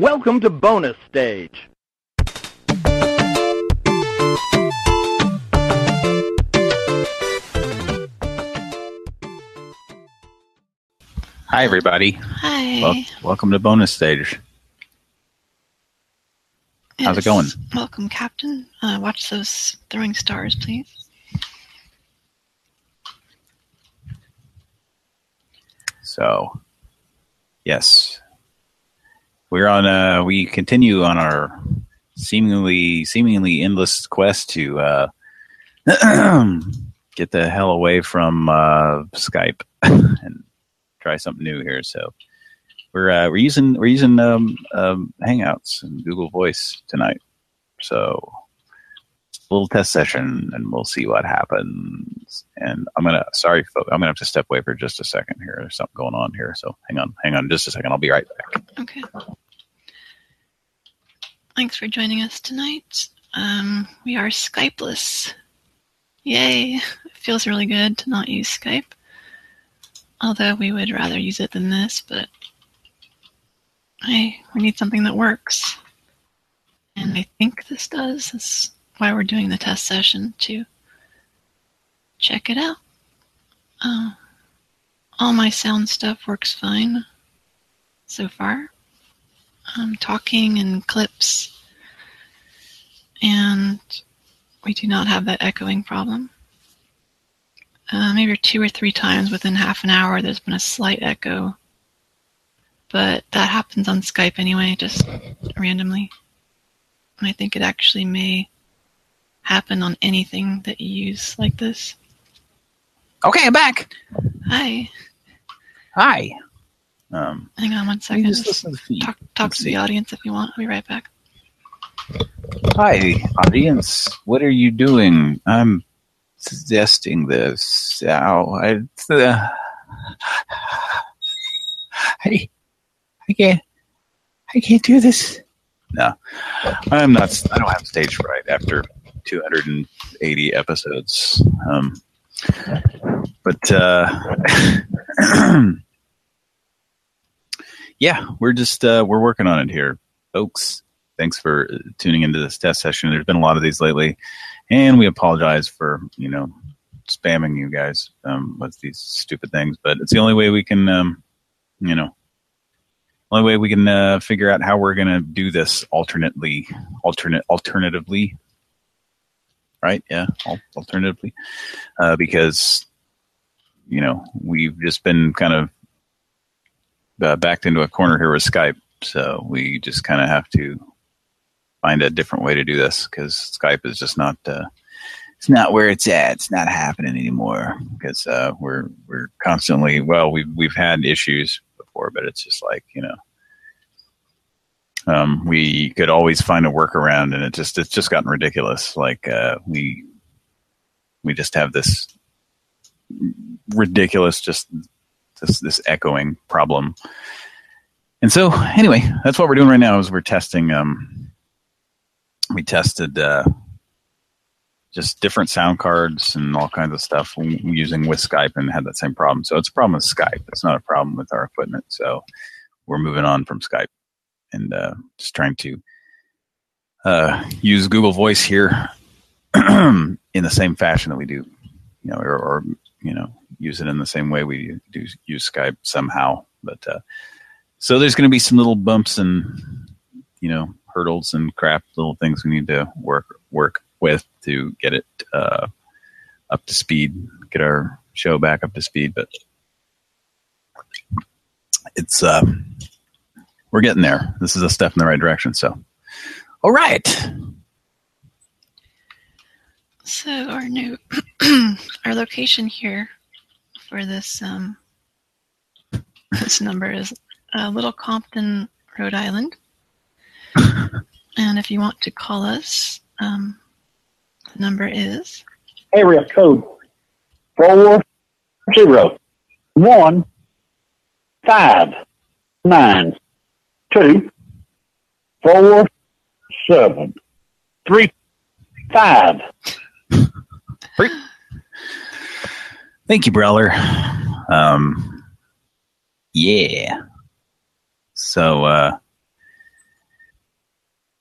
Welcome to bonus stage. Hi, everybody. Hi. Wel- welcome to bonus stage. how's it going? Welcome, Captain. Uh, watch those throwing stars, please. So, yes, we're on. Uh, we continue on our seemingly seemingly endless quest to uh, get the hell away from uh, Skype and try something new here. So, we're uh, we're using we're using um, um, Hangouts and Google Voice tonight. So, a little test session, and we'll see what happens. And I'm gonna sorry, folks, I'm gonna have to step away for just a second here. There's something going on here, so hang on, hang on, just a second. I'll be right back. Okay. Thanks for joining us tonight. Um, we are Skypeless. Yay! It feels really good to not use Skype. Although we would rather use it than this, but hey, we need something that works. And I think this does. That's why we're doing the test session to check it out. Uh, all my sound stuff works fine so far. Um, talking and clips, and we do not have that echoing problem. Uh, maybe two or three times within half an hour, there's been a slight echo, but that happens on Skype anyway, just randomly. And I think it actually may happen on anything that you use like this. Okay, I'm back. Hi, Hi. Um, hang on one let second. me just Just listen to the feed. talk talk to see. the audience if you want. I'll be right back. Hi, audience. What are you doing? I'm suggesting this. Ow, I, uh, I, I can't. I can't do this. No, I'm not. I don't have stage fright after 280 episodes. Um, but uh, yeah, we're just uh, we're working on it here, folks thanks for uh, tuning into this test session. There's been a lot of these lately, and we apologize for you know spamming you guys um, with these stupid things. But it's the only way we can, um, you know, only way we can uh, figure out how we're going to do this alternately, alternate, alternatively. Right? Yeah, al- alternatively, uh, because you know we've just been kind of uh, backed into a corner here with Skype, so we just kind of have to find a different way to do this because Skype is just not uh, it's not where it's at. It's not happening anymore because uh, we're we're constantly well we've we've had issues before, but it's just like you know um, we could always find a workaround, and it just it's just gotten ridiculous. Like uh, we we just have this ridiculous just this this echoing problem. And so anyway, that's what we're doing right now is we're testing um we tested uh just different sound cards and all kinds of stuff using with Skype and had that same problem. So it's a problem with Skype. It's not a problem with our equipment. So we're moving on from Skype and uh, just trying to uh, use Google Voice here in the same fashion that we do, you know, or, or you know, use it in the same way we do use Skype somehow. But uh, so there's going to be some little bumps and you know hurdles and crap, little things we need to work work with to get it uh, up to speed, get our show back up to speed. But it's uh, we're getting there. This is a step in the right direction. So, all right. So our new our location here for this um this number is uh, Little Compton, Rhode Island. and if you want to call us, um, the number is area code four zero one five nine two four seven three five. Thank you, Breller. Um, yeah. So, uh,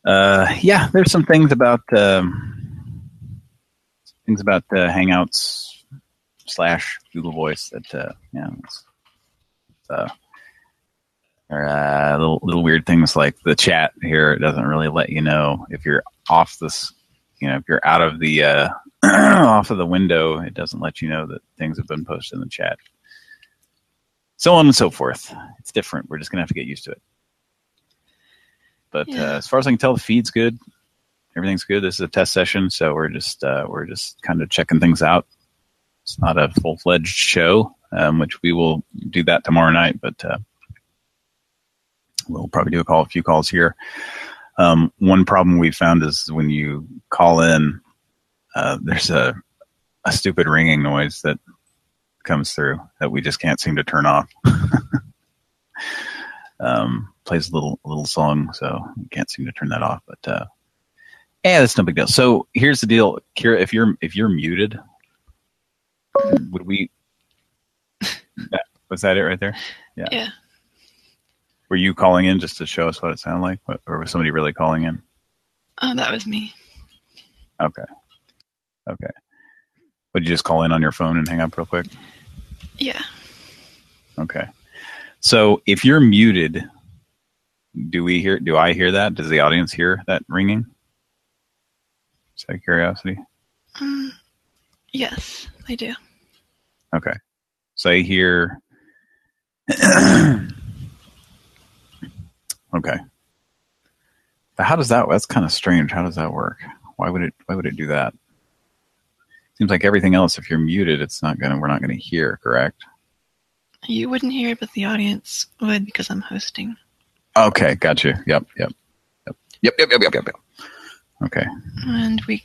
Uh, yeah, there's some things about um, things about uh, Hangouts slash Google Voice that uh, yeah, it's, uh, uh, little little weird things like the chat here. It doesn't really let you know if you're off this. You know, if you're out of the uh, off of the window, it doesn't let you know that things have been posted in the chat. So on and so forth. It's different. We're just gonna have to get used to it. But Yeah. uh, as far as I can tell, the feed's good. Everything's good. This is a test session, so we're just uh, we're just kind of checking things out. It's not a full fledged show, um, which we will do that tomorrow night. But uh, we'll probably do a call, a few calls here. Um, one problem we found is when you call in, uh, there's a a stupid ringing noise that comes through that we just can't seem to turn off. um, plays a little a little song, so we can't seem to turn that off. But uh, yeah, that's no big deal. So here's the deal, Kira. If you're if you're muted, would we? That, was that it right there? Yeah. Yeah. Were you calling in just to show us what it sounded like, What- or was somebody really calling in? Oh, that was me. Okay. Okay. Would you just call in on your phone and hang up real quick? Yeah. Okay. So if you're muted, do we hear? Do I hear that? Does the audience hear that ringing? Just out of curiosity. Um, yes, I do. Okay. So I hear. okay. But how does that? That's kind of strange. How does that work? Why would it? Why would it do that? Seems like everything else. If you're muted, it's not gonna. We're not gonna hear. Correct. You wouldn't hear it, but the audience would because I'm hosting. Okay, got you. Yep, yep, yep, yep, yep, yep, yep, yep. Okay. And we,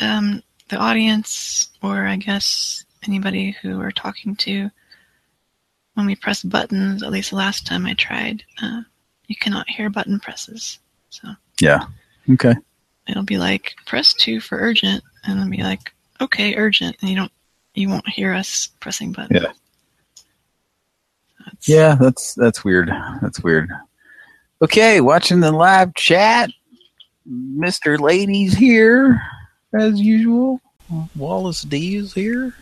um, the audience, or I guess anybody who we're talking to, when we press buttons, at least the last time I tried, uh, you cannot hear button presses. So yeah, okay. It'll be like press two for urgent, and then be like okay, urgent, and you don't, you won't hear us pressing buttons. Yeah. That's, Yeah, that's that's weird. That's weird. Okay, watching the live chat. Mr. Ladies here, as usual. Wallace D is here.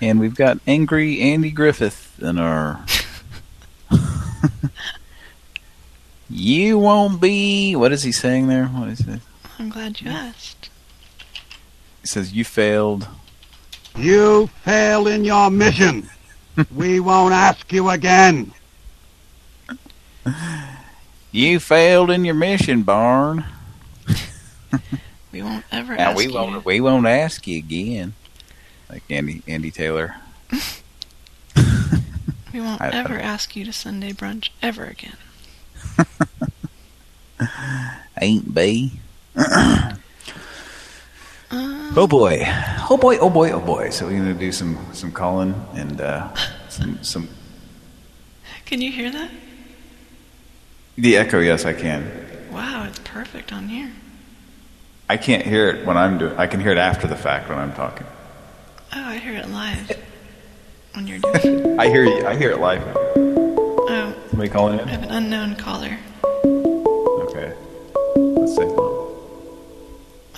And we've got angry Andy Griffith in our You won't be what is he saying there? What is it? I'm glad you asked. He says you failed. You failed in your mission. We won't ask you again. You failed in your mission, Barn. We won't ever Now ask we you. won't we won't ask you again. Like Andy Andy Taylor. We won't I- I- ever ask you to Sunday brunch ever again. Ain't be. Um, Oh boy. Oh boy, oh boy, oh boy. So we're gonna do some some calling and uh some some Can you hear that? the echo, yes I can. Wow, it's perfect on here. I can't hear it when I'm doing I can hear it after the fact when I'm talking. Oh, I hear it live when you're doing it. I hear you I hear it live. Oh, Somebody calling I have an unknown caller. Okay. Let's see.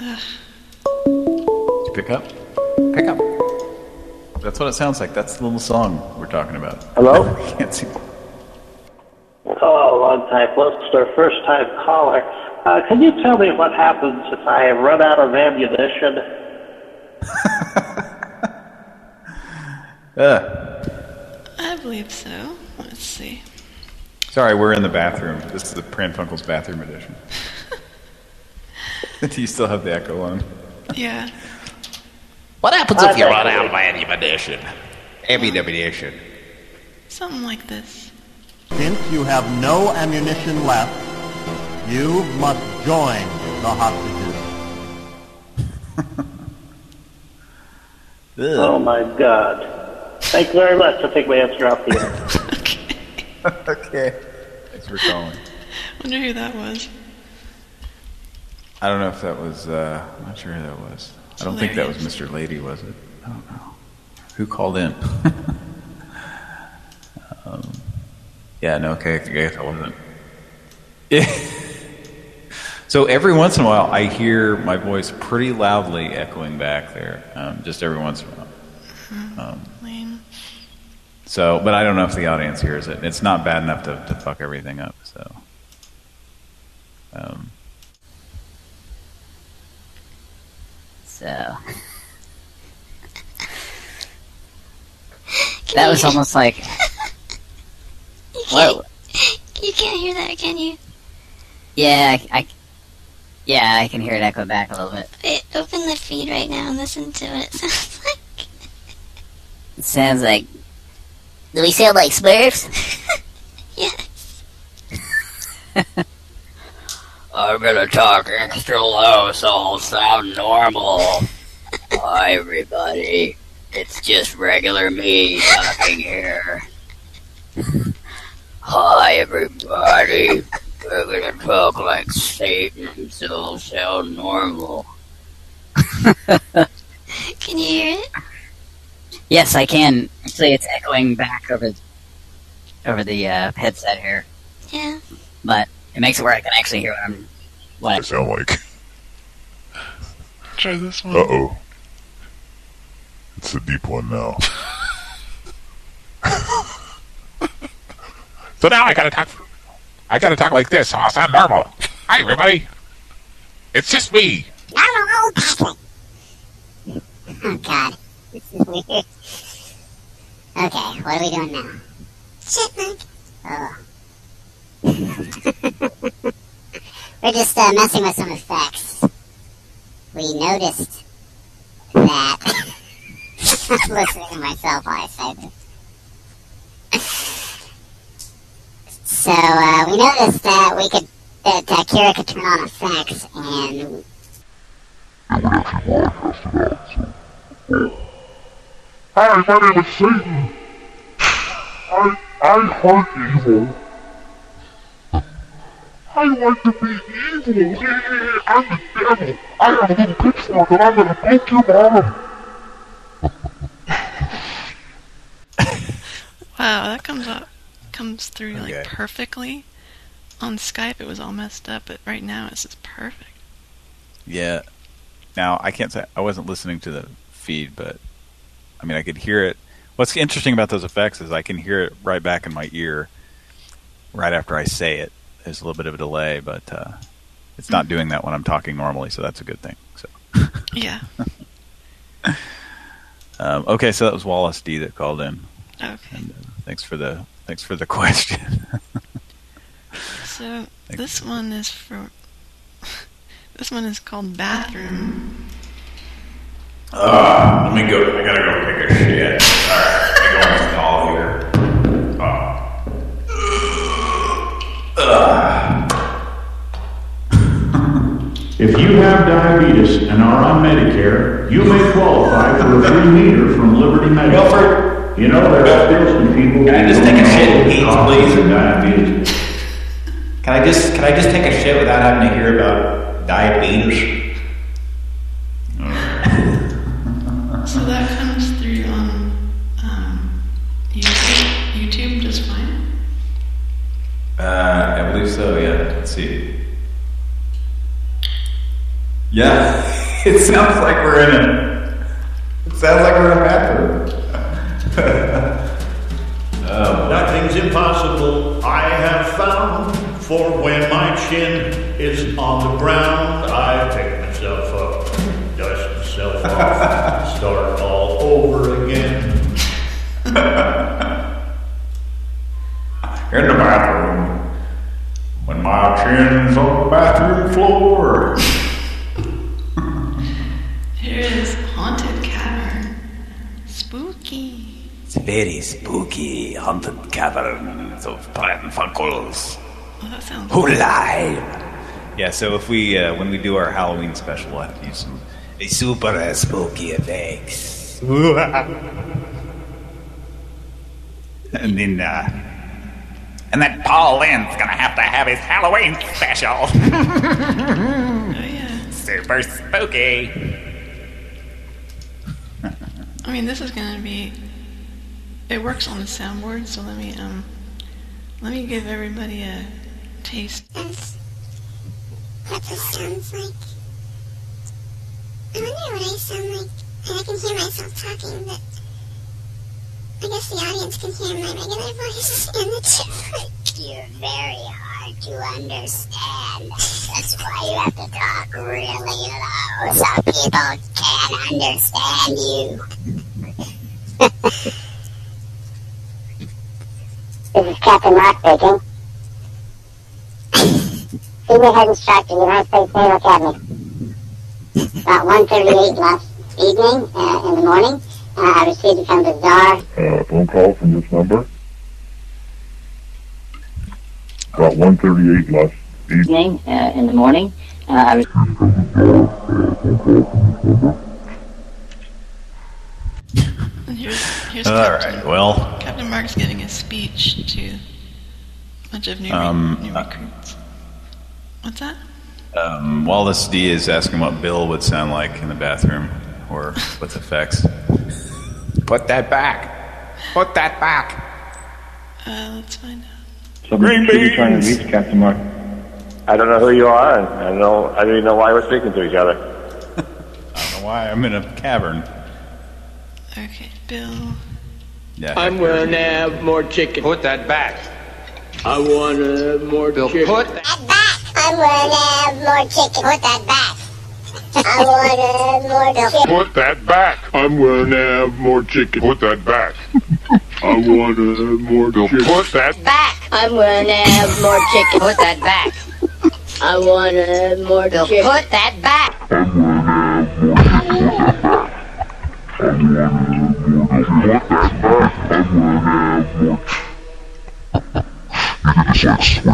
Ugh. Did you pick up? Pick up. That's what it sounds like. That's the little song we're talking about. Hello? I can't see. Oh, long time listener, first time caller. Uh, can you tell me what happens if I run out of ammunition? Uh, I believe so. Let's see. sorry, we're in the bathroom. This is the Pran Funkel's bathroom edition. Do you still have the echo on? Yeah. What happens I if you run out of ammunition? Ammunition. Something like this. Since you have no ammunition left, you must join the hostages. Oh my God. Thank you very much. I'll take my answer off the air. okay. okay. Thanks for calling. Wonder who that was. I don't know if that was, uh, I'm not sure who that was. I don't think that was Mr. Lady, was it? I don't know. Who called in? um, yeah, no, okay, I guess I wasn't. So every once in a while, I hear my voice pretty loudly echoing back there. Um, just every once in a while. Um, so, but I don't know if the audience hears it. It's not bad enough to, to fuck everything up. So, um, So that was almost like You whoa. you can't hear that, can you? Yeah, I, I- yeah, I can hear it echo back a little bit. Wait, open the feed right now and listen to what it sounds like. It sounds like. Do we sound like Smurfs? Yes. I'm gonna talk extra low so I'll sound normal. Hi, everybody. It's just regular me talking here. Hi, everybody. We're gonna talk like Satan so I'll sound normal. Can you hear it? Yes, I can. Actually, it's echoing back over over the uh, headset here, Yeah. but it makes it where I can actually hear what I'm. What I sound like. Try this one. Uh oh. It's a deep one now. So now I gotta talk. I gotta talk like this, so I'll sound normal. Hi, everybody. It's just me. Oh, God. This is weird. Okay, what are we doing now? Chipmunk. Oh. We're just uh, messing with some effects. We noticed that. I'm listening to myself while I say this. So, uh, we noticed that we could, that uh, Kira could turn on effects, and Hi, my name is Satan. I I heart evil. I like to be evil. I'm the devil. I have a little pitchfork and I'm gonna poke your bottom. Wow, that comes up comes through Okay. like perfectly. On Skype, it was all messed up, but right now it's just perfect. yeah. Now I can't say I wasn't listening to the feed, but I mean I could hear it. What's interesting about those effects is I can hear it right back in my ear, right after I say it. There's a little bit of a delay, but uh, it's not doing that when I'm talking normally, so that's a good thing. So. Yeah. Um, okay, so that was Wallace D that called in. Okay. And uh, thanks for the thanks for the question. So Thank this one is for. this one is called bathroom. uh, let me go. I gotta go pick a shit. All right, let me go on the call here. Uh, If you have diabetes and are on Medicare, you may qualify for a free meter from Liberty Medical. Wilford? You know, there are still some people. Can I who just don't take a shit in the peace, please? their Diabetes. Can I just can I just take a shit without having to hear about diabetes? So that comes through on um, YouTube, YouTube just fine. Uh, I believe so. Yeah. Let's see. Yeah, it sounds like we're in a. It sounds like we're in a bathroom. Oh, Nothing's impossible, I have found. For when my chin is on the ground, I pick myself up, dust myself off, start all over again. in the bathroom. When my chin's on the bathroom floor. Here is haunted cavern. Spooky. It's very spooky, haunted caverns of Pran Funkels. Oh, that sounds. Who lie? Yeah. So if we uh, when we do our Halloween special, we'll have to use some. The super uh, spooky effects. And then uh, And that Paul Lynde's gonna have to have his Halloween special. Oh yeah. Super spooky. I mean, this is gonna be. It works on the soundboard, so let me um, let me give everybody a taste. That's what this sounds like. I wonder what I sound like. I can hear myself talking, but I guess the audience can hear my regular voice in the different. You're very hard to understand. That's why you have to talk really low so people can understand you. This is Captain Rock speaking. Senior Head Instructor, United States Naval Academy. About 1.38 last evening, uh, in the morning, uh, I received a kind of bizarre Uh, phone call from this number. About 1.38 last evening. evening, uh, in the morning. Uh, I received And here's here's All Captain, right. Well, Captain Mark's giving a speech to a bunch of new, re- Um, new uh, recruits. What's that? um, Wallace D is asking what Bill would sound like in the bathroom or with effects. Put that back. Put that back. Uh, let's find out. So Green beans. trying to reach Captain Mark. I don't know who you are, and I don't know. I don't even know why we're speaking to each other. I don't know why. I'm in a cavern. Okay, Bill. Yeah. I'm gonna have more chicken. Put that back. I want to have more chicken. Put that back. I want to have more chicken. Put that back. I want to have more chicken. Put that back. I'm gonna have more chicken. Put that back. I want to have more chicken. Put that back. I'm gonna have more chicken. Put that back. I want to have more chicken. Put that back.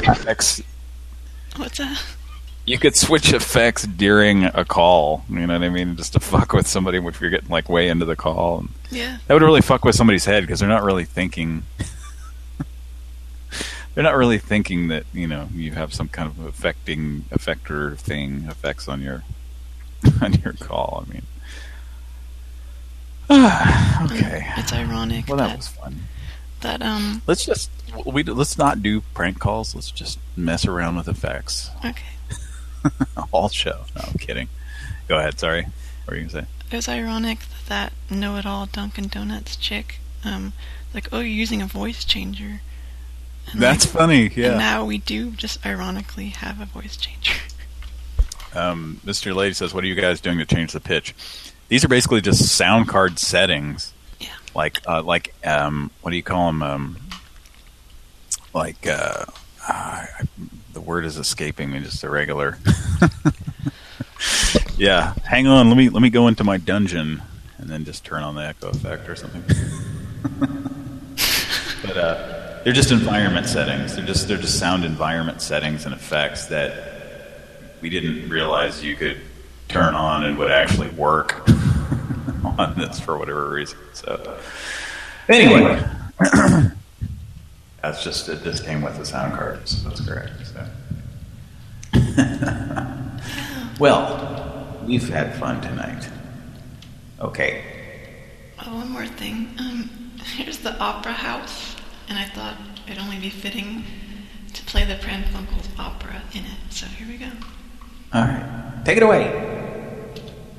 Effects. What's that? You could switch effects during a call. You know what I mean? Just to fuck with somebody if you're getting like way into the call. Yeah. That would really fuck with somebody's head because they're not really thinking. they're not really thinking that you know you have some kind of affecting effector thing effects on your on your call. I mean, okay. It's ironic Well, that that was fun. that um. Let's just we let's not do prank calls. Let's just mess around with effects Okay. all show. No, I'm kidding. Go ahead. Sorry. What were you gonna say? It was ironic that that know-it-all Dunkin' Donuts chick, um, like, oh, you're using a voice changer. And That's like- funny, yeah. Now we do just ironically have a voice changer. Um, Mr. Lady says, "What are you guys doing to change the pitch?" These are basically just sound card settings. Yeah. Like, uh, like, um, what do you call them? Um, like, uh, uh, the word is escaping me. Just a regular. yeah. Hang on. Let me let me go into my dungeon and then just turn on the echo effect or something. but uh, they're just environment settings. They're just they're just sound environment settings and effects that we didn't realize you could turn on and would actually work on this for whatever reason. So anyway, that's just it. This came with the sound card, so that's correct. So. well, we've had fun tonight. Okay. Oh, one more thing. Um, here's the Opera House, and I thought it'd only be fitting to play the Pran Funkels opera in it. So here we go. All right. Take it away.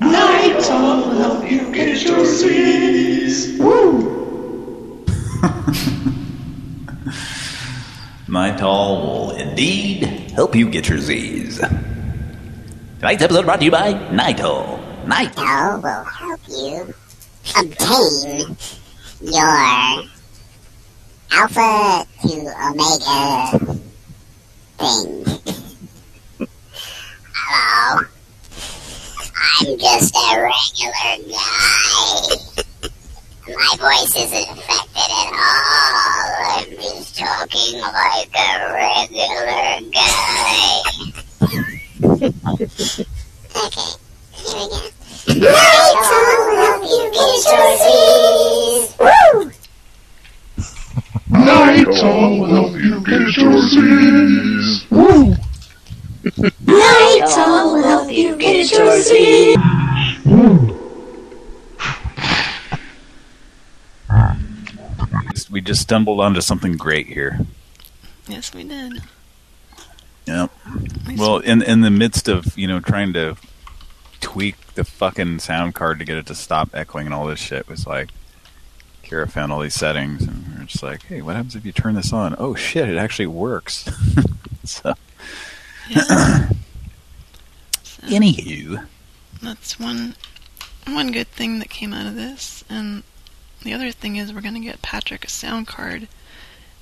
Nytol will help you get your Z's. Woo! Nytol will indeed help you get your Z's. Tonight's episode brought to you by Nytol. Nytol. Nytol will help you obtain your alpha to omega thing. Hello. I'm just a regular guy. My voice isn't affected at all. I'm just talking like a regular guy. okay, here we go. Nytol will help you get your Z's. Woo! Night all will help you get your Z's. Woo! Nytol will help you get your Z's. We just stumbled onto something great here. Yes, we did. Yep. Well, in in the midst of you know trying to tweak the fucking sound card to get it to stop echoing and all this shit was like, Kira found all these settings and we are just like, hey, what happens if you turn this on? Oh shit, it actually works. so, anywho, That's one one good thing that came out of this, and the other thing is we're going to get Patrick a sound card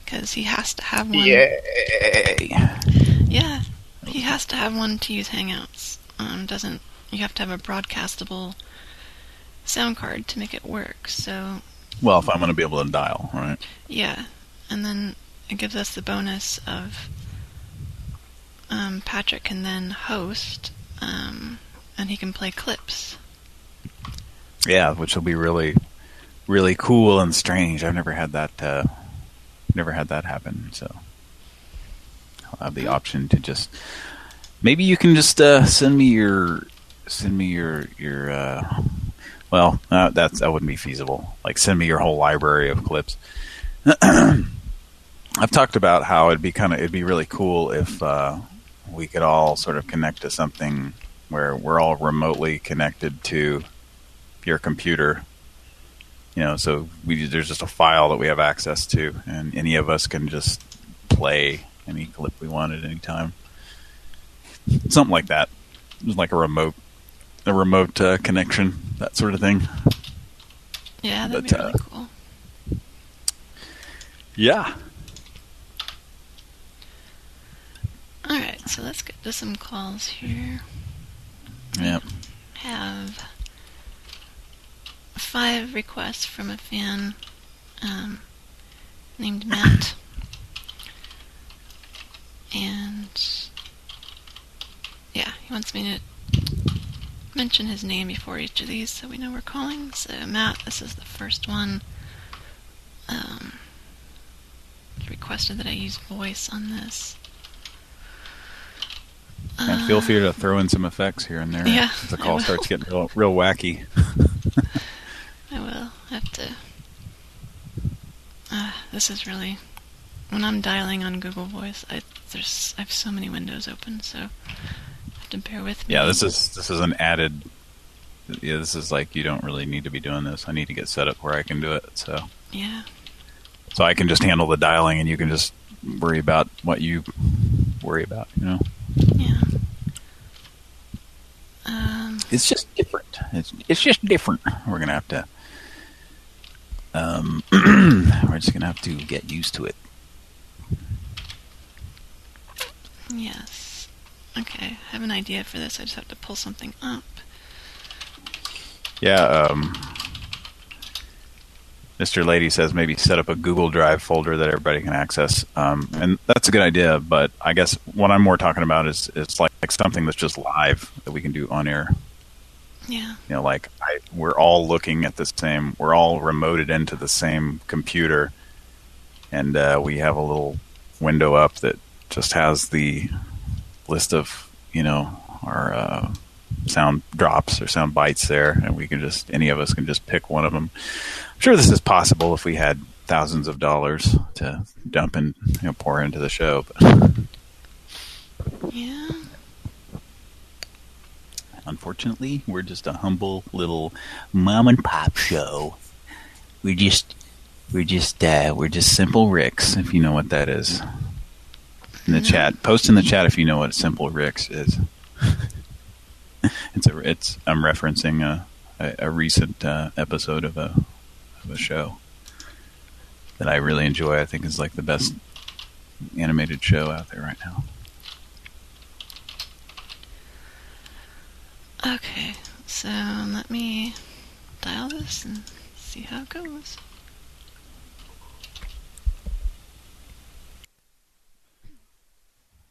because he has to have one. Yay! Yeah, he has to have one to use Hangouts. Um, doesn't you have to have a broadcastable sound card to make it work? So well, if I'm going to be able to dial, right? yeah, and then it gives us the bonus of um, Patrick can then host, um, and he can play clips. Yeah, which will be really, really cool and strange. I've never had that. Uh, never had that happen. So I'll have the option to just. Maybe you can just uh, send me your send me your your. Uh, well, uh, that's that wouldn't be feasible. Like send me your whole library of clips. I've talked about how it'd be kind of it'd be really cool if uh, we could all sort of connect to something where we're all remotely connected to your computer. You know, so we there's just a file that we have access to, and any of us can just play any clip we want at any time. Something like that, just like a remote, a remote uh, connection, that sort of thing. Yeah, that'd But, be really uh, cool. Yeah. All right, so let's get to some calls here. Yep. Have five requests from a fan um, named Matt, and yeah, he wants me to mention his name before each of these so we know we're calling. So Matt, this is the first one. Um, requested that I use voice on this. And feel free to throw in some effects here and there. Yeah, If the call starts getting real, real wacky. I will have to. Uh, this is really when I'm dialing on Google Voice. I there's I have so many windows open, so you have to bear with me. Yeah, this is this is an added. Yeah, this is like you don't really need to be doing this. I need to get set up where I can do it. So Yeah. so I can just handle the dialing, and you can just worry about what you worry about. You know, Yeah. Um, it's just different. It's it's just different. We're gonna have to. Um, we're just gonna have to get used to it. yes. Okay, I have an idea for this. I just have to pull something up. Yeah, um, Mr. Lady says maybe set up a Google Drive folder that everybody can access, um, and that's a good idea. But I guess what I'm more talking about is it's like, like something that's just live that we can do on air. Yeah. You know, like I, we're all looking at the same, we're all remoted into the same computer, and uh, we have a little window up that just has the list of you know our uh, sound drops or sound bites there, and we can just any of us can just pick one of them. I'm sure this is possible if we had thousands of dollars to dump and you know, pour into the show. But Yeah. unfortunately, we're just a humble little mom and pop show. We just we're just uh, we're just simple Ricks, if you know what that is. In the chat, post in the chat if you know what simple Ricks is. it's a it's I'm referencing a a, a recent uh, episode of a of a show that I really enjoy. I think is like the best animated show out there right now. Okay, so let me dial this and see how it goes.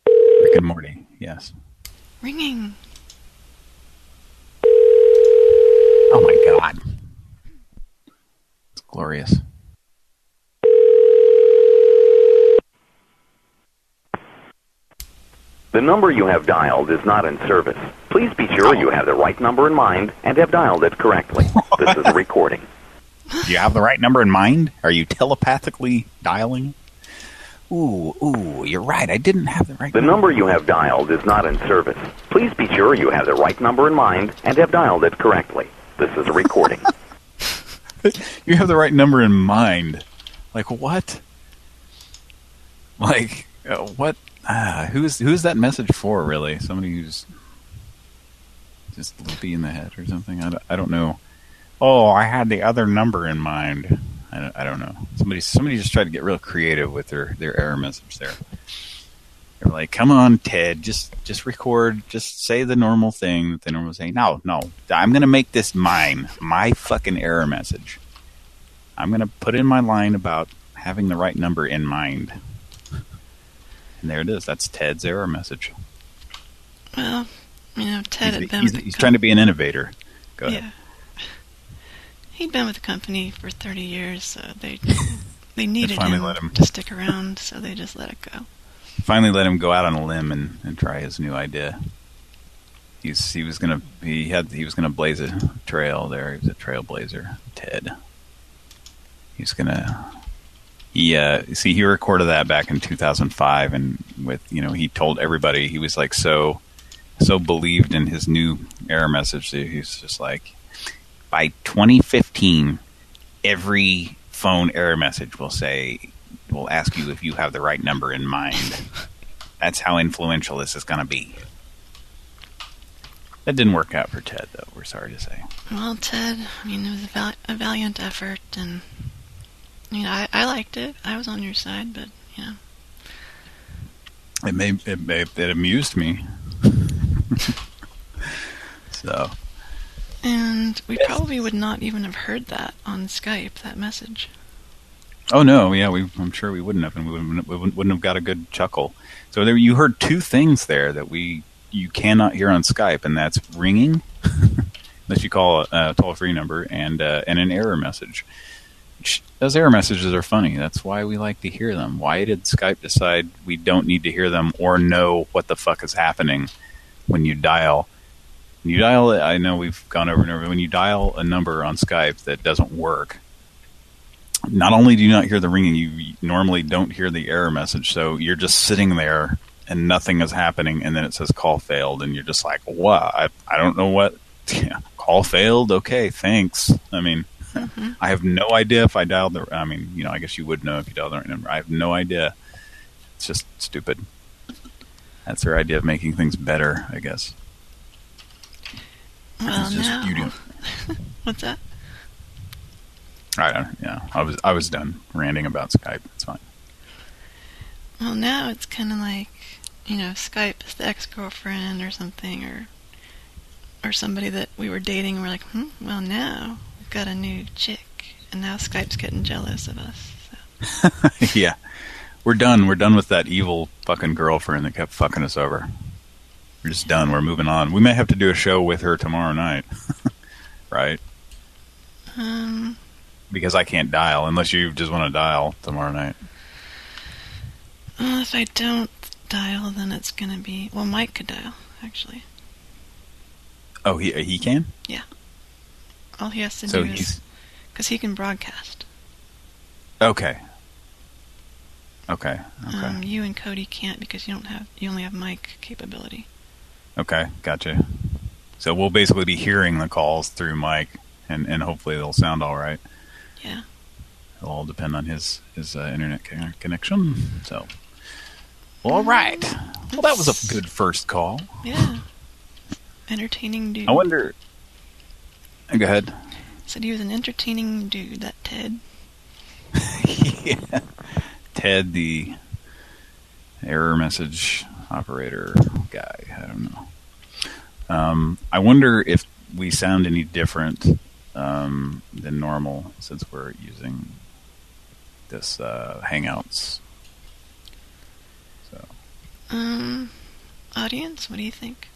Rick and Morty, yes. Ringing. Oh my god. Glorious. The number you have dialed is not in service. Please be sure you have the right number in mind and have dialed it correctly. This is a recording. Do you have the right number in mind? Are you telepathically dialing? Ooh, ooh, you're right. I didn't have the right The number you have dialed is not in service. Please be sure you have the right number in mind and have dialed it correctly. This is a recording. You have the right number in mind. Like what? Like uh, what? Ah, who's who's that message for? Really? Somebody who's just loopy in the head or something? I don't, I don't know. Oh, I had the other number in mind. I don't, I don't know. Somebody somebody just tried to get real creative with their their error message there. They're like, "Come on, Ted, just just record, just say the normal thing that they normally say." No, no, I'm gonna make this mine, my fucking error message. I'm gonna put in my line about having the right number in mind, and there it is. That's Ted's error message. Well, you know, Ted had He's, been he's, with he's trying to be an innovator. Go ahead. Yeah. He'd been with the company for 30 years, so they they needed him, let him- to stick around, so they just let it go. Finally, let him go out on a limb and, and try his new idea. He's he was gonna he had he was gonna blaze a trail there. He was a trailblazer, Ted. He's gonna he uh see he recorded that back in 2005 and with you know he told everybody he was like so so believed in his new error message that he's just like by 2015 every phone error message will say will ask you if you have the right number in mind that's how influential this is going to be that didn't work out for ted though we're sorry to say Well, Ted, I mean, it was a, val- a valiant effort, and you know, I, I liked it. I was on your side, but know, it may it, may, it amused me so and we probably would not even have heard that on Skype. That message. Oh no, yeah, we, I'm sure we wouldn't have, and we wouldn't, we wouldn't have got a good chuckle. So there, you heard two things there that we you cannot hear on Skype, and that's ringing, unless you call a, a toll free number, and uh, and an error message. Those error messages are funny. That's why we like to hear them. Why did Skype decide we don't need to hear them or know what the fuck is happening when you dial? When you dial, I know we've gone over and over. When you dial a number on Skype that doesn't work, not only do you not hear the ringing, you normally don't hear the error message. So you're just sitting there and nothing is happening, and then it says call failed, and you're just like, "What? I, I don't know what. call failed. Okay, thanks. I mean, mm-hmm. I have no idea if I dialed the. I mean, you know, I guess you would know if you dialed the right number. I have no idea. It's just stupid. That's their idea of making things better, I guess. Oh, well, It's just you do- what's that? I don't. Yeah, I was I was done ranting about Skype. It's fine. Well, now it's kind of like, you know, Skype is the ex-girlfriend or something, or or somebody that we were dating, and we're like, hmm, well, now we've got a new chick, and now Skype's getting jealous of us. yeah. We're done. We're done with that evil fucking girlfriend that kept fucking us over. We're just done. We're moving on. We may have to do a show with her tomorrow night. right? Um, Because I can't dial unless you just want to dial tomorrow night. well, if I don't dial, then it's gonna be well, Mike could dial actually. Oh, he he can? Yeah. All he has to So do is because he can broadcast. Okay. Okay. Okay. Um, you and Cody can't because you don't have you only have mic capability. Okay. Gotcha. So we'll basically be hearing the calls through Mike and, and hopefully they'll sound all right. Yeah. It'll all depend on his his uh, internet con- connection. So, all right. Well, that was a good first call. Yeah. Entertaining dude. I wonder. Go ahead. Said he was an entertaining dude. That Ted. yeah. Ted, the error message operator guy. I don't know. Um, I wonder if we sound any different um, than normal since we're using this uh, Hangouts. So Um, audience, what do you think?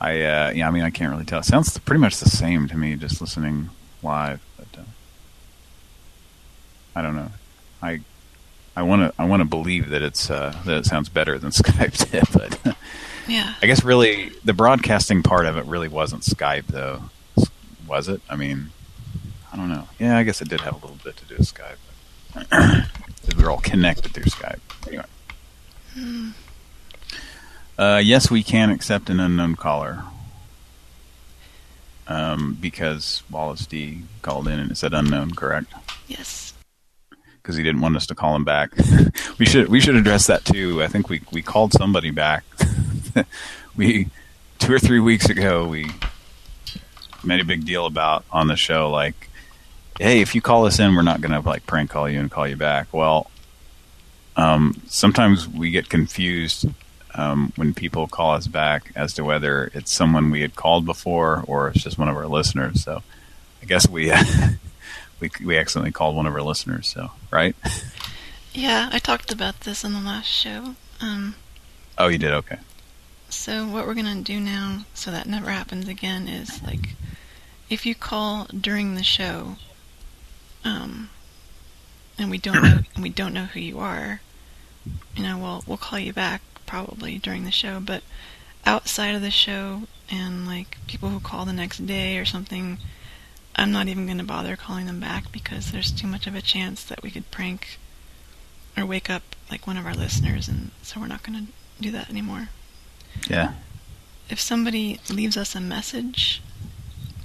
I, uh, yeah, I mean, I can't really tell. It sounds pretty much the same to me, just listening live. But uh, I don't know. I, I want to, I want to believe that it's uh, that it sounds better than Skype did, but Yeah. I guess really the broadcasting part of it really wasn't Skype, though, was it? I mean, I don't know. Yeah, I guess it did have a little bit to do with Skype. We were all connected through Skype. Anyway. Hmm. Uh, yes, we can accept an unknown caller. Um, because Wallace D called in and it said unknown, correct? Yes. Because he didn't want us to call him back. we should we should address that too. I think we we called somebody back. we two or three weeks ago we made a big deal about on the show like, hey, if you call us in, we're not going to like prank call you and call you back. Well, um, sometimes we get confused um, when people call us back as to whether it's someone we had called before or it's just one of our listeners. So I guess we we we accidentally called one of our listeners. So right? Yeah, I talked about this in the last show. Um, Oh, you did. Okay. So what we're gonna do now, so that never happens again, is like, if you call during the show, um, and we don't know, and we don't know who you are, you know, we'll we'll call you back probably during the show. But outside of the show, and like people who call the next day or something, I'm not even gonna bother calling them back because there's too much of a chance that we could prank or wake up like one of our listeners, and so we're not gonna do that anymore. Yeah. If somebody leaves us a message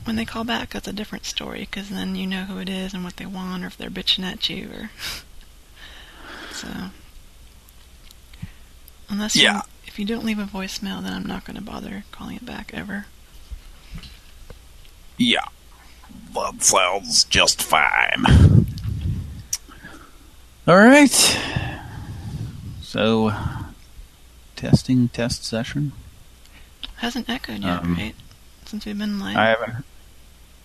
when they call back, that's a different story because then you know who it is and what they want, or if they're bitching at you, or so. Unless Yeah. you, if you don't leave a voicemail, then I'm not going to bother calling it back ever. Yeah. That sounds just fine. All right. So, testing test session. Hasn't echoed yet, Um, right? Since we've been live. I haven't.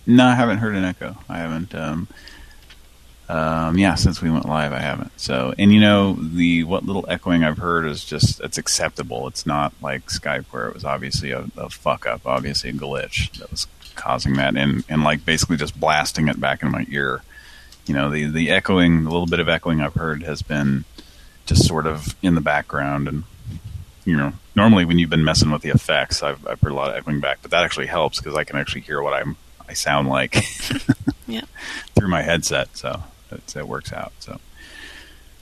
No, I haven't heard an echo. I haven't. Um, um, yeah, since we went live, I haven't. So, and you know, the what little echoing I've heard is just it's acceptable. It's not like Skype where it was obviously a, a fuck up, obviously a glitch that was causing that, and and like basically just blasting it back in my ear. You know, the the echoing, the little bit of echoing I've heard has been just sort of in the background and you know, normally when you've been messing with the effects, I've, I've heard a lot of echoing back, but that actually helps because I can actually hear what I'm I sound like Yeah. through my headset, so it, it works out. So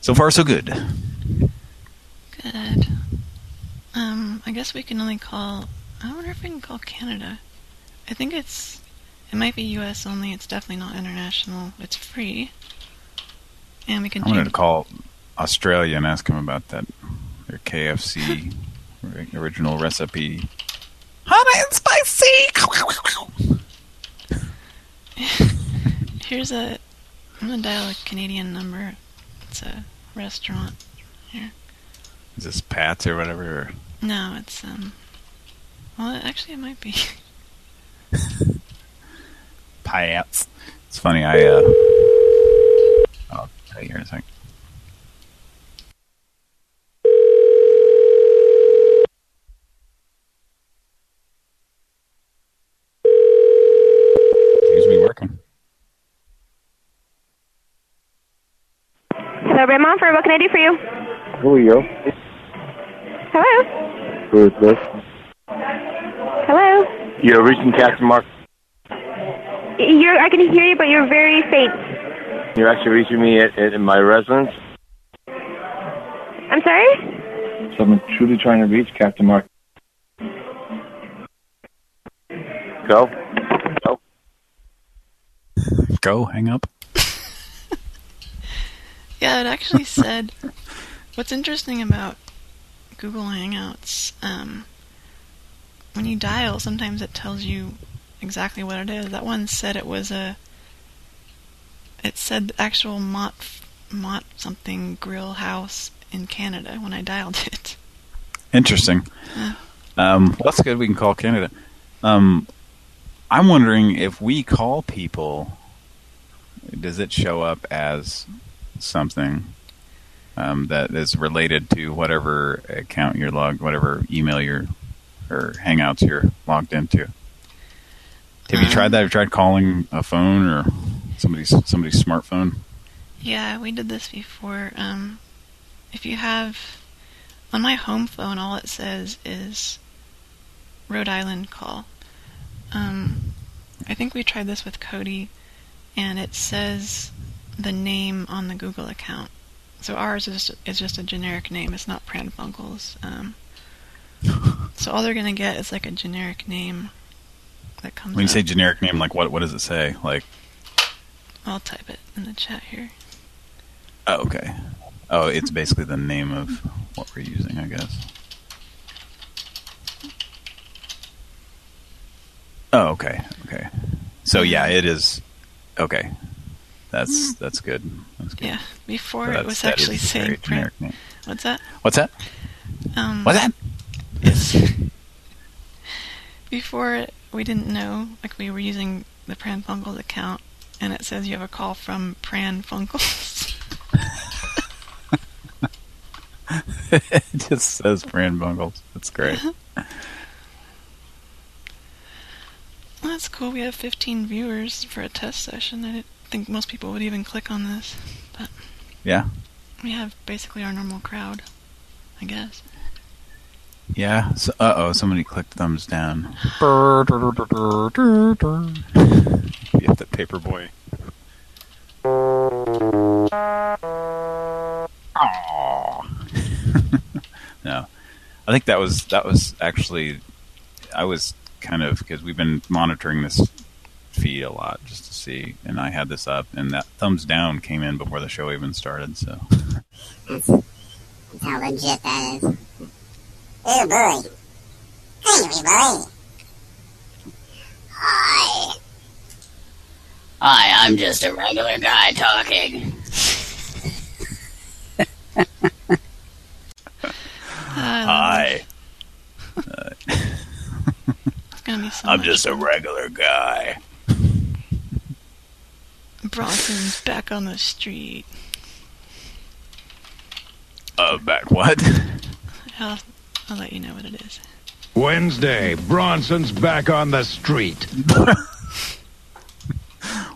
so far so good. Good. Um, I guess we can only call. I wonder if we can call Canada. I think it's. It might be U.S. only. It's definitely not international. It's free. And we can I wanted to call Australia and ask them about that their KFC original recipe. Hot and spicy. Here's a. I'm gonna dial a Canadian number. It's a restaurant here. Is this Pat's or whatever? Or No, it's um. Well, actually, it might be. Pat's? It's funny. I uh, I'll tell you here in a second. Working. Hello, Red Montfort. What can I do for you? Who are you? Hello? Who is this? Hello? You're reaching Captain Mark. You're, I can hear you, but you're very faint. You're actually reaching me at, at my residence. I'm sorry? So I'm truly trying to reach Captain Mark. Go. Go. Go, hang up. Yeah, it actually said. what's interesting about Google Hangouts, um, when you dial, sometimes it tells you exactly what it is. That one said it was a. It said actual Mott Mott something grill house in Canada when I dialed it. Interesting. Yeah. Um, well, that's good. We can call Canada. Um, I'm wondering if we call people, does it show up as something um, that is related to whatever account you're logged, whatever email you're or Hangouts you're logged into? Have you Um, tried that? Have you tried calling a phone or somebody's somebody's smartphone? Yeah, we did this before. Um, if you have on my home phone, all it says is Rhode Island call. Um, I think we tried this with Cody, and it says the name on the Google account. So ours is just, is just a generic name. It's not Pran Funkels. Um, so all they're gonna get is like a generic name that comes. When you up. say generic name, like what? What does it say? Like, I'll type it in the chat here. oh, okay. Oh, it's basically the name of what we're using, I guess. Oh, okay, okay. So yeah, it is. Okay, that's that's good. That's good. Yeah, before So it was actually is a very saying. What's that? What's that? Um, What's that? Before we didn't know, like we were using the Pran Funkels account, and it says you have a call from Pran Funkels. it just says Pran Bungles. That's great. Well, that's cool. We have 15 viewers for a test session. I didn't think most people would even click on this, but Yeah, we have basically our normal crowd, I guess. yeah. So, uh oh, somebody clicked thumbs down. you have the paperboy. Aw. no, I think that was that was actually I was kind of because we've been monitoring this feed a lot just to see, and I had this up, and that thumbs down came in before the show even started. So That's, that's how legit that is. Oh boy. Hey everybody. Hi. Hi, I'm just a regular guy talking. hi. It's gonna be so I'm much just a regular guy. Bronson's back on the street. Uh, back what? I'll, I'll let you know what it is. Wednesday, Bronson's back on the street.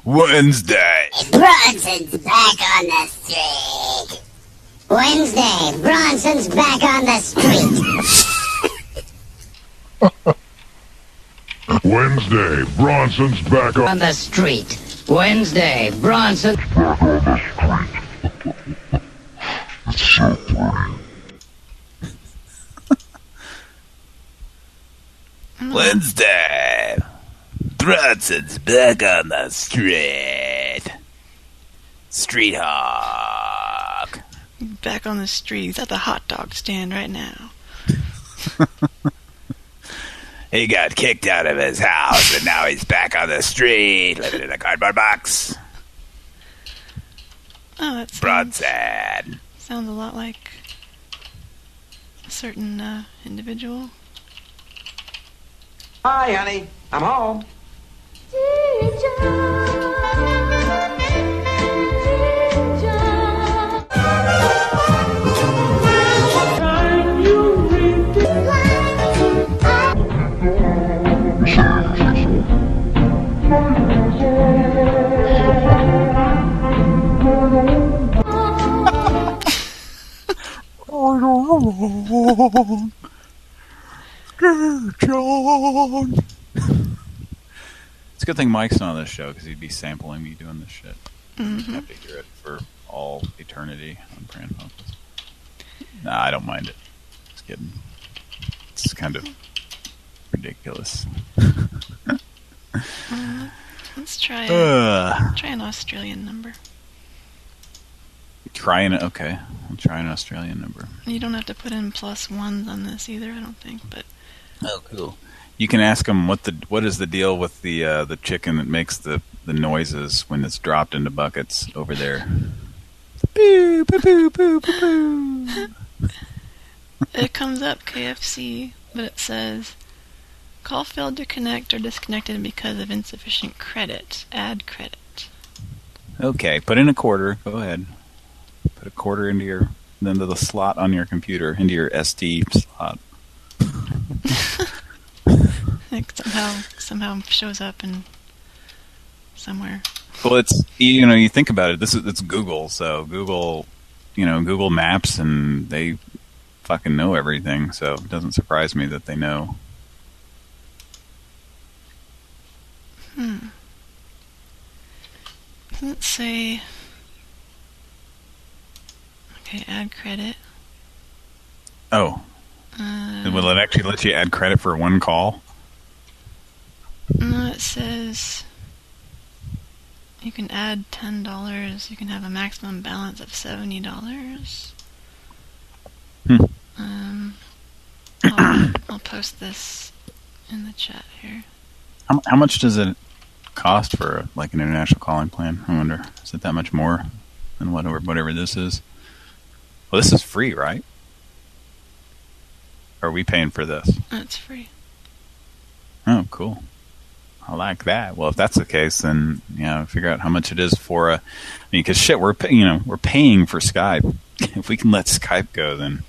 Wednesday. Bronson's back on the street. Wednesday, Bronson's back on the street. Wednesday, Bronson's back on On the street. Wednesday, Bronson. It's so funny. Wednesday. Bronson's back on the street. Street Hawk. Back on the street. He's at the hot dog stand right now. He got kicked out of his house and now he's back on the street living in a cardboard box. Oh, that sounds, Bronson. sounds a lot like a certain uh, individual. Hi, honey. I'm home. It's a good thing Mike's not on this show because he'd be sampling me doing this shit. Mhm. Have to hear it for all eternity on Pran Funkels. Nah, I don't mind it. Just kidding. It's kind of ridiculous. Uh, let's try Ugh. try an Australian number. Try an okay. I'll try an Australian number. You don't have to put in plus ones on this either, I don't think. But Oh, cool. You can ask them what the what is the deal with the uh, the chicken that makes the, the noises when it's dropped into buckets over there. Boo, boo, boo, boo, boo, boo. it comes up KFC, but it says call failed to connect or disconnected because of insufficient credit. Add credit. Okay, put in a quarter. Go ahead. Put a quarter into your into the slot on your computer into your SD slot. It somehow somehow shows up in somewhere. Well, it's you know you think about it. This is it's Google, so Google, you know Google Maps, and they fucking know everything. So it doesn't surprise me that they know. Hmm. Doesn't say. Okay, add credit. Oh, Uh, will it actually let you add credit for one call? no, it says you can add ten dollars. You can have a maximum balance of seventy dollars. Hmm. Um, I'll, I'll post this in the chat here. How, how much does it cost for like an international calling plan? I wonder. Is it that much more than whatever whatever this is? Well, this is free, right? Or are we paying for this? That's free. Oh, cool. I like that. Well, if that's the case, then you know, figure out how much it is for a. I mean, because shit, we're you know we're paying for Skype. if we can let Skype go, then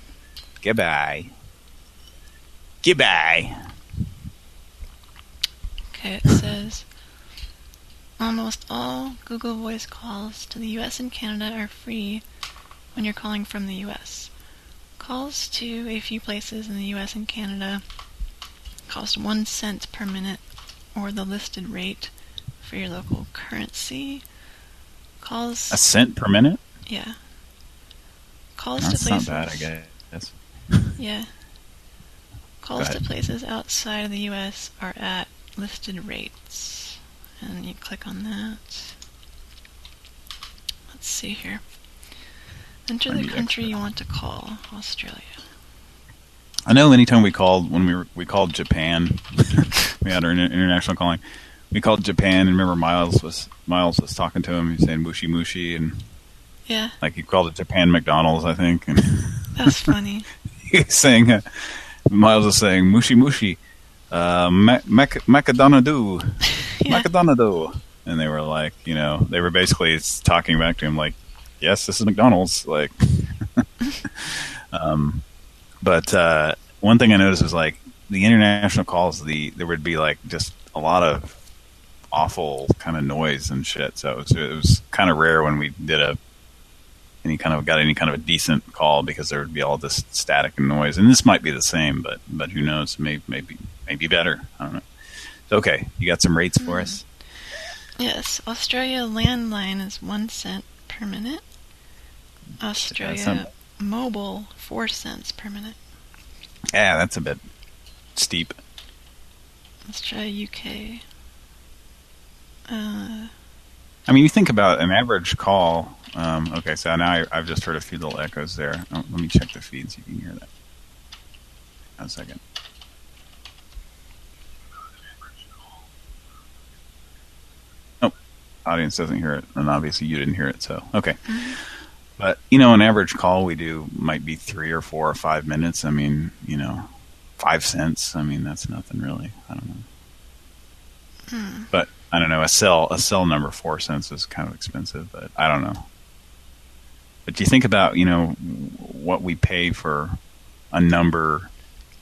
goodbye. Goodbye. Okay, it says almost all Google Voice calls to the US and Canada are free when you're calling from the US. Calls to a few places in the US and Canada cost one cent per minute or the listed rate for your local currency. Calls A cent per minute? Yeah. Calls That's to not bad, I guess. Yeah. Calls to places outside of the U.S. are at listed rates. And you click on that. Let's see here. Enter the country you want to call. Australia. I know. Anytime we called when we were, we called Japan, we had our international calling. We called Japan, and remember Miles was Miles was talking to him. He was saying "mushi mushi," and Yeah, like he called it Japan McDonald's, I think. And that's funny. he was saying uh, Miles was saying "mushi mushi," uh, mac mac macadonado, macadonado, and they were like, you know, they were basically talking back to him like, "Yes, this is McDonald's," like. um, but uh, one thing I noticed was like the international calls, the there would be like just a lot of awful kind of noise and shit. So it was, it was kind of rare when we did a any kind of got any kind of a decent call because there would be all this static and noise. And this might be the same, but but who knows? Maybe maybe maybe better. I don't know. So, okay, you got some rates for us? Yes, Australia landline is one cent per minute. Australia not- mobile four cents per minute. Yeah, that's a bit steep. Let's try UK. Uh, I mean, you think about an average call. Um, okay, so now I, I've just heard a few little echoes there. Oh, let me check the feed, if you can hear that. One second. Oh, audience doesn't hear it, and obviously you didn't hear it, so okay. But you know, an average call we do might be three or four or five minutes. I mean, you know, five cents. I mean, that's nothing really. I don't know. hmm. But I don't know. A cell a cell number four cents is kind of expensive, but I don't know. But you think about you know what we pay for a number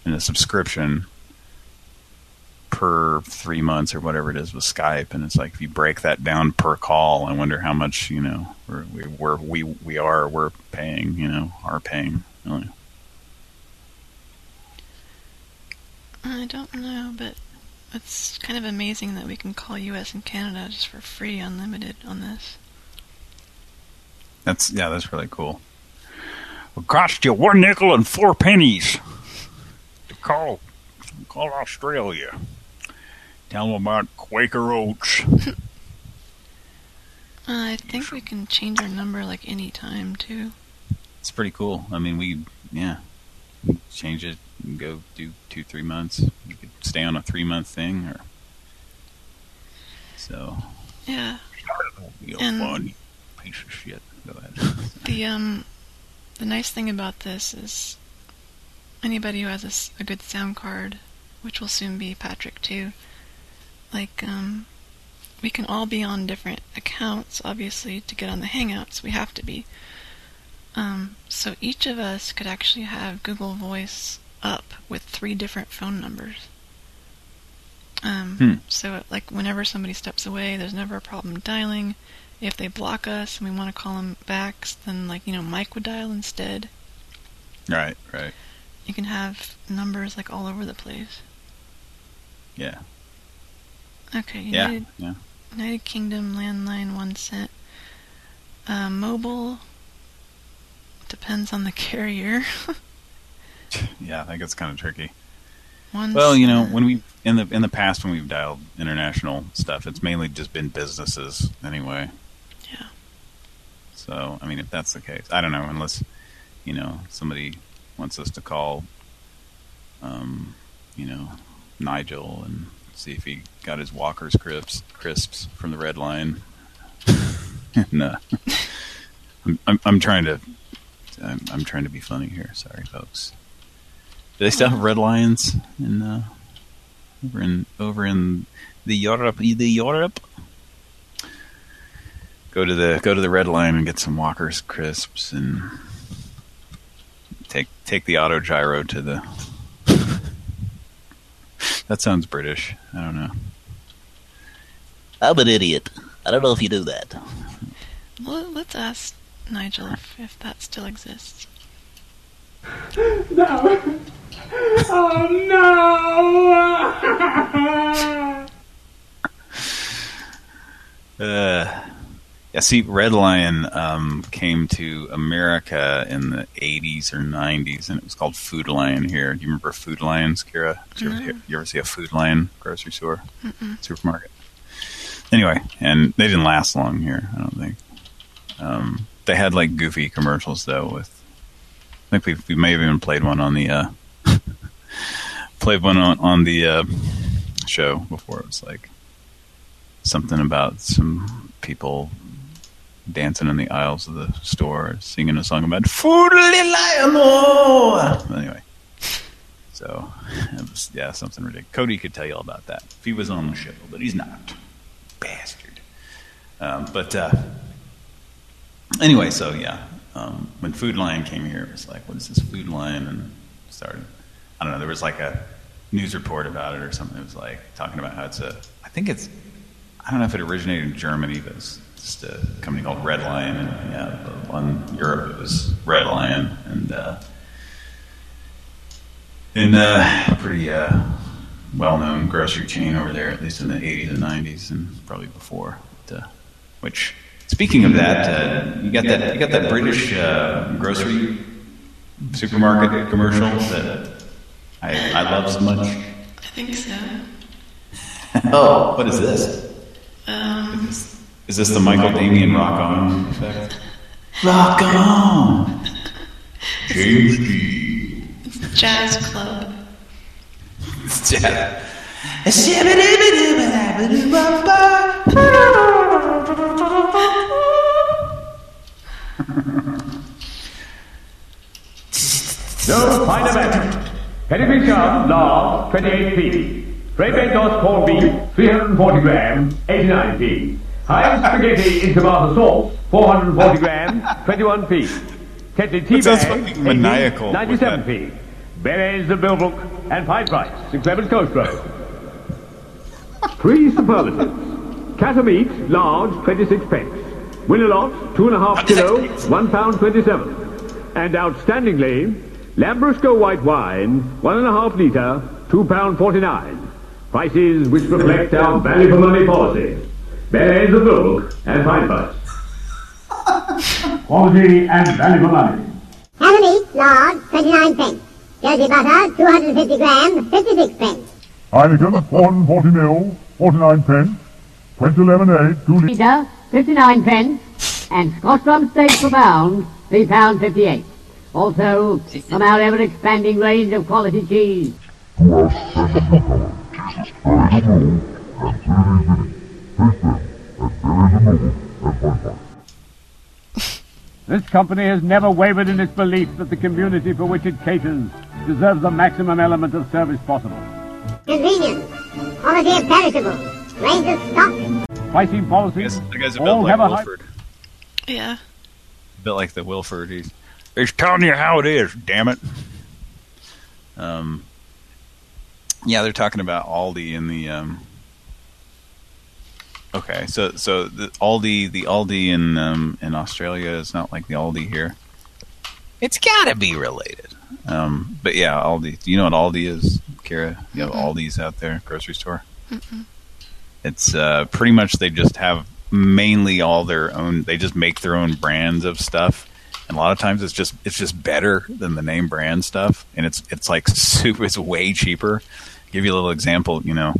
in a subscription per three months or whatever it is with Skype, and it's like if you break that down per call, I wonder how much you know we're, we we're, we we are we're paying you know are paying. Really. I don't know, but it's kind of amazing that we can call US and Canada just for free, unlimited on this. That's yeah, that's really cool. It cost you one nickel and four pennies to call call Australia. Tell them about Quaker Oats. Uh, I think we can change our number like any time too. It's pretty cool. I mean, we yeah, change it and go do two three months. You could stay on a three month thing, or so. Yeah. And- fun, piece of shit. Go ahead. The um, the nice thing about this is anybody who has a good sound card, which will soon be Patrick too. Like um, we can all be on different accounts, obviously, to get on the Hangouts. We have to be. Um, so each of us could actually have Google Voice up with three different phone numbers. Um, Hmm. So, like, whenever somebody steps away, there's never a problem dialing. If they block us and we want to call them back, then, like, you know, Mike would dial instead. Right, right. You can have numbers, like, all over the place. Yeah, Okay, United, yeah. United Kingdom landline, one cent. Uh, mobile, Depends on the carrier. Yeah, I think it's kind of tricky. One's, Well, you know, when we in the in the past when we've dialed international stuff, it's mainly just been businesses anyway. Yeah. So, I mean, if that's the case, I don't know, unless you know somebody wants us to call, um, you know, Nigel and see if he got his Walker's crisps crisps from the Red Lion. and, uh, I'm, I'm I'm trying to I'm, I'm trying to be funny here. Sorry, folks. Do they still have red lions in uh, over in over in the Europe? The Europe. Go to the go to the Red Lion and get some Walker's crisps and take take the auto gyro to the. That sounds British. I don't know. I'm an idiot. I don't know if you do that. Well, let's ask Nigel if, if that still exists. No. Oh no! Uh, yeah, see, Red Lion um, came to America in the 80s or 90s, and it was called Food Lion here. Do you remember Food Lions, Kira? Did you, ever, you ever see a Food Lion grocery store, Mm-mm. supermarket? Anyway, and they didn't last long here, I don't think. Um, they had like goofy commercials though. With I think we we may have even played one on the uh, played one on on the uh, show before. It was like something about some people dancing in the aisles of the store, singing a song about food Anyway, so was yeah something ridiculous. Cody could tell you all about that if he was on the show, but he's not. Bastard. Um, but uh, anyway, so yeah, um, when Food Lion came here, it was like, what is this Food Lion? And started, I don't know, there was like a news report about it or something. It was like talking about how it's a, I think it's, I don't know if it originated in Germany, but it's just a company called Red Lion. And yeah, the one in Europe, it was Red Lion. And, uh, in uh, a pretty uh, well-known grocery chain over there, at least in the 80s and 90s, and probably before. But, uh, which, speaking of that, uh, you got that you got that British uh, grocery supermarket commercial that I, I love so much. I think so. oh, what is this? Um, Is this the Michael Damian Rock On effect? Rock On. James G. Jazz Club. It's jazz. No fine event. Pedigree Chum, large, 28p. Fray Bentos corned beef, 340 grams, 89p. Heinz spaghetti in tomato sauce, 440 grams, 21p. Tetley tea That bag, maniacal 97p. Berets of Millbrook and Pine Price, in Clement Coast Road. Three superlatives. Kattomeat, large, 26 pence. Winalot, two and a half kilo, one pound 27. And outstandingly, Lambrusco white wine, one and a half litre, two pound 49. Prices which reflect our value for money policy. Berets of Millbrook and Pine Price. Quality and value for money. Ham and meat, large, 29 pence. Jersey butter, 250 grams, 56 pence. Heineken, 140 mil, 49 pence. Quinta lemonade, 2 litres. Litre, 59 pence, and Scotch rum steak per pound, 3 pound 58. Also, from our ever-expanding range of quality cheese. This company has never wavered in its belief that the community for which it caters deserves the maximum element of service possible. Convenience. Quality of perishables. Range of stock. Pricing policies The guy's a all bit have like a. Wilford. Yeah. A bit like the Wilford. He's, he's telling you how it is, damn it. Um, yeah, they're talking about Aldi in the. Um, okay, so so the Aldi, the Aldi in um, in Australia is not like the Aldi here. It's got to be related. Um, but yeah, Aldi. Do you know what Aldi is, Kira? You have Aldi's out there, grocery store. Mm-mm. It's uh, pretty much they just have mainly all their own. They just make their own brands of stuff, and a lot of times it's just it's just better than the name brand stuff, and it's it's like super, it's way cheaper. Give you a little example, you know,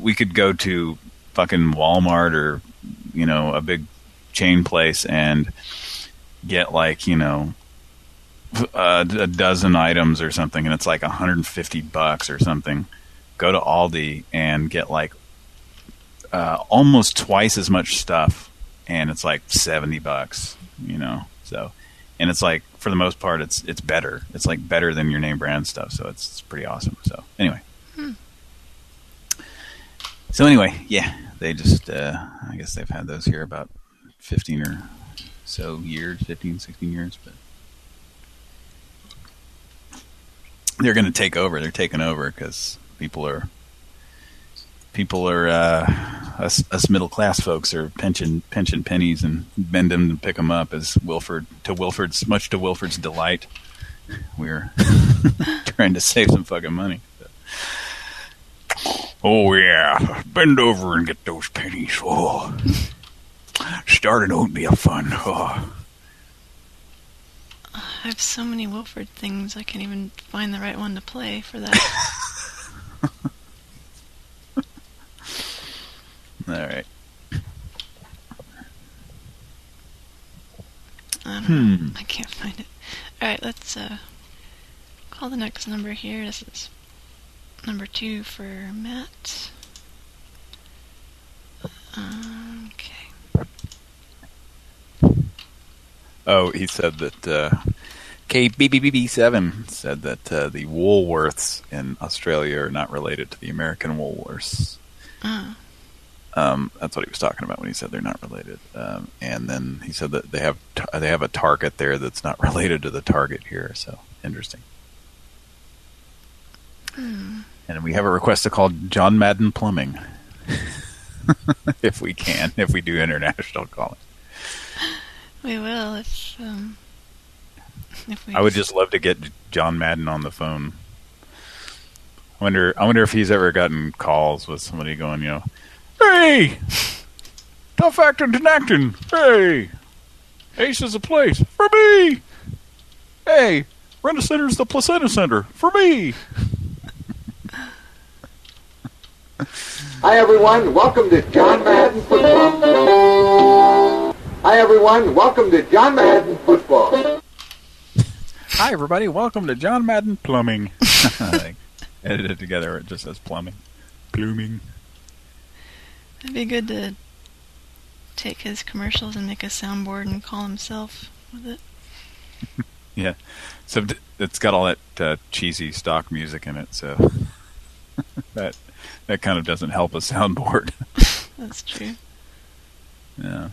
we could go to fucking Walmart or you know a big chain place and get like you know uh, a dozen items or something, and it's like 150 bucks or something. Go to Aldi and get like uh, almost twice as much stuff, and it's like 70 bucks. You know, so and it's like for the most part, it's it's better. It's like better than your name brand stuff, so it's, it's pretty awesome. So anyway. Hmm. So anyway, yeah, they just, uh, I guess they've had those here about 15 or so years, 15, 16 years, but they're going to take over. They're taking over because people are, people are, uh, us, us middle class folks are pinching, pinching pennies and bend them to pick them up as Wilford, to Wilford's, much to Wilford's delight. We're trying to save some fucking money. Oh yeah, bend over and get those pennies. Oh, starting oatmeal fun. Oh. I have so many Wilford things, I can't even find the right one to play for that. All right. I don't Hmm. I can't find it. Alright, let's uh, call the next number here. This is number two for Matt. Okay. Oh, he said that uh, KBBBB7 said that uh, the Woolworths in Australia are not related to the American Woolworths. Ah. Um, that's what he was talking about when he said they're not related. Um, and then he said that they have t- they have a Target there that's not related to the Target here. So interesting. Hmm. And we have a request to call John Madden Plumbing, if we can, if we do international calling. We will if um if we I would just love to get John Madden on the phone. I wonder. I wonder if he's ever gotten calls with somebody going, you know, "Hey, tough acting Tinactin. Hey, Ace is a place for me. Hey, Rent a Center's the placenta center for me." Hi everyone, welcome to John Madden Football. Hi everyone, welcome to John Madden Football. Hi, everybody. Welcome to John Madden Plumbing. edited together, it just says plumbing. Plumbing. It'd be good to take his commercials and make a soundboard and call himself with it. Yeah. So it's got all that uh, cheesy stock music in it, so that that kind of doesn't help a soundboard. That's true. yeah.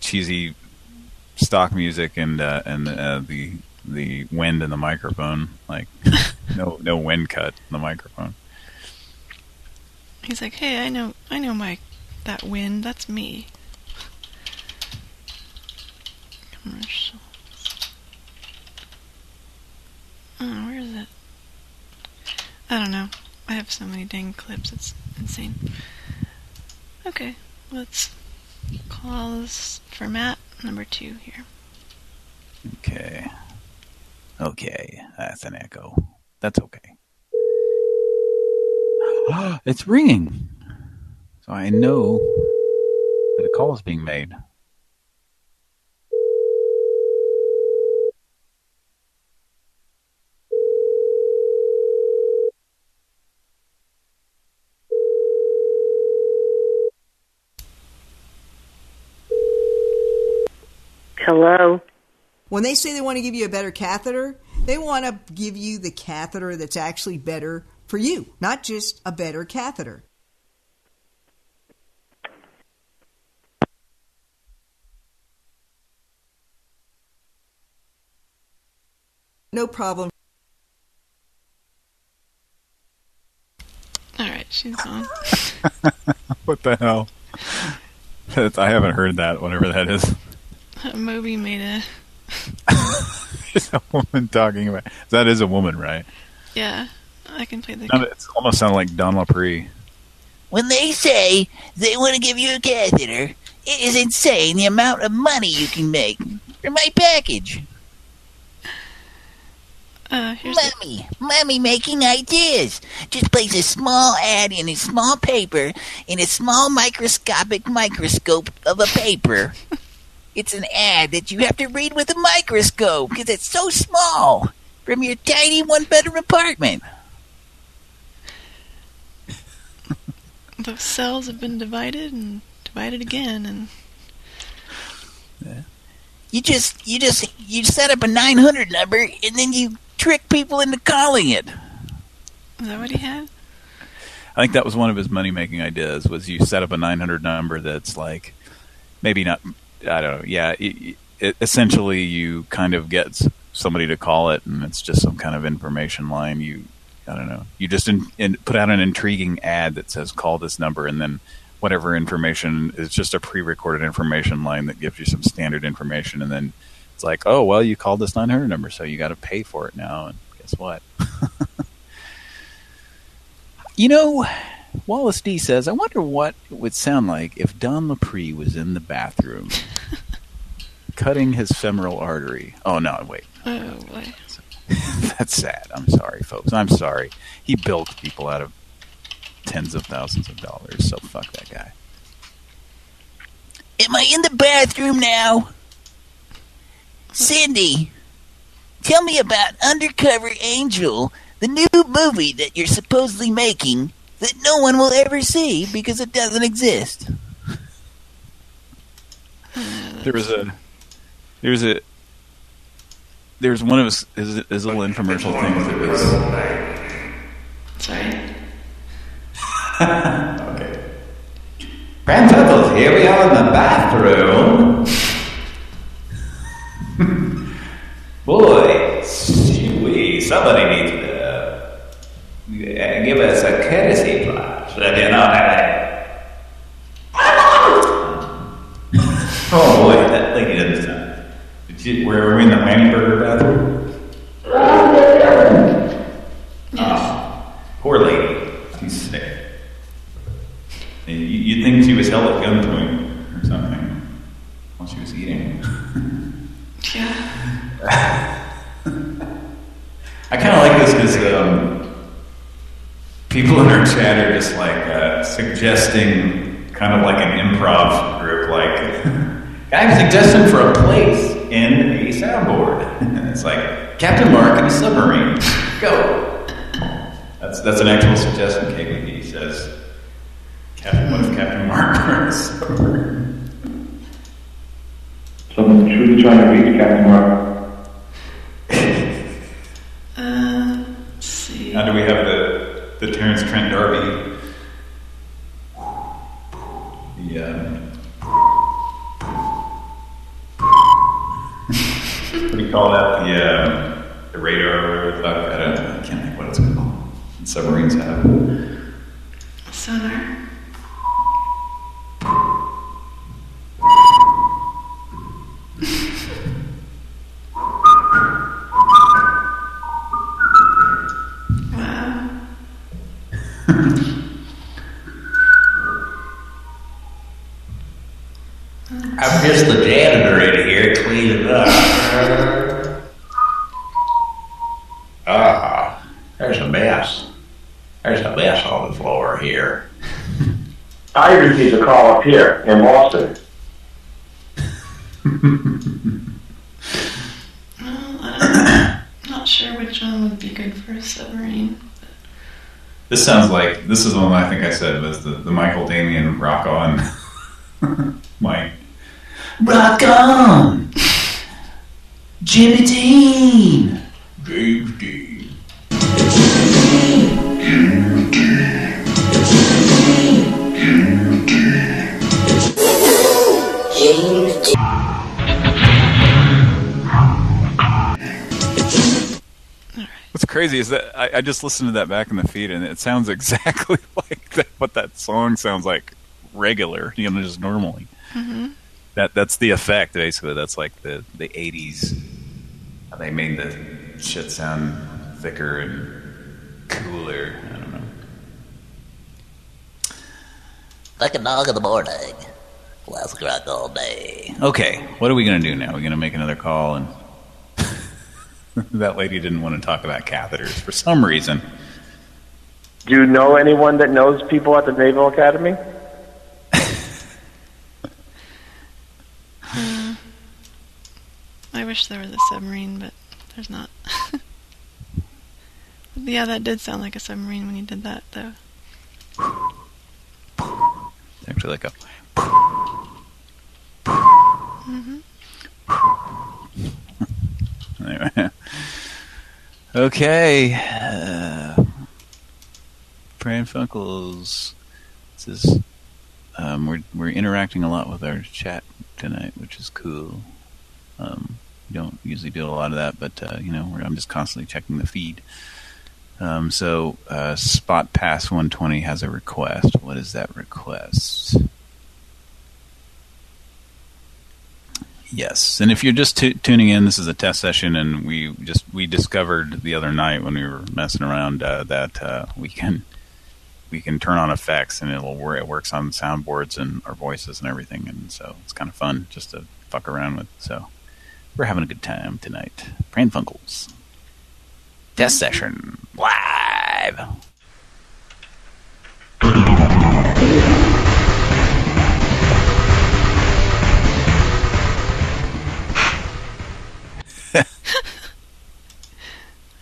Cheesy stock music and uh, and uh, the the wind in the microphone, like no no wind cut in the microphone. He's like, "Hey, I know, I know my that wind. That's me." Commercial. Oh, where is it? I don't know. I have so many dang clips. It's insane. Okay, let's call this for Matt number two here. Okay. Okay, that's an echo. That's okay. it's ringing. So I know that a call is being made. Hello. When they say they want to give you a better catheter, they want to give you the catheter that's actually better for you, not just a better catheter. No problem. All right, she's on. what the hell? I haven't heard that, whatever that is. Moby made a It's a woman talking about. That is a woman, right? yeah. I can play the. Sounded- It's almost sounded like Don Lapre. When they say they want to give you a catheter, it is insane the amount of money you can make. for my package. Uh, here's Mummy, Mummy making ideas. Just place a small ad in a small paper in a small microscopic microscope of a paper. it's an ad that you have to read with a microscope because it's so small from your tiny one-bedroom apartment. the cells have been divided and divided again, and You just, you just, you set up a 900 number and then you trick people into calling it. is that what he had? I think that was one of his money making ideas. Was you set up a 900 number that's like maybe not. I don't know. Yeah, it, it, essentially you kind of get somebody to call it, and it's just some kind of information line. You, I don't know. You just in, in, put out an intriguing ad that says call this number, and then whatever information is just a pre-recorded information line that gives you some standard information, and then it's like, oh well, you called this 900 number, so you got to pay for it now, and guess what? You know, Wallace D says, I wonder what it would sound like if Don Lapre was in the bathroom cutting his femoral artery. Oh, no, wait. Oh boy. That's sad. I'm sorry, folks. I'm sorry. He bilked people out of tens of thousands of dollars, so fuck that guy. Am I in the bathroom now? Cindy, tell me about Undercover Angel, the new movie that you're supposedly making that no one will ever see because it doesn't exist. There was a, there was a, there was one of his, his, his little infomercial things that was. Sorry. okay. Grand Turtles, here we are in the bathroom. Boy, we somebody needs to give us a courtesy prize. If you know what I mean. Oh boy, that lady doesn't sound. Did you, were we in the Manny Burger bathroom? Oh, poor lady. She's sick. You- You'd think she was held at gunpoint or something while she was eating. I kind of like this because um, are just like uh, suggesting kind of like an improv group, like, I'm suggesting for a place in a soundboard. It's like, Captain Mark in a submarine. Go. That's that's an actual suggestion, KBD says. Captain, what if Captain Mark were in a submarine? Truly trying to reach Captain Mark. Submarines have. Sounds like this is the one I think I said was the, the Michael Damian rock on. Mike. Rock on! Jimmy Dean! I, I just listened to that back in the feed, and it sounds exactly like that, what that song sounds like regular, you know, just normally. Mm-hmm. That that's the effect, basically. That's like the the '80s. They made the shit sound thicker and cooler. I don't know. Like a dog in the morning. Classic rock all day. Okay, what are we going to do now? We're going to make another call, and that lady didn't want to talk about catheters for some reason. Do you know anyone that knows people at the Naval Academy? Uh, I wish there was a submarine, but there's not. yeah, that did sound like a submarine when you did that, though. It's actually like a. hmm Anyway. okay. Uh, Pran Funkels. This is. Um, we're we're interacting a lot with our chat tonight, which is cool. Um, we don't usually do a lot of that, but uh, you know, I'm just constantly checking the feed. Um, so, uh, Spot Pass 120 has a request. What is that request? Yes, and if you're just tu tuning in, this is a test session, and we just we discovered the other night when we were messing around uh, that uh, we can we can turn on effects, and it'll work. It works on soundboards and our voices and everything, and so it's kind of fun just to fuck around with. So we're having a good time tonight. Pran Funkels test session live.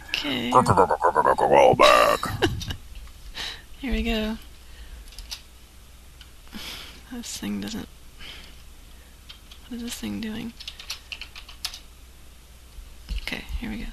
Okay. Roll back. Here we go. This thing doesn't. What is this thing doing? Okay, here we go.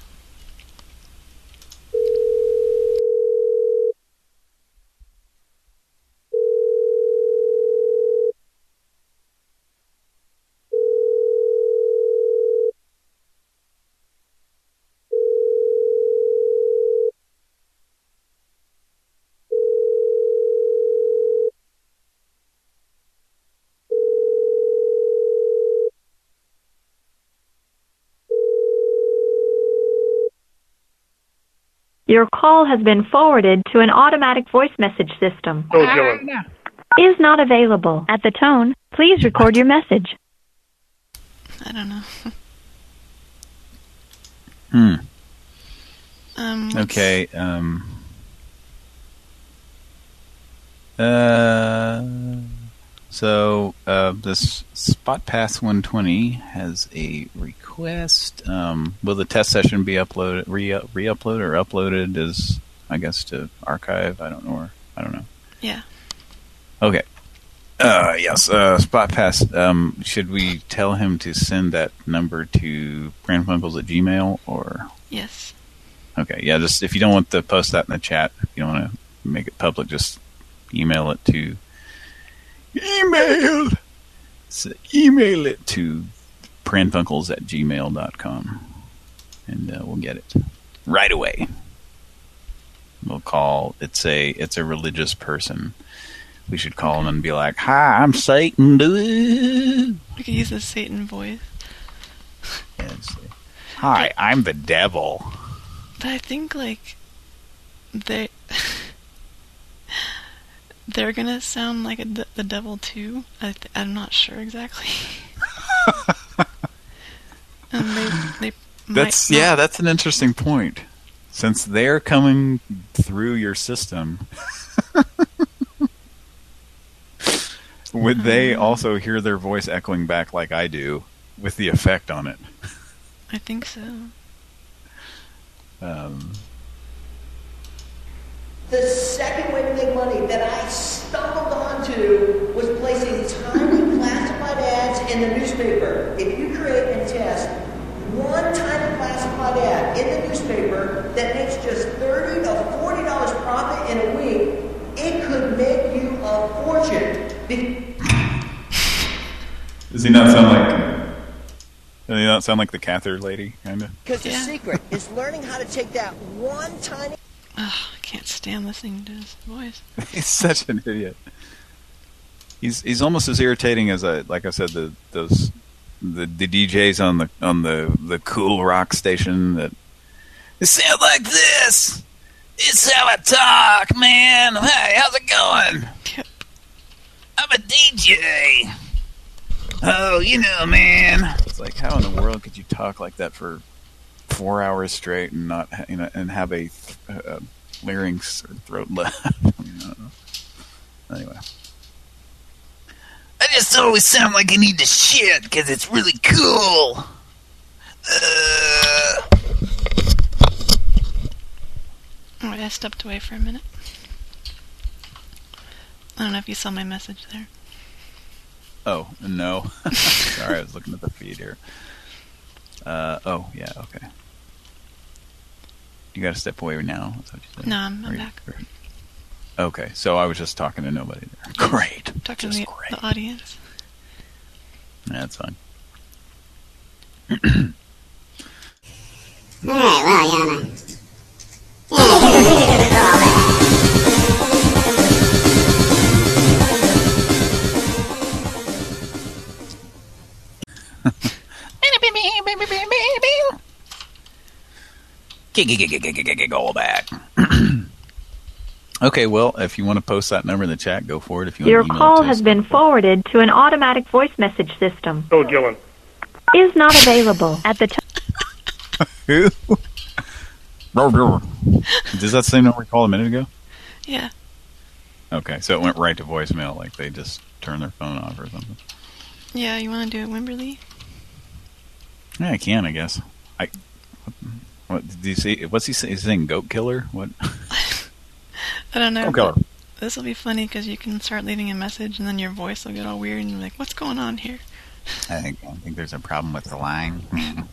Your call has been forwarded to an automatic voice message system. Is not available. At the tone, please record your message. I don't know. Hmm. Um, Okay. Um. Uh. So uh, this Spot Pass 120 has a request. Um, will the test session be uploaded, re re-uploaded, or uploaded as I guess to archive? I don't know. Or, I don't know. Yeah. Okay. Uh, yes, uh, Spot Pass. Um, should we tell him to send that number to pranfunkles at Gmail or? Yes. Okay, yeah, just if you don't want to post that in the chat, if you don't want to make it public, just email it to email so email it to pranfunkles at gmail.com and uh, we'll get it right away. We'll call it's a it's a religious person. We should call him and be like, "Hi, I'm Satan." dude." We could use the Satan voice. Yes. Hi, I'm the devil. But I think like they they're gonna sound like the devil too. I th- I'm not sure exactly. and they they That's yeah, that's an interesting point. Since they're coming through your system, would they Um. also hear their voice echoing back like I do with the effect on it? I think so. Um, The second way to make money that I stumbled onto was placing tiny classified ads in the newspaper. If you create and test one tiny classified ad in the newspaper that makes just thirty to forty dollars profit in a week, it could make you a fortune. Be- does he not sound like? Does he not sound like the catheter lady, kind of? Because the secret is learning how to take that one tiny Ugh, I can't stand listening to his voice. He's such an idiot. He's he's almost as irritating as I like I said the those the, the DJs on the on the the cool rock station that it sounds like this. It's how I talk, man. Hey, how's it going? I'm a DJ. Oh, you know, man. It's like, how in the world could you talk like that for four hours straight and not, you know, and have a, uh, larynx or throat left? You know? Anyway. I just always sound like I need to shit because it's really cool. Uh, Oh, I stepped away for a minute. I don't know if you saw my message there. Oh, no. Sorry, I was looking at the feed here. Uh, oh, yeah, okay. You gotta step away now? Is that what you said? No, I'm, I'm you- back. Okay, so I was just talking to nobody there. Great. Talking to the, the audience. That's fine. Alright, well, Yana. Go back. okay, well, if you want to post that number in the chat, go for it. If you Your want to email call has been forwarded to an automatic voice message system. Oh, Gillen. Is not available at the time. Who? Does that same number we called a minute ago? Yeah. Okay, so it went right to voicemail, like they just turned their phone off or something. Yeah, you want to do it, Wimberly? Yeah, I can, I guess. I. What, what did you see? What's he saying? He's saying goat killer? What? I don't know. Goat killer. This will be funny because you can start leaving a message and then your voice will get all weird and you're like, what's going on here? I think I think there's a problem with the line.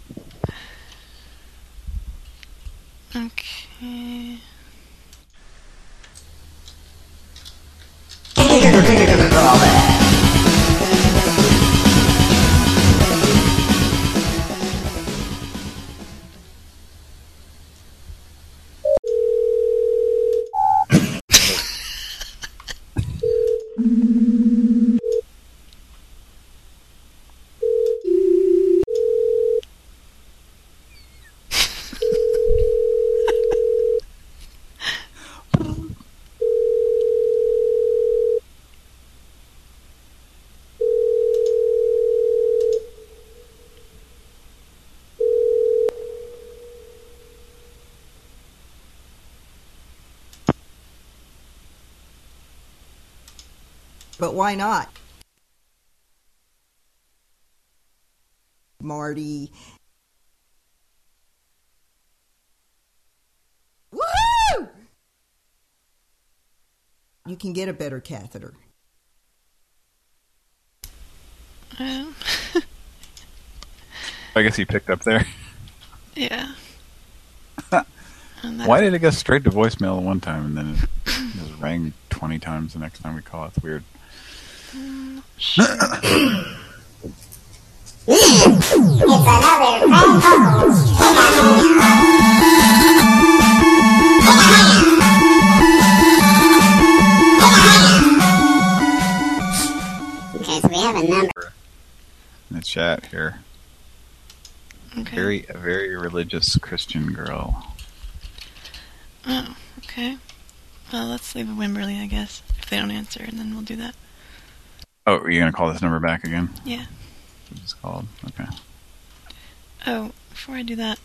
Okay. But why not? Marty. Woohoo! You can get a better catheter. Um, I guess he picked up there. yeah. Why did it go straight to voicemail one time and then it just rang 20 times the next time we call? It's weird. Because we have a number. In the chat here. Okay. Very, a very religious Christian girl. Oh, okay. Well, let's leave a Wimberly, I guess, if they don't answer, and then we'll do that. Oh, are you going to call this number back again? Yeah. It's called. Okay. Oh, before I do that,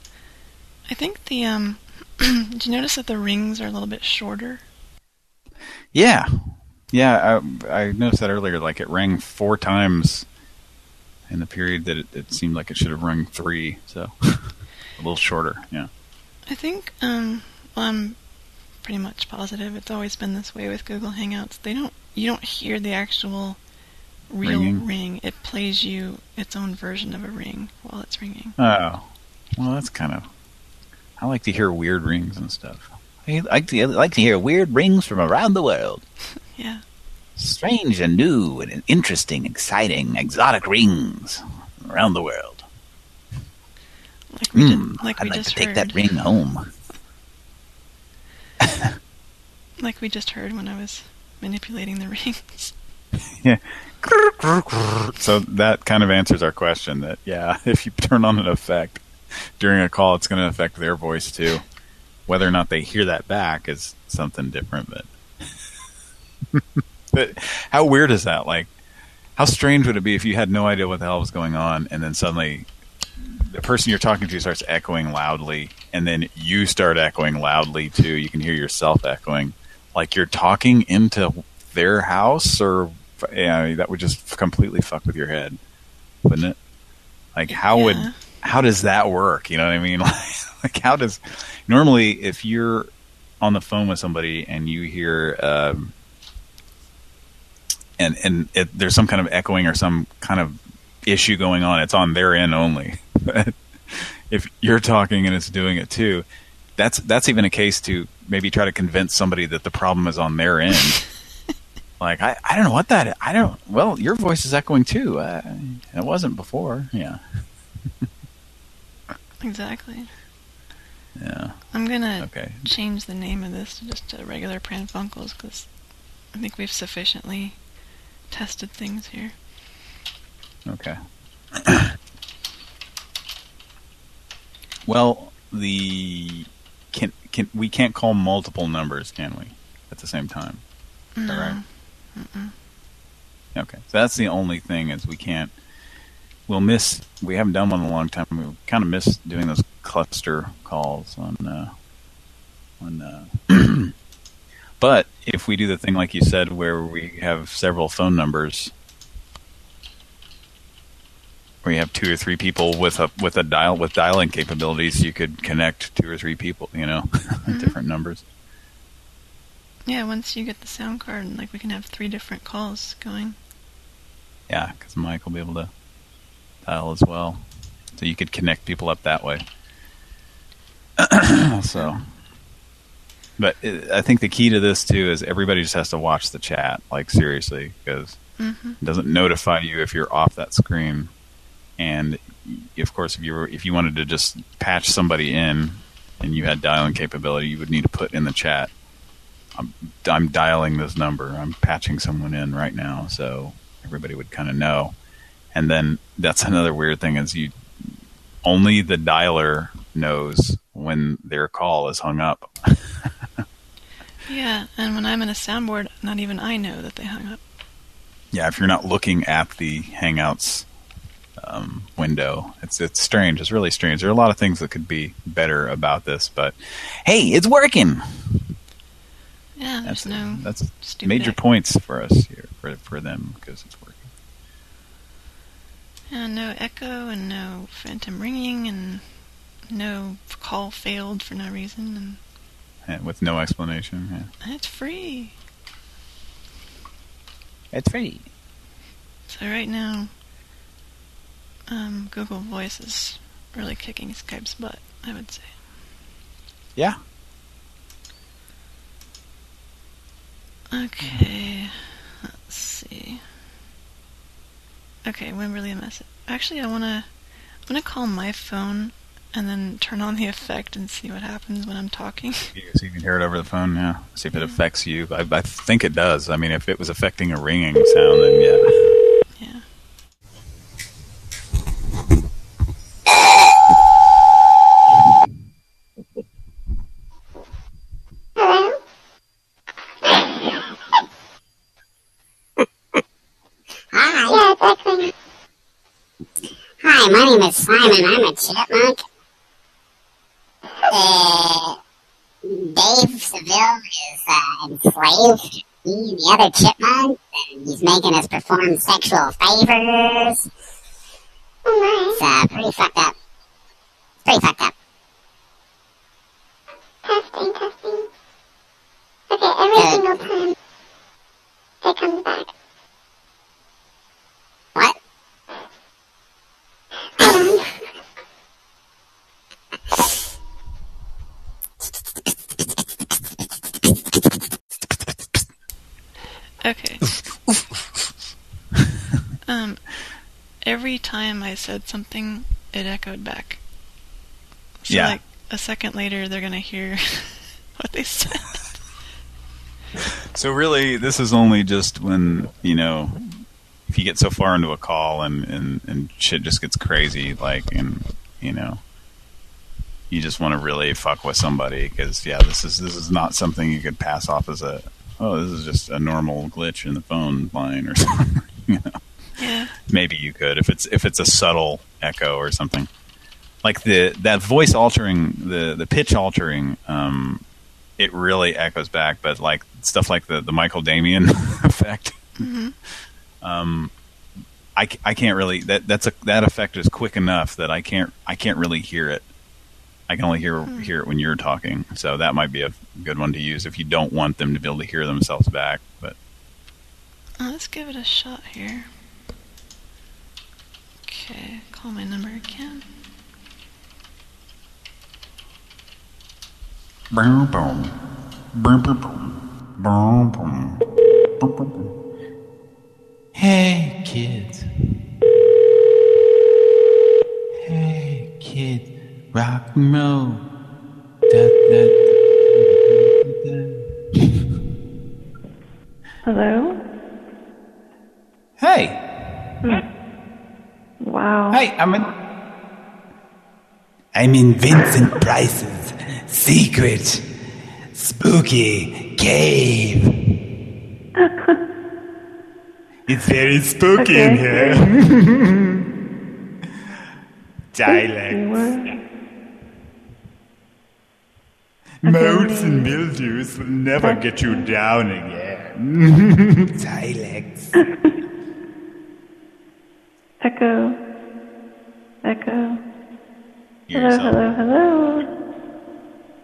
I think the, um, did you notice that the rings are a little bit shorter? Yeah. Yeah, I, I noticed that earlier. Like, it rang four times in the period that it, it seemed like it should have rung three. So, a little shorter, yeah. I think, um, well, I'm pretty much positive it's always been this way with Google Hangouts. They don't, you don't hear the actual real Ringing? ring. It plays you its own version of a ring while it's ringing. Oh, well, that's kind of. I like to hear weird rings and stuff. I like to, I like to hear weird rings from around the world. Yeah. Strange and new and interesting, exciting, exotic rings around the world. Like we, ju- hmm, like I'd we like just to take heard. that ring home. Like we just heard when I was manipulating the rings. Yeah. So that kind of answers our question that, yeah, if you turn on an effect during a call, it's going to affect their voice too. Whether or not they hear that back is something different, but. but how weird is that? Like, How strange would it be if you had no idea what the hell was going on, and then suddenly the person you're talking to starts echoing loudly, and then you start echoing loudly too. You can hear yourself echoing, like you're talking into their house, or yeah, that would just completely fuck with your head, wouldn't it? Like how would how does that work? You know what I mean? Like, like how does normally if you're on the phone with somebody and you hear um, and and it, there's some kind of echoing or some kind of issue going on, it's on their end only. But if you're talking and it's doing it too, that's that's even a case to maybe try to convince somebody that the problem is on their end. like I, I don't know what that I don't well your voice is echoing too. Uh, it wasn't before. Yeah. Exactly. Yeah. I'm gonna Okay. change the name of this to just a regular Pran Funkels because I think we've sufficiently tested things here. Okay. well, the can can we can't call multiple numbers, can we? At the same time. No. right? Mm-mm. Okay. So that's the only thing is we can't. We'll miss. We haven't done one in a long time. We kind of miss doing those cluster calls on. Uh, on. Uh, but if we do the thing like you said, where we have several phone numbers, where you have two or three people with a with a dial with dialing capabilities, you could connect two or three people. You know, different numbers. Yeah, once you get the sound card, like we can have three different calls going. Yeah, because Mike will be able to dial as well, so you could connect people up that way. so, but it, I think the key to this too is everybody just has to watch the chat, like seriously, because Mhm. it doesn't notify you if you're off that screen. And of course, if you were if you wanted to just patch somebody in and you had dialing capability, you would need to put in the chat. I'm, I'm dialing this number. I'm patching someone in right now, so everybody would kind of know. And then that's another weird thing is you only the dialer knows when their call is hung up. Yeah, and when I'm in a soundboard, not even I know that they hung up. Yeah, if you're not looking at the Hangouts um, window, it's it's strange. It's really strange. There are a lot of things that could be better about this, but hey, it's working. Yeah, there's That's no that's stupid major points for us here for for them because it's working. Yeah, no echo and no phantom ringing and no call failed for no reason and And with no explanation. Yeah. it's free. It's free. So right now, um, Google Voice is really kicking Skype's butt, I would say. Yeah. Okay, let's see. Okay, Wimberley message. Actually, I wanna, I'm gonna call my phone and then turn on the effect and see what happens when I'm talking. So you can hear it over the phone. Yeah. See if it mm-hmm. affects you. I, I think it does. I mean, if it was affecting a ringing sound, then yeah. Yeah. Hi. Yeah, exactly. Hi, my name is Simon. I'm a chipmunk. Uh, Dave Seville is uh, enslaved. He, the other chipmunk, and he's making us perform sexual favors. It's uh, pretty fucked up. Pretty fucked up. Testing, testing. Okay, every single time it comes back. Okay. um, every time I said something, it echoed back. So Yeah. like a second later, they're gonna hear what they said. So really, this is only just when you know if you get so far into a call and and and shit just gets crazy, like and you know you just want to really fuck with somebody because yeah, this is this is not something you could pass off as a oh this is just a normal glitch in the phone line or something. You know? Yeah. maybe you could if it's if it's a subtle echo or something. Like the that voice altering the the pitch altering, um, it really echoes back. But like stuff like the the Michael Damian effect, hmm um, I, I can't really that that's a that effect is quick enough that I can't I can't really hear it. I can only hear hmm. hear it when you're talking. So that might be a good one to use if you don't want them to be able to hear themselves back. But uh, let's give it a shot here. Okay, call my number again. Boom boom. Boom boom. Boom boom. Boom boom. Hey kids. Hey kids, rock and roll. Da, da, da. Hello? Hey. Wow. Hey, I'm in. I'm in Vincent Price's secret spooky cave. It's very spooky in here. Tilex. Modes and mildews will never get you down again. Tilex. Echo. Echo. Hello, hello, hello.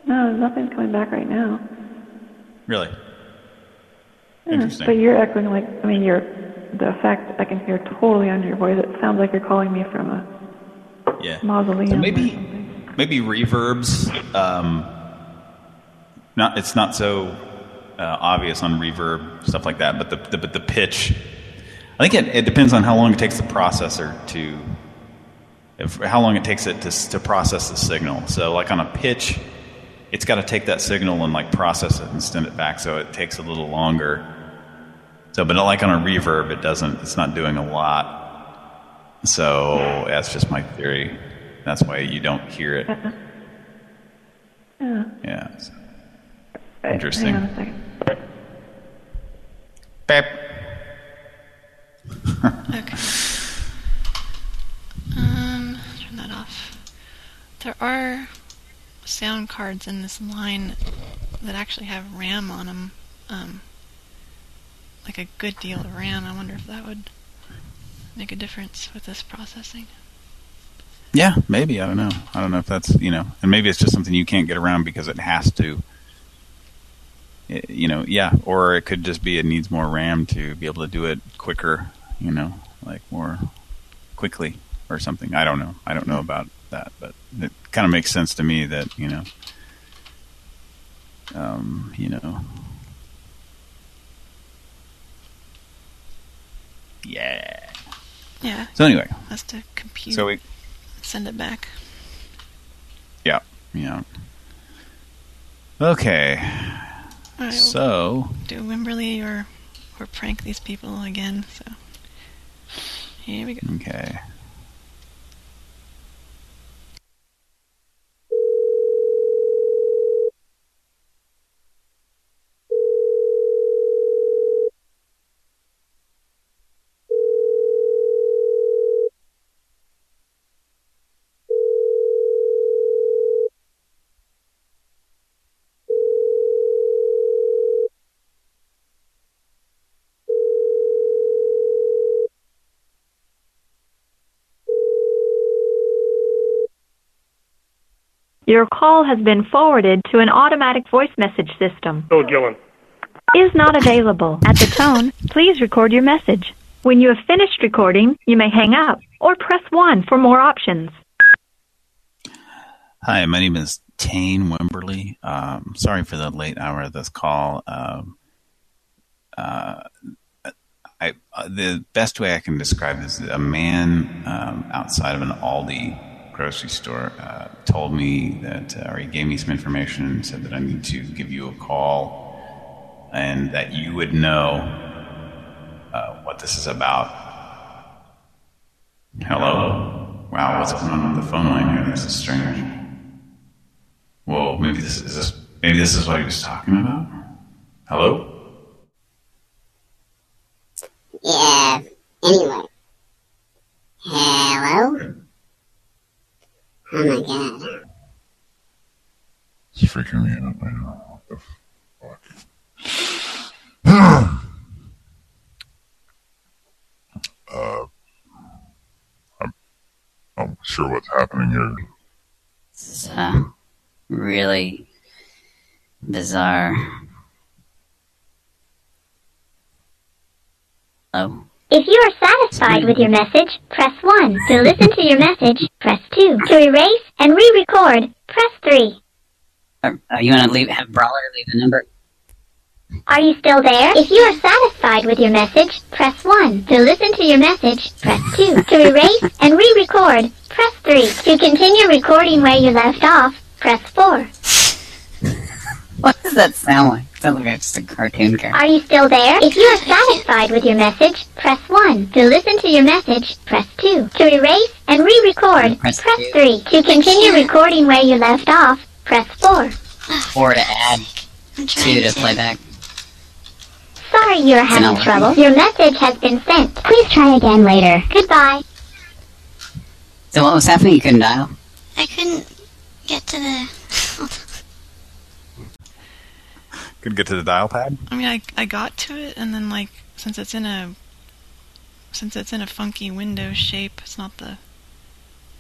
No, nothing's coming back right now. Really? Yeah, Interesting. But you're echoing like, I mean, you're, the effect I can hear totally under your voice. It sounds like you're calling me from a Yeah. mausoleum. So maybe something. maybe reverbs. Um, not it's not so uh, obvious on reverb stuff like that, but the, the but the pitch. I think it, it depends on how long it takes the processor to, if, how long it takes it to to process the signal. So like on a pitch, it's got to take that signal and like process it and send it back. So it takes a little longer. So, but like on a reverb, it doesn't. It's not doing a lot. So that's just my theory. That's why you don't hear it. Yeah. Yeah. so- Right, Interesting. Hang on a second. Beep. Okay. Um, turn that off. There are sound cards in this line that actually have RAM on them. Um, like a good deal of RAM. I wonder if that would make a difference with this processing. Yeah, maybe. I don't know. I don't know if that's, you know, and maybe it's just something you can't get around because it has to. You know, yeah, or it could just be it needs more RAM to be able to do it quicker, you know, like more quickly or something. I don't know. I don't know about that, but it kind of makes sense to me that, you know, um, you know, yeah. Yeah. So anyway, Has to compute. so we, send it back. yeah, yeah. Okay. Right, So, do Wimberley or or prank these people again. So here we go. okay. Your call has been forwarded to an automatic voice message system. Oh, Gillen. Is not available. At the tone, please record your message. When you have finished recording, you may hang up or press 1 for more options. Hi, my name is Tane Wimberly. Um, sorry for the late hour of this call. Um, uh, I, uh, the best way I can describe this is a man um, outside of an Aldi grocery store uh, told me that, uh, or he gave me some information and said that I need to give you a call and that you would know uh, what this is about. Hello? Wow, what's going on with the phone line here? This is strange. Whoa, maybe this is this maybe this is what he was talking about. Hello? Yeah, anyway. Hello? Oh my god. It's freaking me out, man. What the fuck? uh, I'm, I'm sure what's happening here. This is uh, really bizarre. Oh. If you are satisfied with your message, press 1. To listen to your message, press 2. To erase and re-record, press 3. Uh, uh, you want to leave? Have Brawler leave the number? Are you still there? If you are satisfied with your message, press 1. To listen to your message, press 2. To erase and re-record, press 3. To continue recording where you left off, press 4. What does that sound like? It sounds like just a cartoon character. Are you still there? If you are satisfied with your message, press 1. To listen to your message, press 2. To erase and re-record, Press press 3. To continue recording where you left off, press 4. Or to add two to play back. Sorry you're having not trouble. Your message has been sent. Please try again later. Goodbye. So what was happening? You couldn't dial? I couldn't get to the... Could get to the dial pad. I mean, I I got to it, and then like since it's in a since it's in a funky window shape, it's not the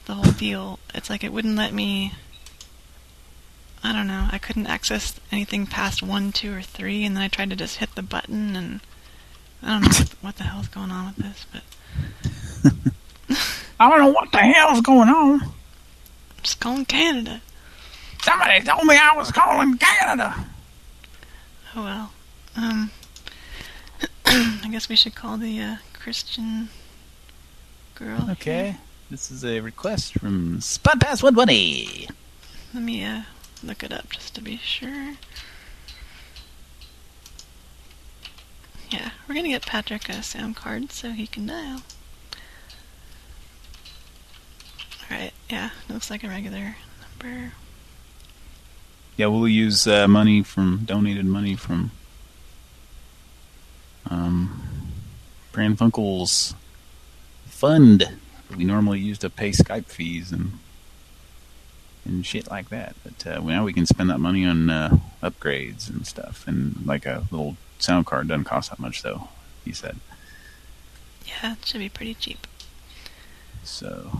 the whole deal. It's like it wouldn't let me. I don't know. I couldn't access anything past one, two, or three, and then I tried to just hit the button, and I don't know what, what the hell's going on with this, but I don't know what the hell's going on. I'm just calling Canada. Somebody told me I was calling Canada. Oh well. Um, I guess we should call the uh, Christian girl. Okay. This is a request from Spud Pass 120. Let me uh, look it up just to be sure. Yeah, we're gonna get Patrick a sound card so he can dial. Alright, yeah, looks like a regular number. Yeah, we'll use uh, money from donated money from um, Pran Funkel's fund that we normally use to pay Skype fees and and shit like that. But uh, now we can spend that money on uh, upgrades and stuff. And like a little sound card doesn't cost that much, though. He said Yeah, it should be pretty cheap. so.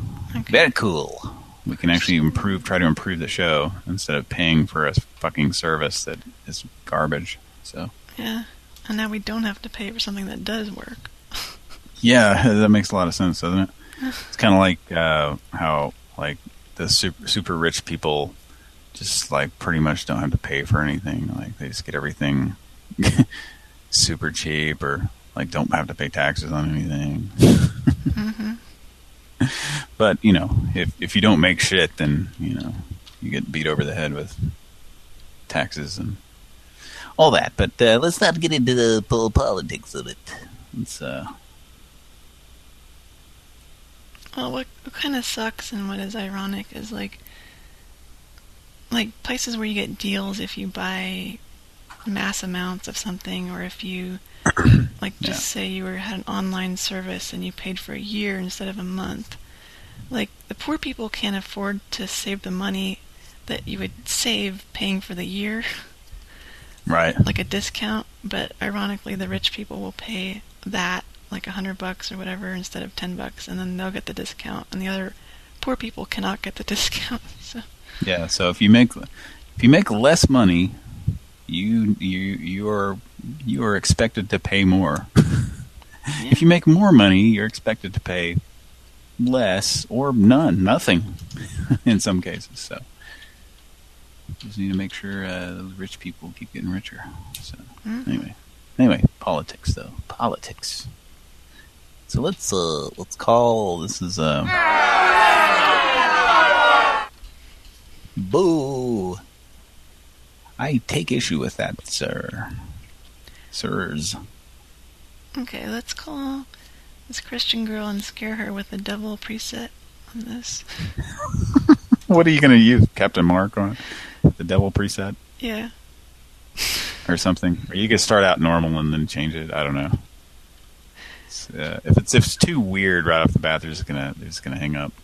Very cool. We can actually improve, try to improve the show instead of paying for a fucking service that is garbage. So Yeah, and now we don't have to pay for something that does work. yeah, that makes a lot of sense, doesn't it? It's kind of like uh, how like the super super rich people just like pretty much don't have to pay for anything. Like they just get everything super cheap, or like don't have to pay taxes on anything. hmm But you know, if if you don't make shit, then you know you get beat over the head with taxes and all that. But uh, let's not get into the po- politics of it. It's uh, Well, what, what kind of sucks and what is ironic is like, like places where you get deals if you buy mass amounts of something, or if you, like, just say you were had an online service and you paid for a year instead of a month. Like the poor people can't afford to save the money that you would save paying for the year, right. like a discount. But ironically, the rich people will pay that like a hundred bucks or whatever instead of ten bucks, and then they'll get the discount, and the other poor people cannot get the discount. So Yeah, so if you make if you make less money, you you you are you are expected to pay more. If you make more money, you're expected to pay less or none, nothing in some cases. So just need to make sure uh, those rich people keep getting richer. So Mhm. anyway, anyway, politics though, politics. So let's uh let's call this is um Boo! I take issue with that, sir. Sirs. okay, let's call this Christian girl and scare her with the devil preset on this. What are you going to use, Captain Mark, on? The devil preset Yeah. or something? Or you can start out normal and then change it. I don't know. It's uh, if it's if it's too weird right off the bat, they're just gonna they're just gonna hang up.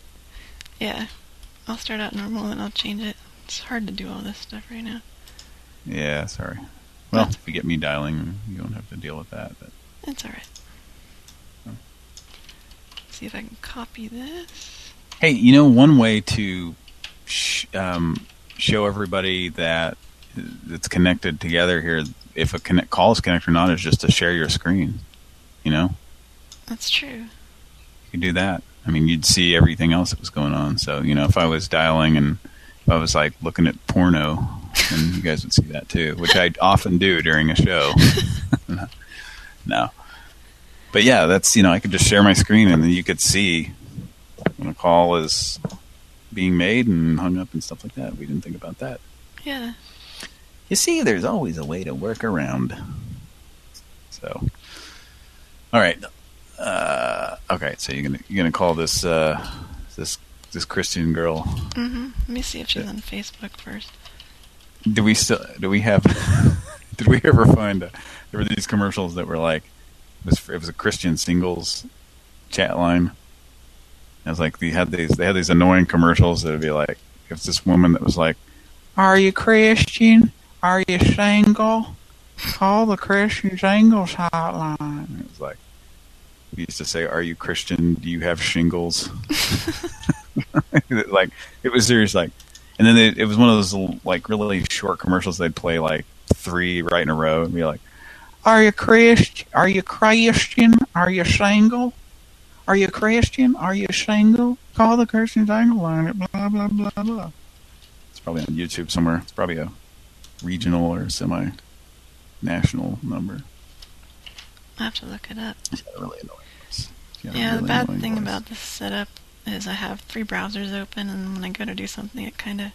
Yeah. I'll start out normal and I'll change it. It's hard to do all this stuff right now. Yeah, sorry. Well, if you get me dialing, you don't have to deal with that. But It's alright. See if I can copy this. hey, you know, one way to sh um, show everybody that it's connected together here, if a connect call is connected or not, is just to share your screen. You know, That's true. you could do that. I mean, you'd see everything else that was going on. So, you know, if I was dialing and if I was like looking at porno, then you guys would see that too, which I often do during a show. no. But yeah, that's, you know, I could just share my screen and then you could see when a call is being made and hung up and stuff like that. We didn't think about that. Yeah. You see, there's always a way to work around. So, all right. Uh, okay, so you're gonna you're gonna call this uh, this this Christian girl. hmm Let me see if she's on Facebook first. Do we still do we have? did we ever find a, there were these commercials that were like it was it was a Christian singles chat line. It was like they had these they had these annoying commercials that would be like it was this woman that was like, "Are you Christian? Are you single? Call the Christian Singles hotline." It was like we used to say, "Are you Christian? Do you have shingles?" like it was serious, like, and then it, it was one of those like really short commercials. They'd play like three right in a row and be like, "Are you Christian? Are you Christian? Are you single? Are you Christian? Are you single? Call the Christian Single line." at Blah blah blah blah. It's probably on YouTube somewhere. It's probably a regional or semi-national number. I have to look it up. Really annoying voice. It's got a Yeah, the bad thing voice. about this setup is I have three browsers open, and when I go to do something, it kind of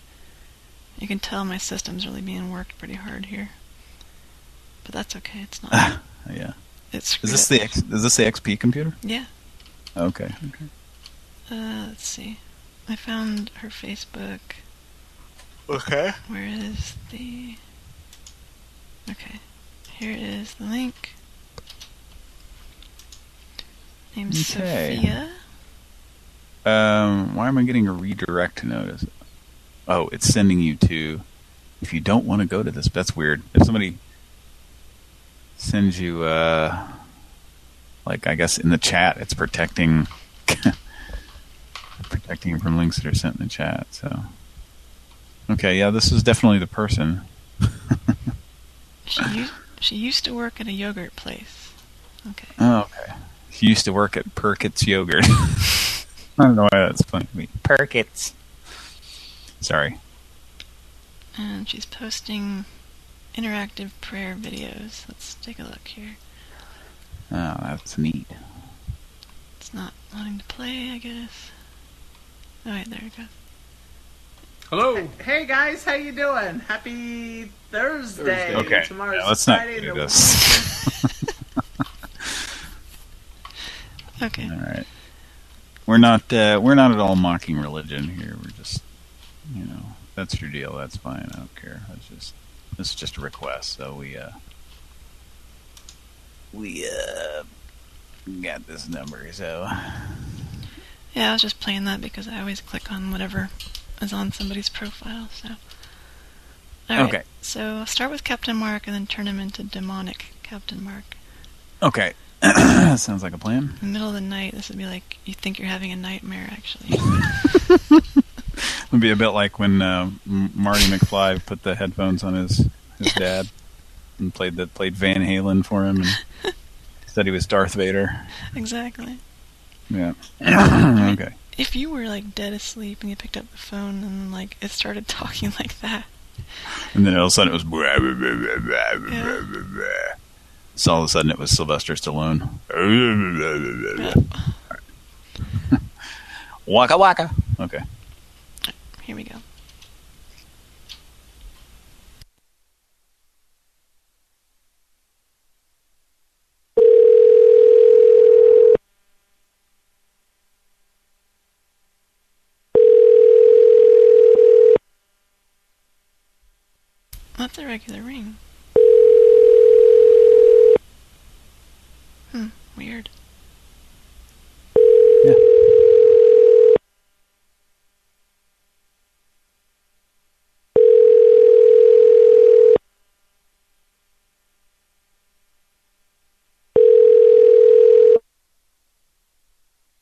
you can tell my system's really being worked pretty hard here. But that's okay. It's not. yeah. It's Is this the X, is this the XP computer? yeah. Okay. Okay. Uh, let's see. I found her Facebook. Okay. Where is the? Okay, here is the link. Name's Okay. Sophia. Um, why am I getting a redirect notice? Oh, it's sending you to. If you don't want to go to this, that's weird. If somebody sends you, uh, like I guess in the chat, it's protecting protecting from links that are sent in the chat. So, okay, yeah, this is definitely the person. She used, she used to work at a yogurt place. Okay. Oh, okay. She used to work at Perkins Yogurt. I don't know why that's funny to me. Perkins. Sorry. And she's posting interactive prayer videos. Let's take a look here. Oh, that's neat. It's not wanting to play, I guess. All right, there we go. Hello. Hey guys, how you doing? Happy Thursday. Okay. Tomorrow's Yeah, let's not Friday. do this. Okay. All right. We're not uh, we're not at all mocking religion here. We're just you know that's your deal. That's fine. I don't care. It's just this is just a request. So we uh we uh got this number. So Yeah, I was just playing that because I always click on whatever is on somebody's profile. So. Okay. So I'll start with Captain Mark and then turn him into demonic Captain Mark. okay. Sounds like a plan. Middle of the night, this would be like you think you're having a nightmare, actually. It'd be a bit like when uh, Marty McFly put the headphones on his his dad and played the played Van Halen for him and said he was Darth Vader. exactly. Yeah. okay. If you were like dead asleep and you picked up the phone and like it started talking like that, And then all of a sudden it was. Blah, So all of a sudden it was Sylvester Stallone. waka waka. Okay. here we go. That's a regular ring. Hmm, weird. Yeah.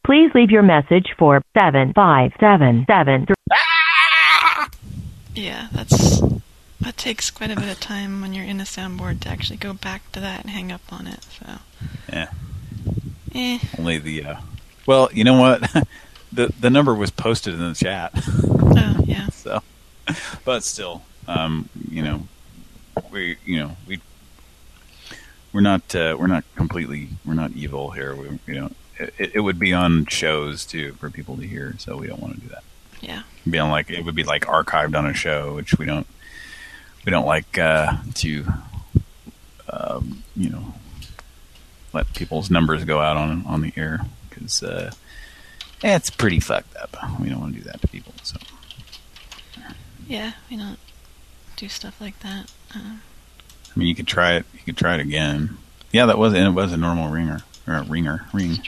Please leave your message for 7577. Ah! Yeah, that's that takes quite a bit of time when you're in a soundboard to actually go back to that and hang up on it. So, Yeah. eh. Only the uh well, you know what? the the number was posted in the chat. Oh, yeah. so but still, um, you know, we you know, we we're not uh, we're not completely we're not evil here. We you know, it, it would be on shows too for people to hear, so we don't want to do that. Yeah. It'd be on like it would be like archived on a show, which we don't we don't like uh, to um, you know let people's numbers go out on on the air because uh, it's pretty fucked up. We don't want to do that to people. So Yeah, we don't do stuff like that. Uh, I mean, you could try it. You could try it again. Yeah, that was and it was a normal ringer or a ringer ring.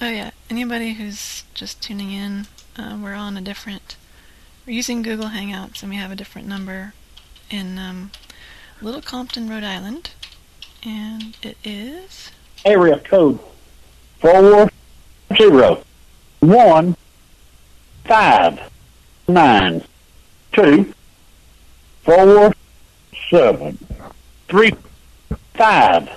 oh yeah, anybody who's just tuning in, uh, we're on a different. We're using Google Hangouts, and we have a different number in um, Little Compton, Rhode Island, and it is. area code four zero one five nine two four seven three five.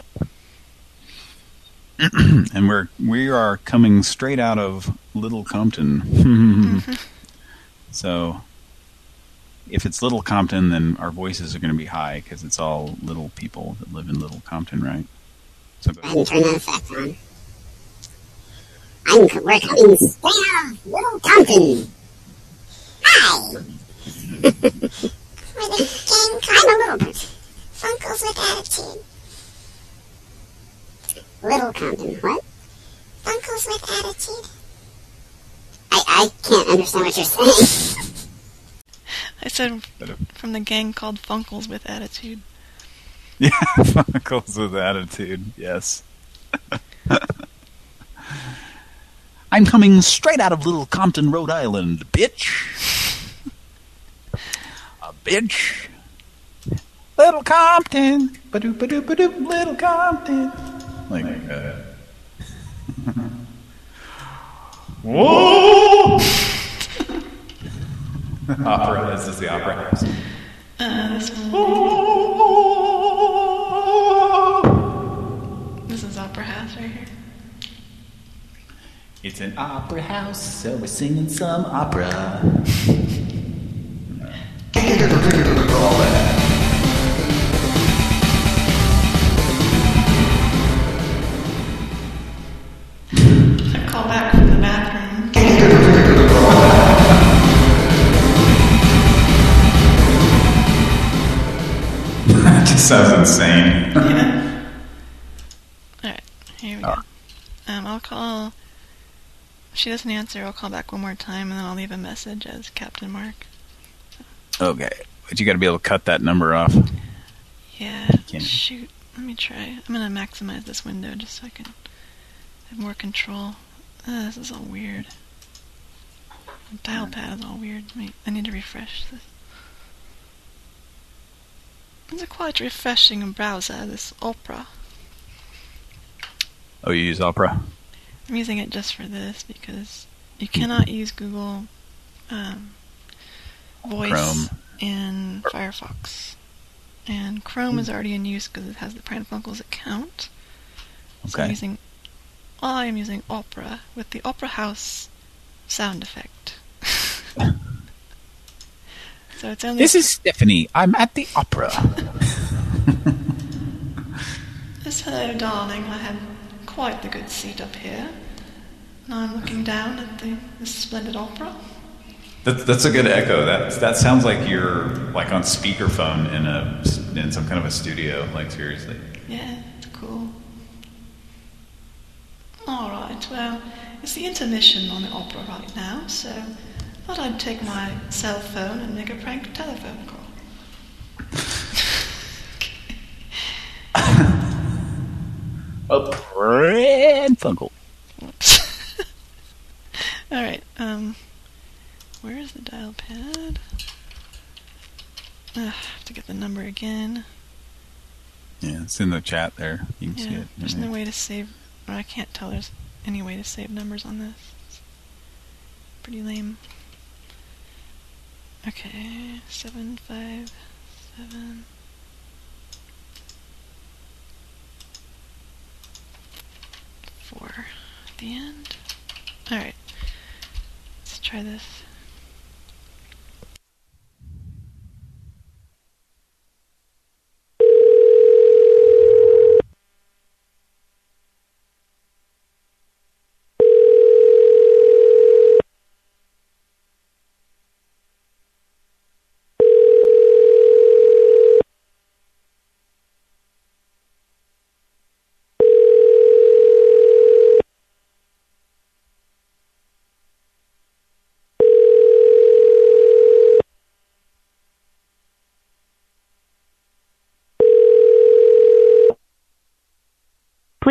and we're we are coming straight out of Little Compton. so if it's Little Compton, then our voices are going to be high because it's all little people that live in Little Compton, right? So I can turn that effect on. I'm, we're coming straight out of Little Compton. Hi! we're the gang called a little bit. Funkles with attitude. Little Compton, what? Funkles with attitude. I, I can't understand what you're saying. I said from the gang called Funkles with Attitude. Yeah, Funkles with attitude. Yes. I'm coming straight out of Little Compton, Rhode Island, bitch. A bitch. Little Compton. Ba-doop, ba-doop, ba-doop, Little Compton. Like, uh... Whoa! opera. This is the opera house. Uh, this, this is Opera House right here. It's an opera house, so we're singing some opera. that just sounds insane. Alright, here we go. Um, I'll call. If she doesn't answer, I'll call back one more time and then I'll leave a message as Captain Mark. Okay, but you got to be able to cut that number off. Yeah, Can- shoot. Let me try. I'm gonna maximize this window just so I can have more control. Uh, this is all weird. The dial pad is all weird. I need to refresh this. It's a quite refreshing browser, this Opera. Oh, you use Opera? I'm using it just for this because you cannot use Google um, Voice Chrome. in Firefox. And Chrome is already in use because it has the Pranfunkles account. So I'm Okay. using, I am using Opera with the Opera House sound effect. so it's only This is Stephanie. I'm at the opera. Yes, hello, darling. I have quite the good seat up here. Now I'm looking down at the, the splendid opera. That, that's a good echo. That that sounds like you're like on speakerphone in a in some kind of a studio. Like seriously. Yeah, it's cool. All right, well, it's the intermission on the opera right now, so I thought I'd take my cell phone and make a prank telephone call. A prank phone call. All right, um, where is the dial pad? Ugh, I have to get the number again. Yeah, it's in the chat there. You can see it. there's no way to save Or I can't tell there's any way to save numbers on this. It's pretty lame. Okay, seven, five, seven. Four the end. Alright. Let's try this.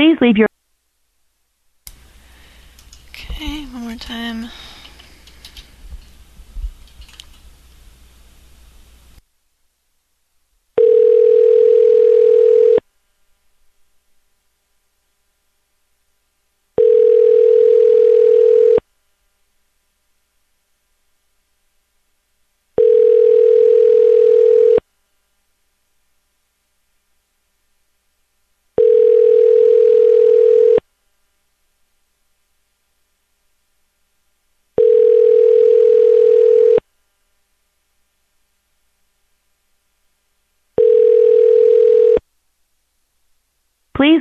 Please leave your Okay, one more time.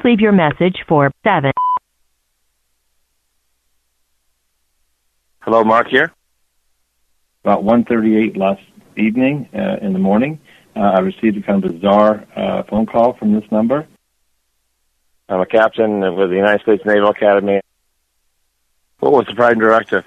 Please leave your message for 7 Hello, Mark here. About 1.38 last evening uh, in the morning, uh, I received a kind of bizarre uh, phone call from this number. I'm a captain with the United States Naval Academy. What was the prime directive?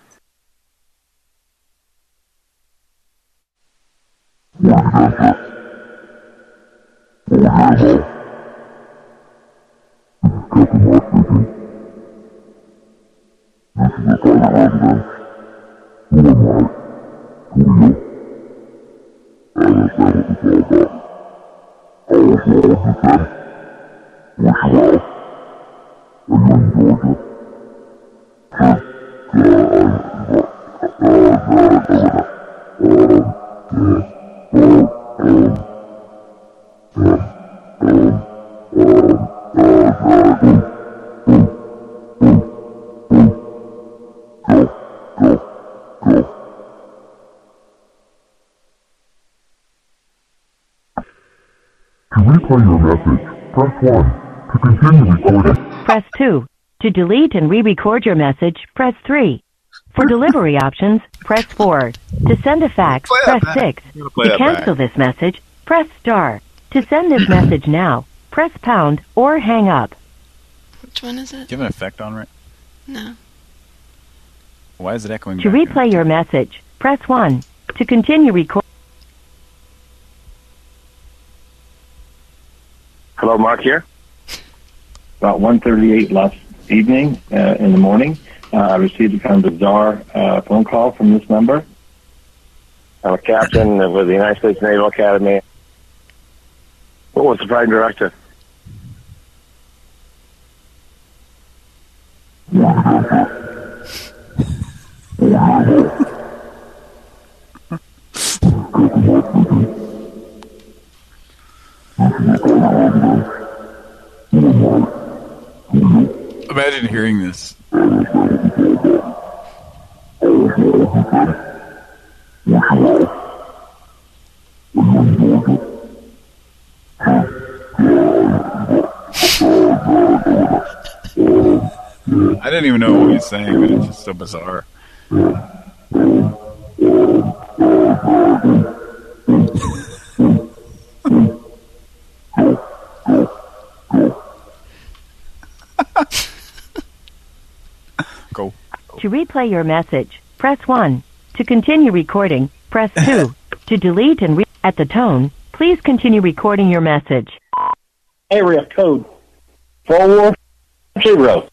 To replay your message, press 1. To continue recording, Press 2. To delete and re-record your message, press 3. For delivery options, press 4. To send a fax, press back. 6. Gotta play To that back. cancel this message, press star. To send this message now, press pound or hang up. Which one is it? Do you have an effect on it? No. Why is it echoing To back? replay your message, press 1. To continue recording. Hello, Mark here. About 1.38 last evening uh, in the morning, uh, I received a kind of bizarre uh, phone call from this number. I'm a captain with the United States Naval Academy. What was the prime directive? Imagine hearing this. I didn't even know what he was saying, but it's just so bizarre. To replay your message, press 1. To continue recording, press 2. to delete and re- at the tone, please continue recording your message. Area code four zero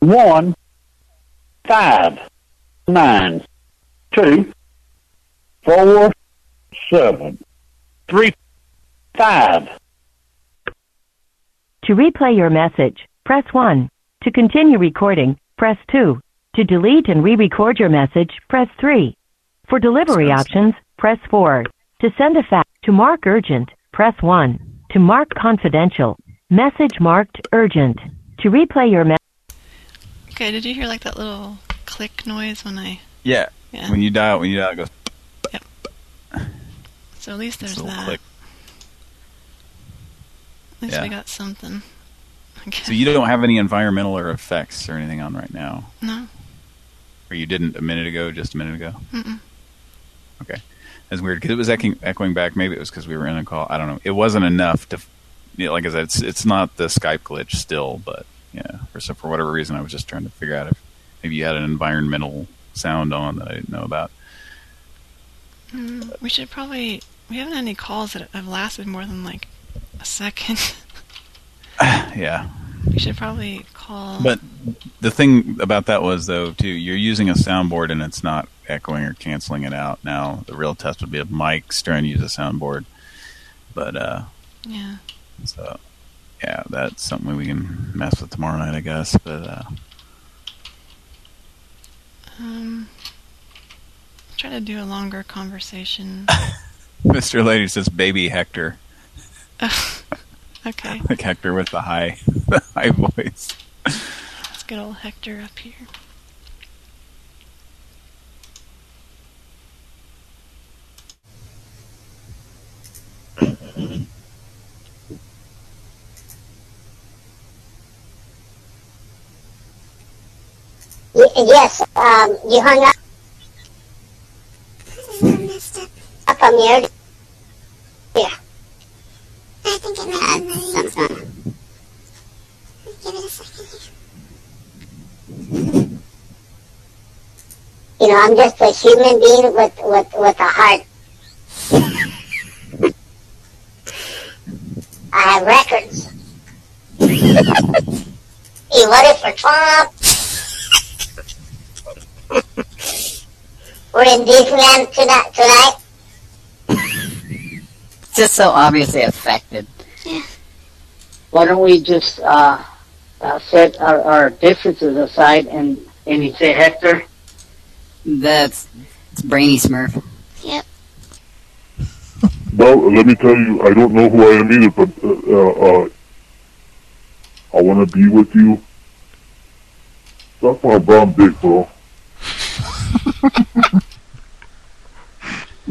one five nine two four seven three five. To replay your message, press 1. To continue recording, press 2. To delete and re-record your message, press 3. For delivery options, press 4. To send a fax, to mark urgent, press 1. To mark confidential, message marked urgent. To replay your message, Okay, did you hear like that little click noise when I? Yeah. Yeah. When you dial, when you dial, it goes. Yep. So at least there's that. click. At least Yeah. we got something. Okay. So you don't have any environmental or effects or anything on right now, No. Or you didn't a minute ago, just a minute ago. Mm-mm. Okay, that's weird because it was echoing, echoing back. Maybe it was because we were in a call. I don't know. It wasn't enough to, you know, like I said, it's it's not the Skype glitch still, but yeah, for so for whatever reason, I was just trying to figure out if maybe you had an environmental sound on that I didn't know about. Mm, we should probably. We haven't had any calls that have lasted more than like a second. yeah, we should probably call. but the thing about that was though too, you're using a soundboard and it's not echoing or canceling it out. Now the real test would be if Mike's trying to use a soundboard, but uh, yeah. So, yeah, that's something we can mess with tomorrow night, I guess. But uh, Um. Try to do a longer conversation. Mr. Lady says, "Baby Hector," okay. like Hector with the high, the high voice. Let's get old Hector up here. Yes, um, you hung up. Up on the Yeah. I think it might Uh, be my something. Give it a second here. You know, I'm just a human being with with with a heart. I have records. he voted for Trump. We're in Disneyland. Tonight. Just so obviously affected. Yeah. Why don't we just uh, uh, set our, our differences aside and, and you say Hector? That's it's brainy Smurf. Yep. Well, let me tell you, I don't know who I am either, but uh, uh, uh, I want to be with you. Suck my brown dick, bro.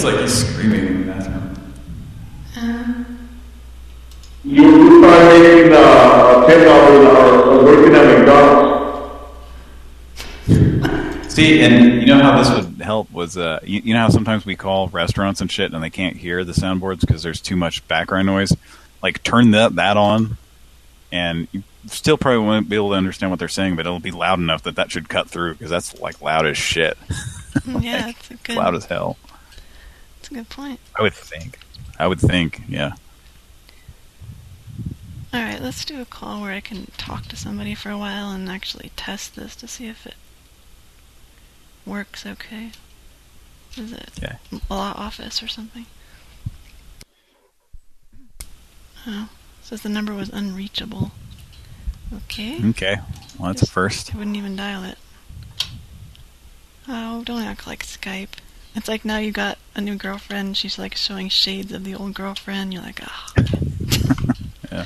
It's like he's screaming in the bathroom. you, you start making, uh, ten dollars an hour working at McDonald's. See, and you know how this would help was, uh, you, you know how sometimes we call restaurants and shit and they can't hear the soundboards because there's too much background noise. Like turn that that on, and you still probably won't be able to understand what they're saying, but it'll be loud enough that that should cut through because that's like loud as shit. yeah, it's a good. loud as hell. A good point. I would think. I would think. Yeah. All right, let's do a call where I can talk to somebody for a while and actually test this to see if it works okay. Is it Yeah. law office or something? Oh, says the number was unreachable. Okay. Okay. Well, that's a first. I wouldn't even dial it. Oh, don't act like Skype. It's like now you got a new girlfriend. She's like showing shades of the old girlfriend. You're like, ah. Yeah.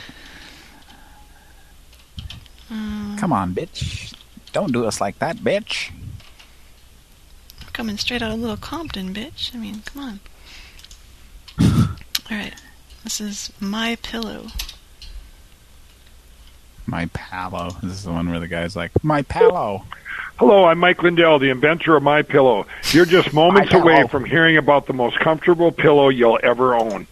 Um, Come on, bitch. Don't do us like that, bitch. coming straight out of Little Compton, bitch. I mean, come on. All right, this is my pillow. My palo. This is the one where the guy's like, my palo. Hello, I'm Mike Lindell, the inventor of My Pillow. You're just moments away from hearing about the most comfortable pillow you'll ever own.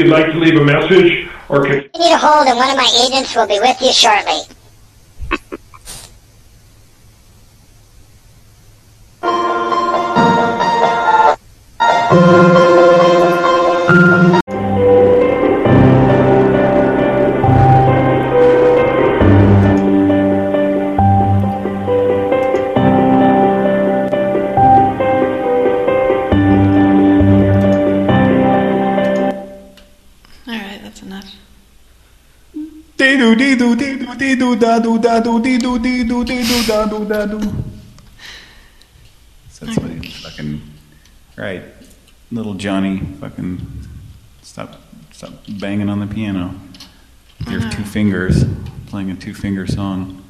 You'd like to leave a message or need a hold, and one of my agents will be with you shortly. Dee-doo, dee-doo, da-doo, da-doo, dee-doo, dee-doo, dee-doo, da-doo, da-doo. So that's what fucking... Right. Little Johnny fucking... Stop, stop banging on the piano. Your two fingers. Playing a two-finger song.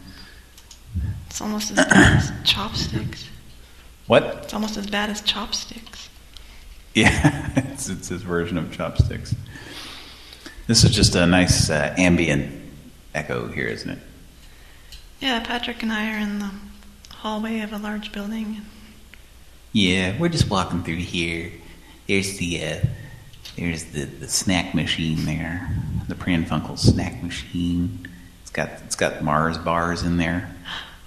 It's almost as bad as chopsticks. What? It's almost as bad as chopsticks. Yeah, it's, it's his version of chopsticks. This is just a nice uh, ambient echo here, isn't it? Patrick and I are in the hallway of a large building. Yeah, we're just walking through here. There's the uh, there's the, the snack machine there, The Pran Funkel snack machine. It's got it's got Mars bars in there.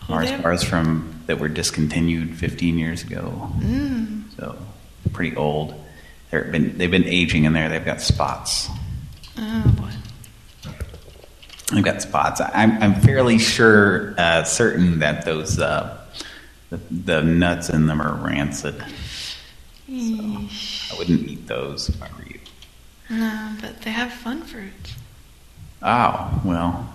Oh, Mars bars from that were discontinued 15 years ago. Mm. So pretty old. They're been they've been aging in there. They've got spots. Oh They've got spots. I'm I'm fairly sure, uh, certain that those uh, the, the nuts in them are rancid. Yeesh. I wouldn't eat those if I were you. No, but they have fun fruits. Oh well,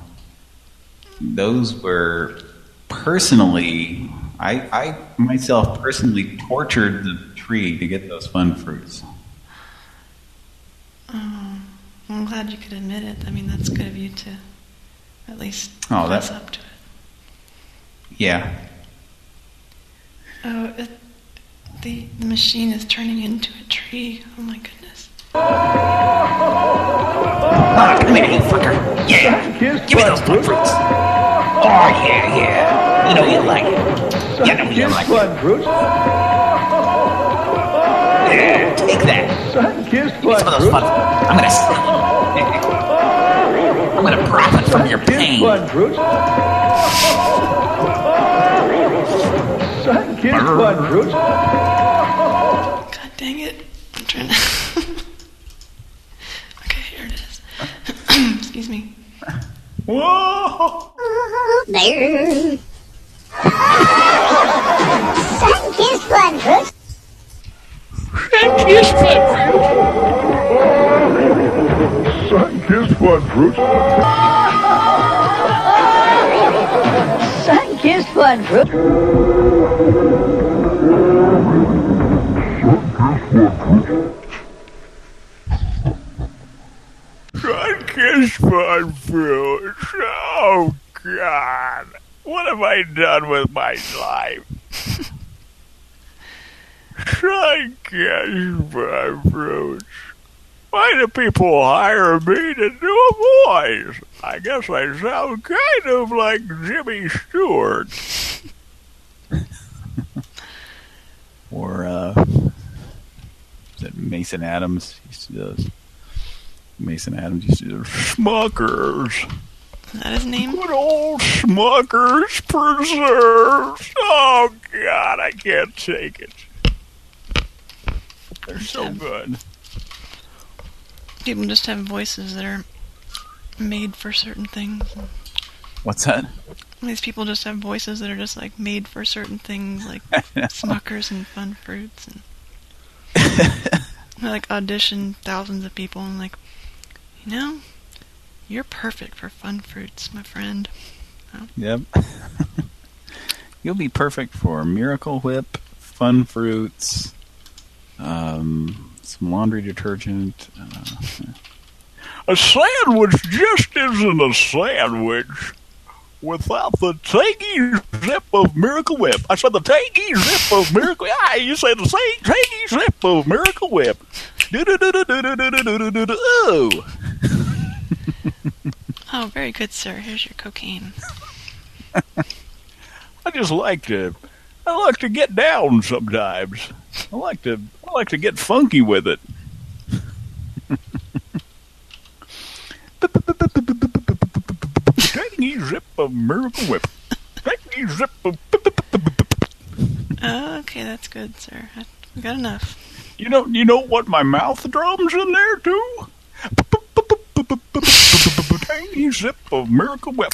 those were personally. I I myself personally tortured the tree to get those fun fruits. Oh, I'm glad you could admit it. I mean, that's good of you to at least Oh, fess that- up to it. Yeah. Oh, it, the the machine is turning into a tree. Oh my goodness. Ah, come here, you fucker. Yeah. Give me those fun fruits. Oh, yeah, yeah. You know you like it. You know you like it. fruits. Yeah, take that. Give me some of those fun I'm gonna... I'm gonna profit from your pain. fruits. Sunkist fun fruits. God dang it. I'm trying to. okay, here it is. Excuse me. Whoa! There. Sunkist fun fruits. Sun kissed fun Sunkist fun fruits. Sunkist fun fruits. Sunkist fun fruits. Oh, God. What have I done with my life? Sunkist fun fruits. Why do people hire me to do a voice? I guess I sound kind of like Jimmy Stewart. Or uh, is it Mason Adams used to do those? Mason Adams used to do Smuckers. Is that his name? Good old Smuckers preserves. Oh God, I can't take it. They're so good. People just have voices that are made for certain things. What's that? These people just have voices that are just like made for certain things, like Smuckers and Fun Fruits, and they like audition thousands of people and like, you know, you're perfect for Fun Fruits, my friend. Oh. Yep. You'll be perfect for Miracle Whip, Fun Fruits, um, some laundry detergent. Uh, A sandwich just isn't a sandwich without the tangy zip of Miracle Whip. I said the tangy zip of Miracle. Ah, you said the same tangy zip of Miracle Whip. Do-do-do-do-do-do-do-do-do-do. Oh. Oh, very good, sir. Here's your cocaine. I just like to, I like to get down sometimes. I like to, I like to get funky with it. Tangy zip of Miracle Whip. Tangy zip of. Oh, okay, that's good, sir. I we got enough. You know, you know what? My mouth drums in there too. Tangy zip of Miracle Whip.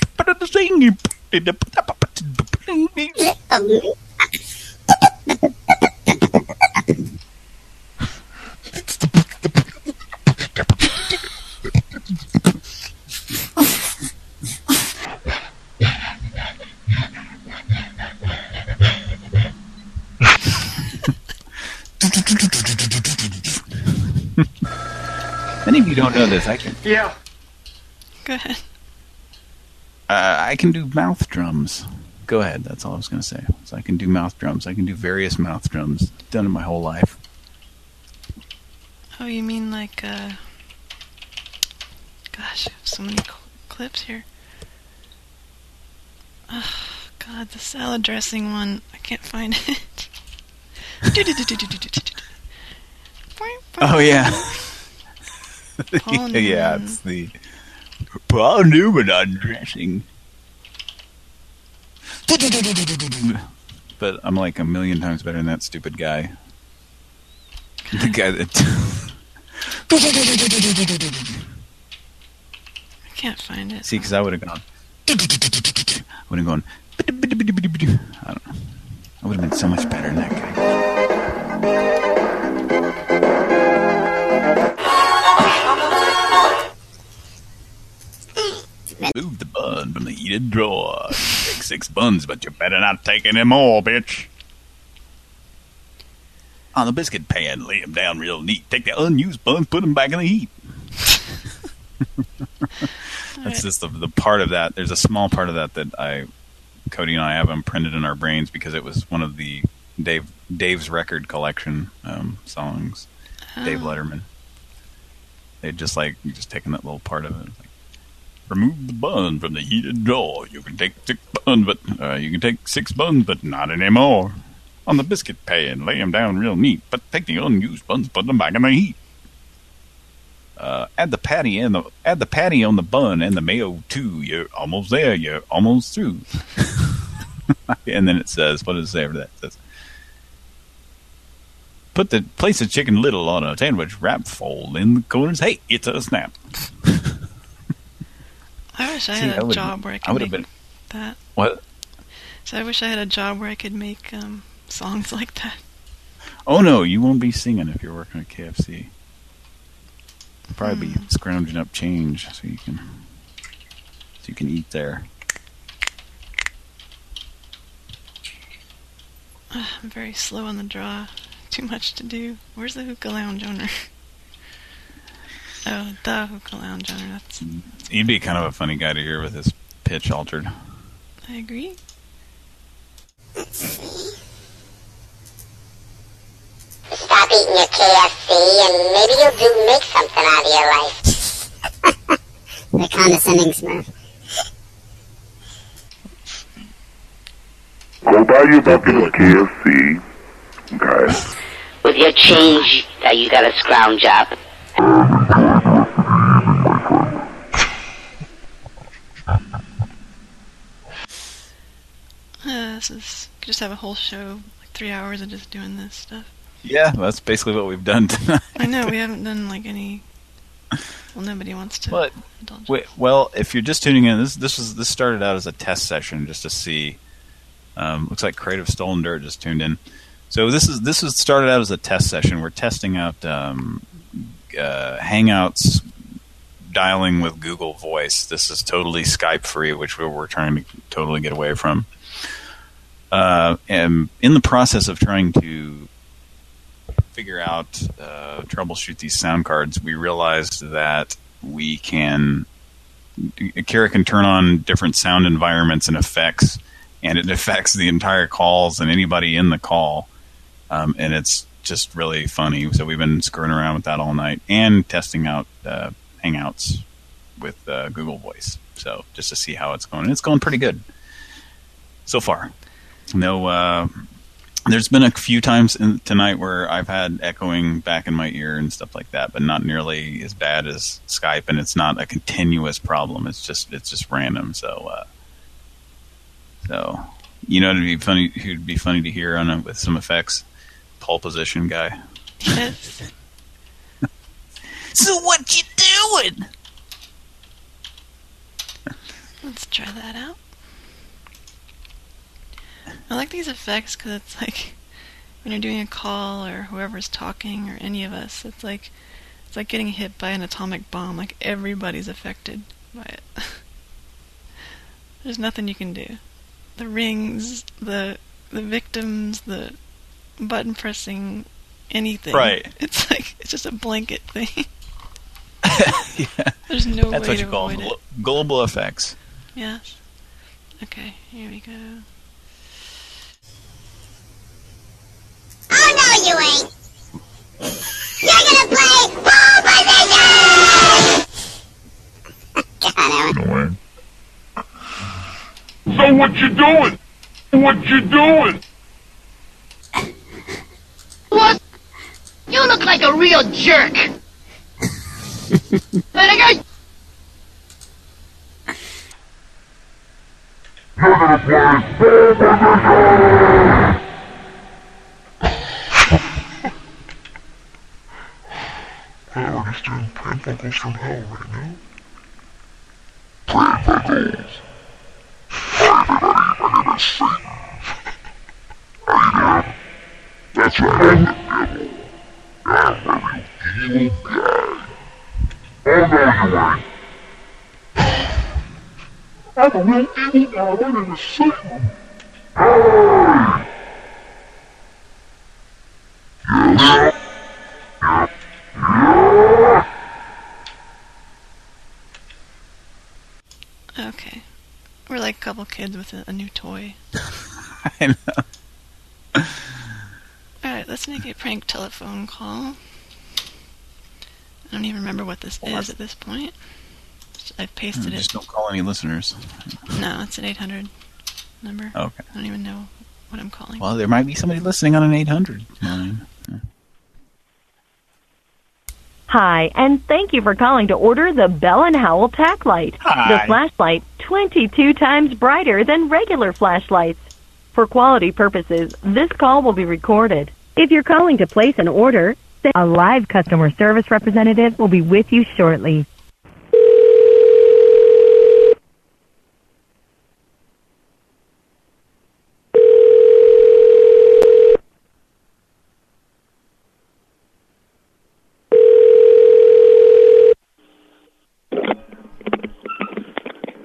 Many of you don't know this. I can Yeah. Go ahead. uh, I can do mouth drums. Go ahead. That's all I was going to say. So I can do mouth drums. I can do various mouth drums. Done it my whole life. Oh, you mean like, uh... Gosh, I have so many cl- clips here. Oh, God, the salad dressing one. I can't find it. Oh yeah. Paul yeah, Newman. it's the Paul Newman undressing. But I'm like a million times better than that stupid guy. The guy that I can't find it. see, because I would have gone. I Would have gone. I don't know. I would have been so much better than that guy. Move the bun from the heated drawer. Take six buns, but you better not take any more, bitch. On the biscuit pan, lay them down real neat. Take the unused buns, put them back in the heat. That's just the, the part of that. There's a small part of that that I, Cody and I have them printed in our brains because it was one of the Dave Dave's record collection um, songs. Dave Oh. Letterman. They just like just taking that little part of it. Like, Remove the bun from the heated drawer. You can take six buns, but uh, you can take six buns, but not anymore. On the biscuit pan, lay them down real neat, but take the unused buns, put them back in the heat. Uh, add the patty and the add the patty on the bun and the mayo too. You're almost there. You're almost through. and then it says, what does it say after that? It says, put the place the chicken little on a sandwich wrap, fold in the corners. Hey, it's a snap. I wish I See, had I a would've- job where I I could would've make been- that. What? So I wish I had a job where I could make um, songs like that. Oh no, you won't be singing if you're working at KFC. You'll probably be scrounging up change so you can so you can eat there. I'm very slow on the draw. Too much to do. Where's the hookah lounge owner? Oh, the hookah lounge owner. That's. He'd be kind of a funny guy to hear with his pitch altered. I agree. Stop eating your KFC and maybe you'll do make something out of your life. The condescending Smurf. Go buy your bucket of KFC, okay? With your change that you gotta scrounge up. Uh, this is. Could just have a whole show, like three hours of just doing this stuff. Yeah, that's basically what we've done tonight. I know we haven't done like any. Well, nobody wants to. But wait, well, if you're just tuning in, this this was this started out as a test session just to see. Um, looks like Creative Stolen Dirt just tuned in. So this is this was started out as a test session. We're testing out um, uh, Hangouts dialing with Google Voice. This is totally Skype free, which we we're trying to totally get away from. Uh, and in the process of trying to figure out uh, troubleshoot these sound cards, we realized that we can Kira can turn on different sound environments and effects, and it affects the entire calls and anybody in the call. Um, and it's just really funny. So we've been screwing around with that all night and testing out uh, Hangouts with uh, Google Voice. So just to see how it's going. And it's going pretty good so far. No, uh, there's been a few times in, tonight where I've had echoing back in my ear and stuff like that, but not nearly as bad as Skype. And it's not a continuous problem. It's just it's just random. So, uh, so you know, it'd be funny. It'd be funny to hear on a, with some effects. Pole position guy. Yes. So what you doing? Let's try that out. I like these effects because it's like when you're doing a call or whoever's talking or any of us, it's like it's like getting hit by an atomic bomb. Like everybody's affected by it. There's nothing you can do. The rings, the the victims, the button pressing, anything. Right. It's like it's just a blanket thing. yeah. There's no That's way what to you call avoid them, glo- global effects. Yes. Okay, here we go. Oh no, you ain't. You're gonna play pole position. Annoying. So what you doing? What you doing? What? You look like a real jerk. but I got You're gonna play pole position. Wow, he's doing prank vocals from hell right now. Prank vocals. Hi everybody, my name is Satan. How you doing? That's right, I'm the devil. I'm a real evil guy. Oh no, you ain't. I'm a real evil guy, my name is Satan. Hey! Yes? Okay. We're like a couple kids with a, a new toy. I know. Alright, let's make a prank telephone call. I don't even remember what this is at this point. I've pasted hmm, Just it. don't call any listeners. No, it's an 800 number. Okay. I don't even know what I'm calling. Well, there might be somebody listening on an 800 line. Hi, and thank you for calling to order the Bell and Howell Tac Light. Hi. The flashlight 22 times brighter than regular flashlights. For quality purposes, this call will be recorded. If you're calling to place an order, a live customer service representative will be with you shortly.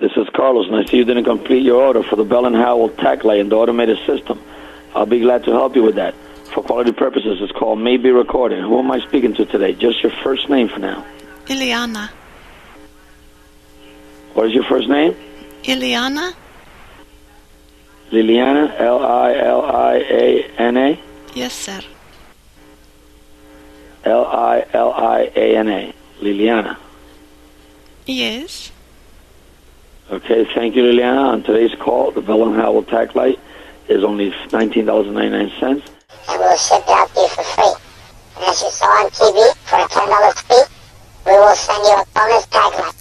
This is Carlos, and I see you didn't complete your order for the Bell and Howell Tac Light and the automated system. I'll be glad to help you with that. For quality purposes, this call may be recorded. Who am I speaking to today? Just your first name for now. Ileana. What is your first name? Ileana? Liliana, L-I-L-I-A-N-A? Yes, sir. L-I-L-I-A-N-A. Liliana. Yes. Okay, thank you, Liliana. On today's call, the Bell and Howell Tac Light is only $19.99. And we'll ship it out to you for free. And as you saw on TV, for a $10 fee, we will send you a bonus tag light.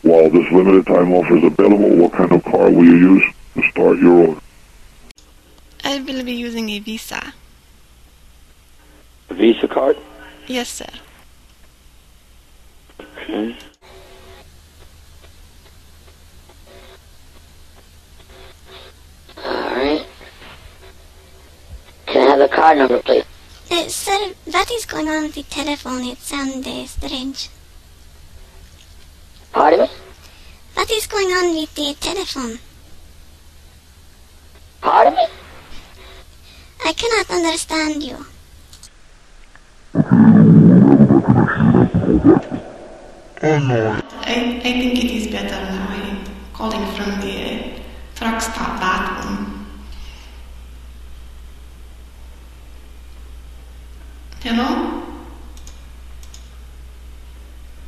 While this limited time offer is available, what kind of car will you use to start your order? I will be using a Visa. A Visa card? Yes, sir. Okay. Can I have the card number, please? Uh, sir, what is going on with the telephone? It sounds uh, strange. Pardon me? What is going on with the telephone? Pardon me? I cannot understand you. I, I think it is better now. I'm calling from the uh, truck stop bathroom. Hello?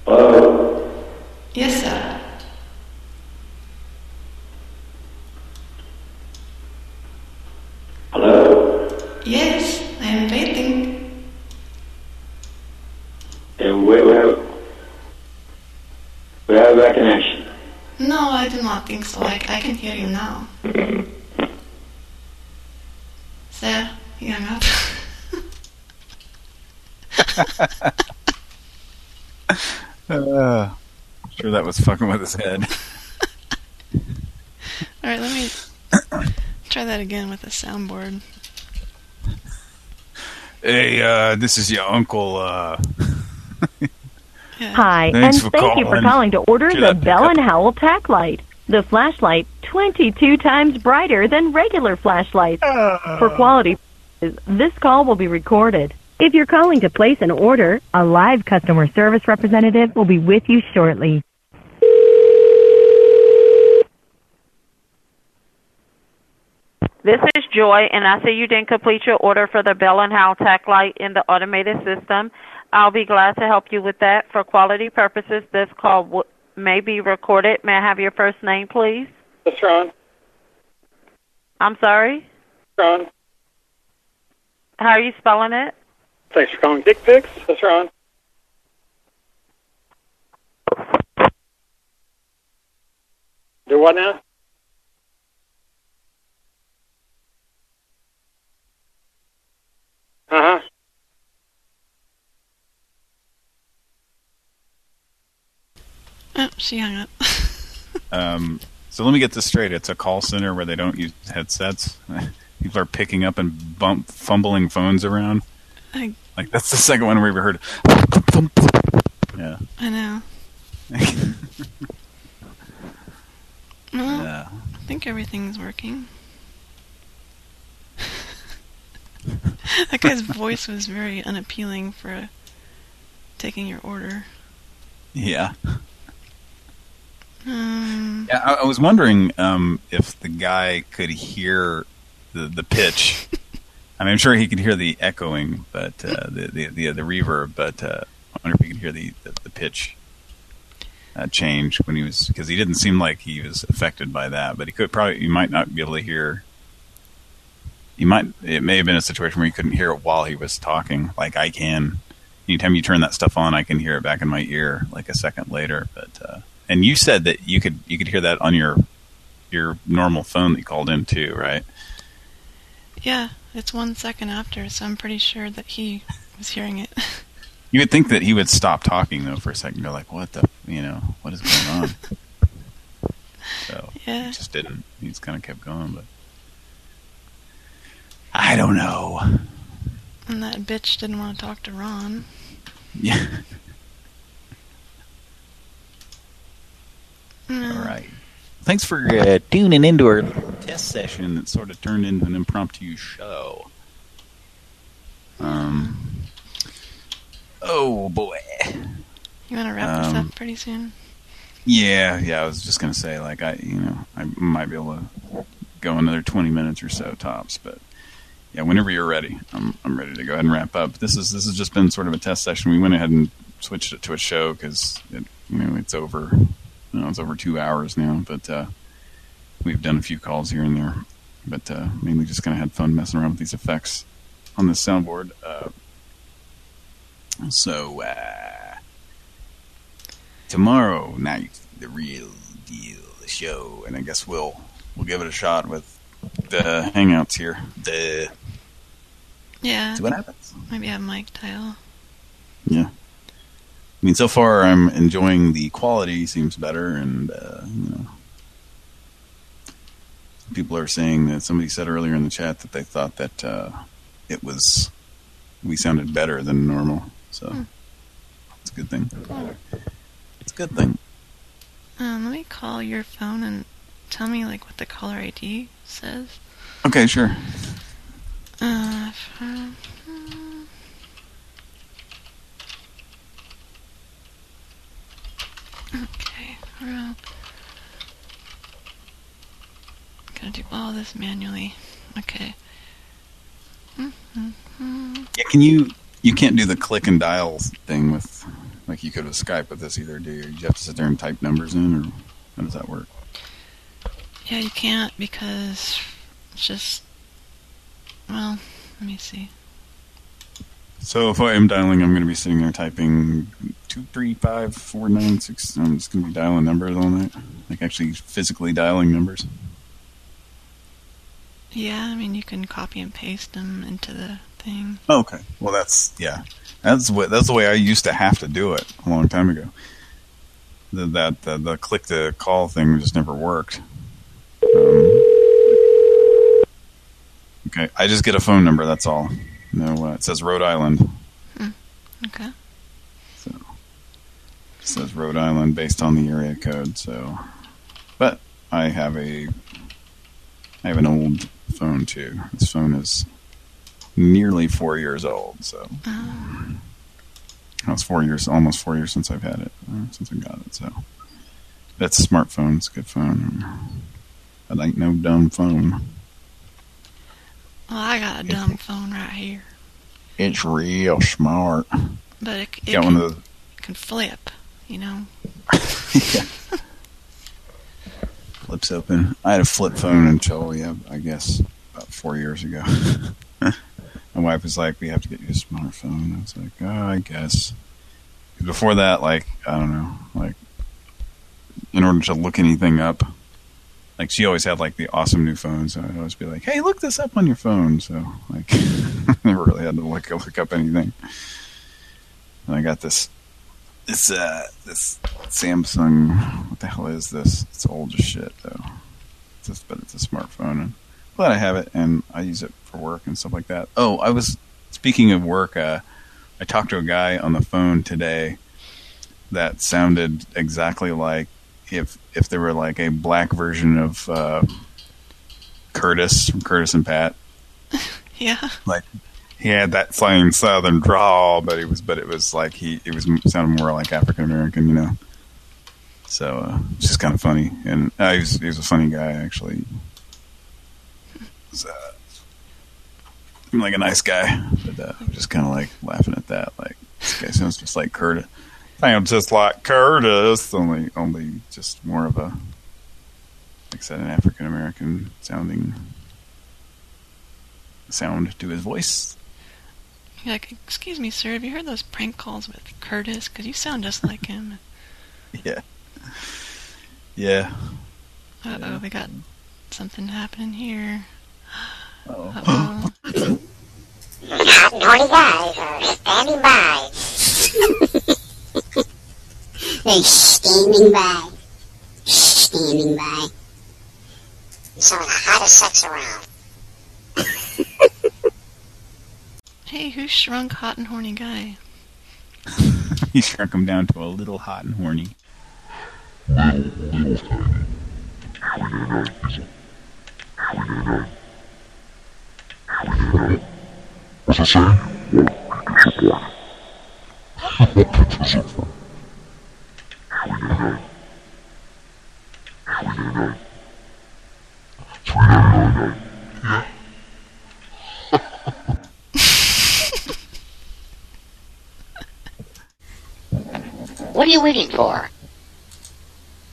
Hello? Yes, sir. Hello? Yes, I am waiting. And we, we have we have back in action. No, I do not think so. I, I can hear you now. Sir, you hung up. Uh, sure that was fucking with his head. All right, let me try that again with the soundboard. Hey, uh, this is your uncle, uh... Hi, Thanks and for thank you for calling. calling to order Sure, the Bell and Howell Tac Light. The flashlight 22 times brighter than regular flashlights. For quality this call will be recorded. If you're calling to place an order, a live customer service representative will be with you shortly. This is Joy, and I see you didn't complete your order for the Bell and Howell Tac Light in the automated system. I'll be glad to help you with that. For quality purposes, this call w- may be recorded. May I have your first name, please? That's Ron. I'm sorry? Ron. How are you spelling it? Thanks for calling Dick Pics. That's Ron. Do what now? Uh huh. Oh, she hung up. Um, so let me get this straight. It's a call center where they don't use headsets. People are picking up and bump, fumbling phones around. I, Like, that's the second one we ever heard. Yeah. I know. Well, Yeah. I think everything's working. that guy's voice was very unappealing for taking your order. Yeah. Um, Yeah, I, I was wondering um, if the guy could hear the the pitch. I mean, I'm sure he could hear the echoing, but uh, the, the the the reverb. But uh, I wonder if he could hear the the, the pitch uh, change when he was because he didn't seem like he was affected by that. But he could probably you might not be able to hear. You might it may have been a situation where you couldn't hear it while he was talking, like I can. Anytime you turn that stuff on, I can hear it back in my ear like a second later. But uh, and you said that you could you could hear that on your your normal phone that you called in too, right? yeah, it's one second after, so I'm pretty sure that he was hearing it. You would think that he would stop talking though for a second. You're like, what the, you know, what is going on? so Yeah. he just didn't. He just kind of kept going, but I don't know. and that bitch didn't want to talk to Ron. Yeah. All right. Thanks for uh, tuning into our test session that sort of turned into an impromptu show. Um. Oh boy. You want to wrap this Um, up pretty soon? Yeah, yeah. I was just gonna say, like, I, you know, I might be able to go another twenty minutes or so tops, but yeah, whenever you're ready, I'm I'm ready to go ahead and wrap up. This is this has just been sort of a test session. We went ahead and switched it to a show because it, you know, it's over, you know, it's over two hours now. But uh, we've done a few calls here and there, but uh, mainly just kind of had fun messing around with these effects on this soundboard. Uh, so. Uh, tomorrow night, the real deal the show, and I guess we'll we'll give it a shot with the hangouts here. The Yeah. See what happens. Maybe have Mike dial. yeah. I mean, so far I'm enjoying the quality. Seems better, and uh, you know, people are saying that somebody said earlier in the chat that they thought that uh, it was we sounded better than normal. So Hmm. it's a good thing. It's a good thing. Um, let me call your phone and tell me like what the caller ID says. Okay, sure. Uh, Okay, well, I'm gonna do all this manually. Okay. Mm-hmm. Yeah, can you? You can't do the click and dial thing with, like you could with Skype with this either, do you? You have to sit there and type numbers in, or how does that work? Yeah, you can't because it's just. Well, let me see. So if I am dialing, I'm going to be sitting there typing two three five four nine six. I'm just going to be dialing numbers all night, like actually physically dialing numbers. Yeah, I mean you can copy and paste them into the thing. Oh, okay. Well, that's yeah. That's what that's the way I used to have to do it a long time ago. The, that the, the click to call thing just never worked. Um, okay, I just get a phone number. That's all. No, uh, it says Rhode Island. Hmm. Okay. So it says Rhode Island based on the area code. So, but I have a I have an old phone too. This phone is nearly four years old. So Oh. it's four years, almost four years since I've had it, uh, since I got it. So that's a smartphone. It's a good phone. It ain't no dumb phone. Well, I got a dumb phone right here, It's real smart. but it, it Got can, one of the can flip. You know. flips open. I had a flip phone until, yeah, I guess about four years ago. My wife was like, we have to get you a smartphone. I was like, oh, I guess. Before that, like, I don't know, like, in order to look anything up, like, she always had, like, the awesome new phone, so I'd always be like, hey, look this up on your phone. So, like, never really had to look, look up anything. And I got this it's uh this Samsung. What the hell is this? It's old as shit though. It's just, but it's a smartphone, and glad I have it, and I use it for work and stuff like that. Oh, I was speaking of work. Uh, I talked to a guy on the phone today that sounded exactly like if if there were like a black version of uh, Curtis from Curtis and Pat. Yeah. Like he had that same southern drawl, but it was but it was like he it was sounded more like African American, you know. So uh, it's just kind of funny, and uh, he was he was a funny guy actually. Was, uh, seemed like a nice guy, but uh, I'm just kind of like laughing at that. Like this guy sounds just like Curtis. Sounds just like Curtis, only only just more of a like I said, an African American sounding sound to his voice. You're like, excuse me, sir, have you heard those prank calls with Curtis? Because you sound just like him. Yeah. Yeah. Uh oh, we got something happening here. Uh oh. Hot and horny guys are standing by. They're standing by. Standing by. Some of the hottest sex around. Hey, who shrunk hot and horny guy? he shrunk him down to a little hot and horny. What's it say? What are you waiting for?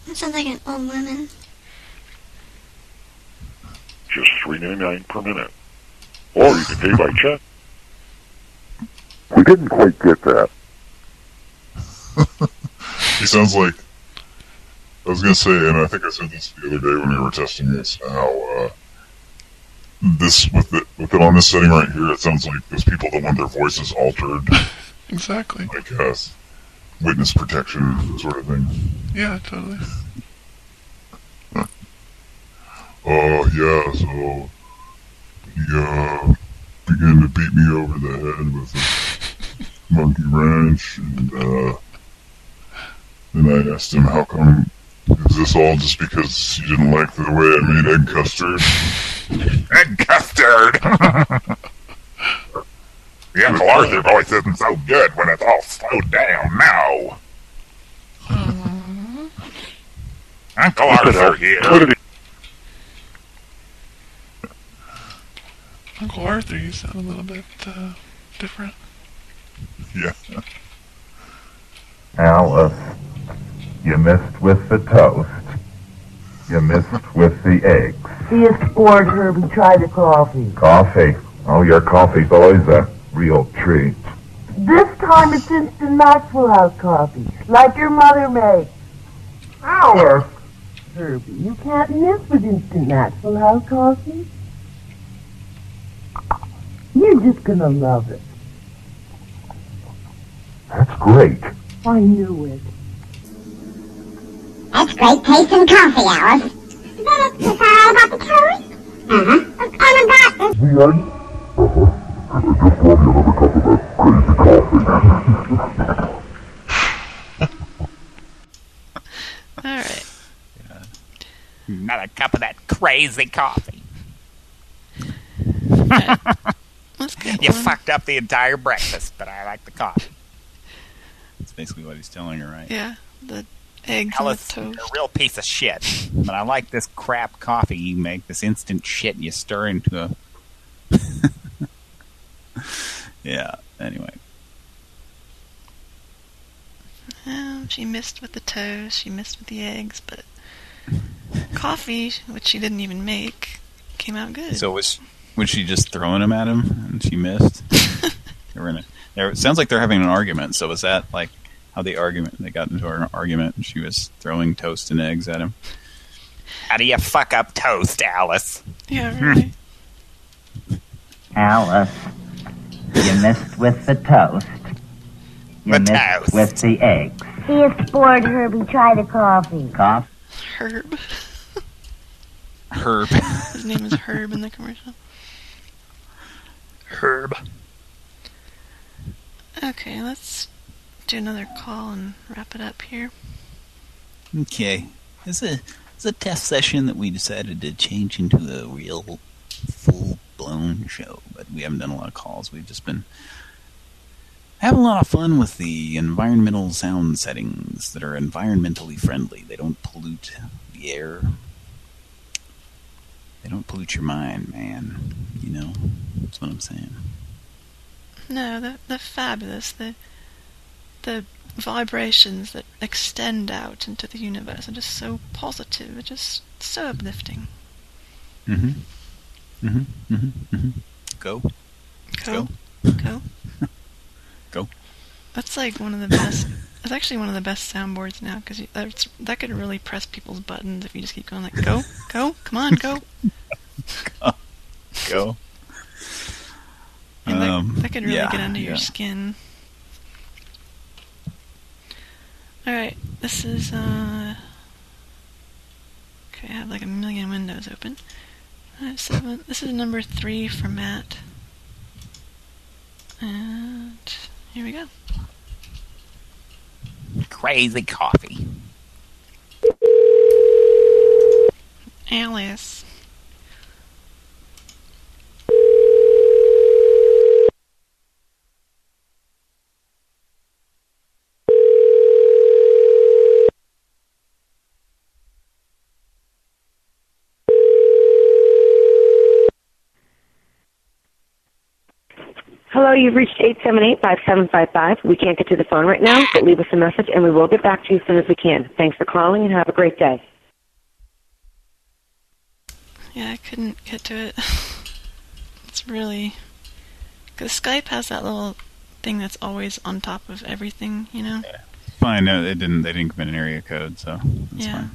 That sounds like an old woman. Just three ninety nine per minute. Or you can pay by check. We didn't quite get that. He sounds like. I was gonna say, and I think I said this the other day when we were testing this. How uh, this with it with it on this setting right here, it sounds like those people that want their voices altered, Exactly. like uh, witness protection sort of thing. Yeah, totally. Oh yeah, so he uh, began to beat me over the head with a monkey wrench, and uh, then I asked him, "How come? Is this all just because you didn't like the way I made egg custard?" egg custard. the Uncle Arthur voice isn't so good when it's all slowed down now. Uncle What the hell? Arthur here. What did he- Uncle Arthur, you sound a little bit uh, different. Yeah. Alice, you missed with the toast. You missed with the eggs. See if bored, Herbie. Try the coffee. Coffee. Oh, your coffee's always a real treat. This time it's instant Maxwell House coffee, like your mother makes. Alice! Herbie, you can't miss with instant Maxwell House coffee. You're just gonna love it. That's great. I knew it. That's great tasting coffee, Alice. Is that it? Is that all about the toast? Uh-huh. That's all about it. The end? Uh-huh. I just love you another cup of that crazy coffee. All right. Yeah. Another cup of that crazy coffee. Let's You one. fucked up the entire breakfast, but I like the coffee. That's basically what he's telling her, right? Yeah, the eggs Alice, you're a real piece of shit. But I like this crap coffee you make, this instant shit you stir into a... Yeah. Anyway. Um, she missed with the toast. She missed with the eggs, but coffee, which she didn't even make, came out good. So was was she just throwing them at him and she missed? they were in a, there, it sounds like they're having an argument. So was that like how the argument they got into an argument and she was throwing toast and eggs at him? How do you fuck up toast, Alice? Yeah, really. Alice, you missed with the toast. You The missed toast. with the eggs. See if bored, Herbie. Try the coffee. Coffee. Herb. Herb. His name is Herb in the commercial. Herb. Okay, let's do another call and wrap it up here. Okay. It's a it's a test session that we decided to change into a real full blown show, but we haven't done a lot of calls. We've just been having a lot of fun with the environmental sound settings that are environmentally friendly. They don't pollute the air. They don't pollute your mind, man. You know, that's what I'm saying. No, they're, they're fabulous. The the vibrations that extend out into the universe are just so positive. They're just so uplifting. Mm-hmm. Mm-hmm. Mm-hmm. Mm-hmm. Go. Go. go. Go. Go. That's like one of the best. It's actually one of the best soundboards now because that's that could really press people's buttons if you just keep going like go, go, come on, go. Go. And that, Um, that could really yeah, get under yeah. your skin. Alright, this is, uh... Okay, I have like a million windows open. Seven. This is number three for Matt. And here we go. Crazy coffee. Alice. Hello, you've reached 878-5755. We can't get to the phone right now, but leave us a message and we will get back to you as soon as we can. Thanks for calling and have a great day. Yeah, I couldn't get to it. it's really. Because Skype has that little thing that's always on top of everything, you know? Yeah. Fine. No, they didn't. They didn't commit an area code, so that's yeah. fine.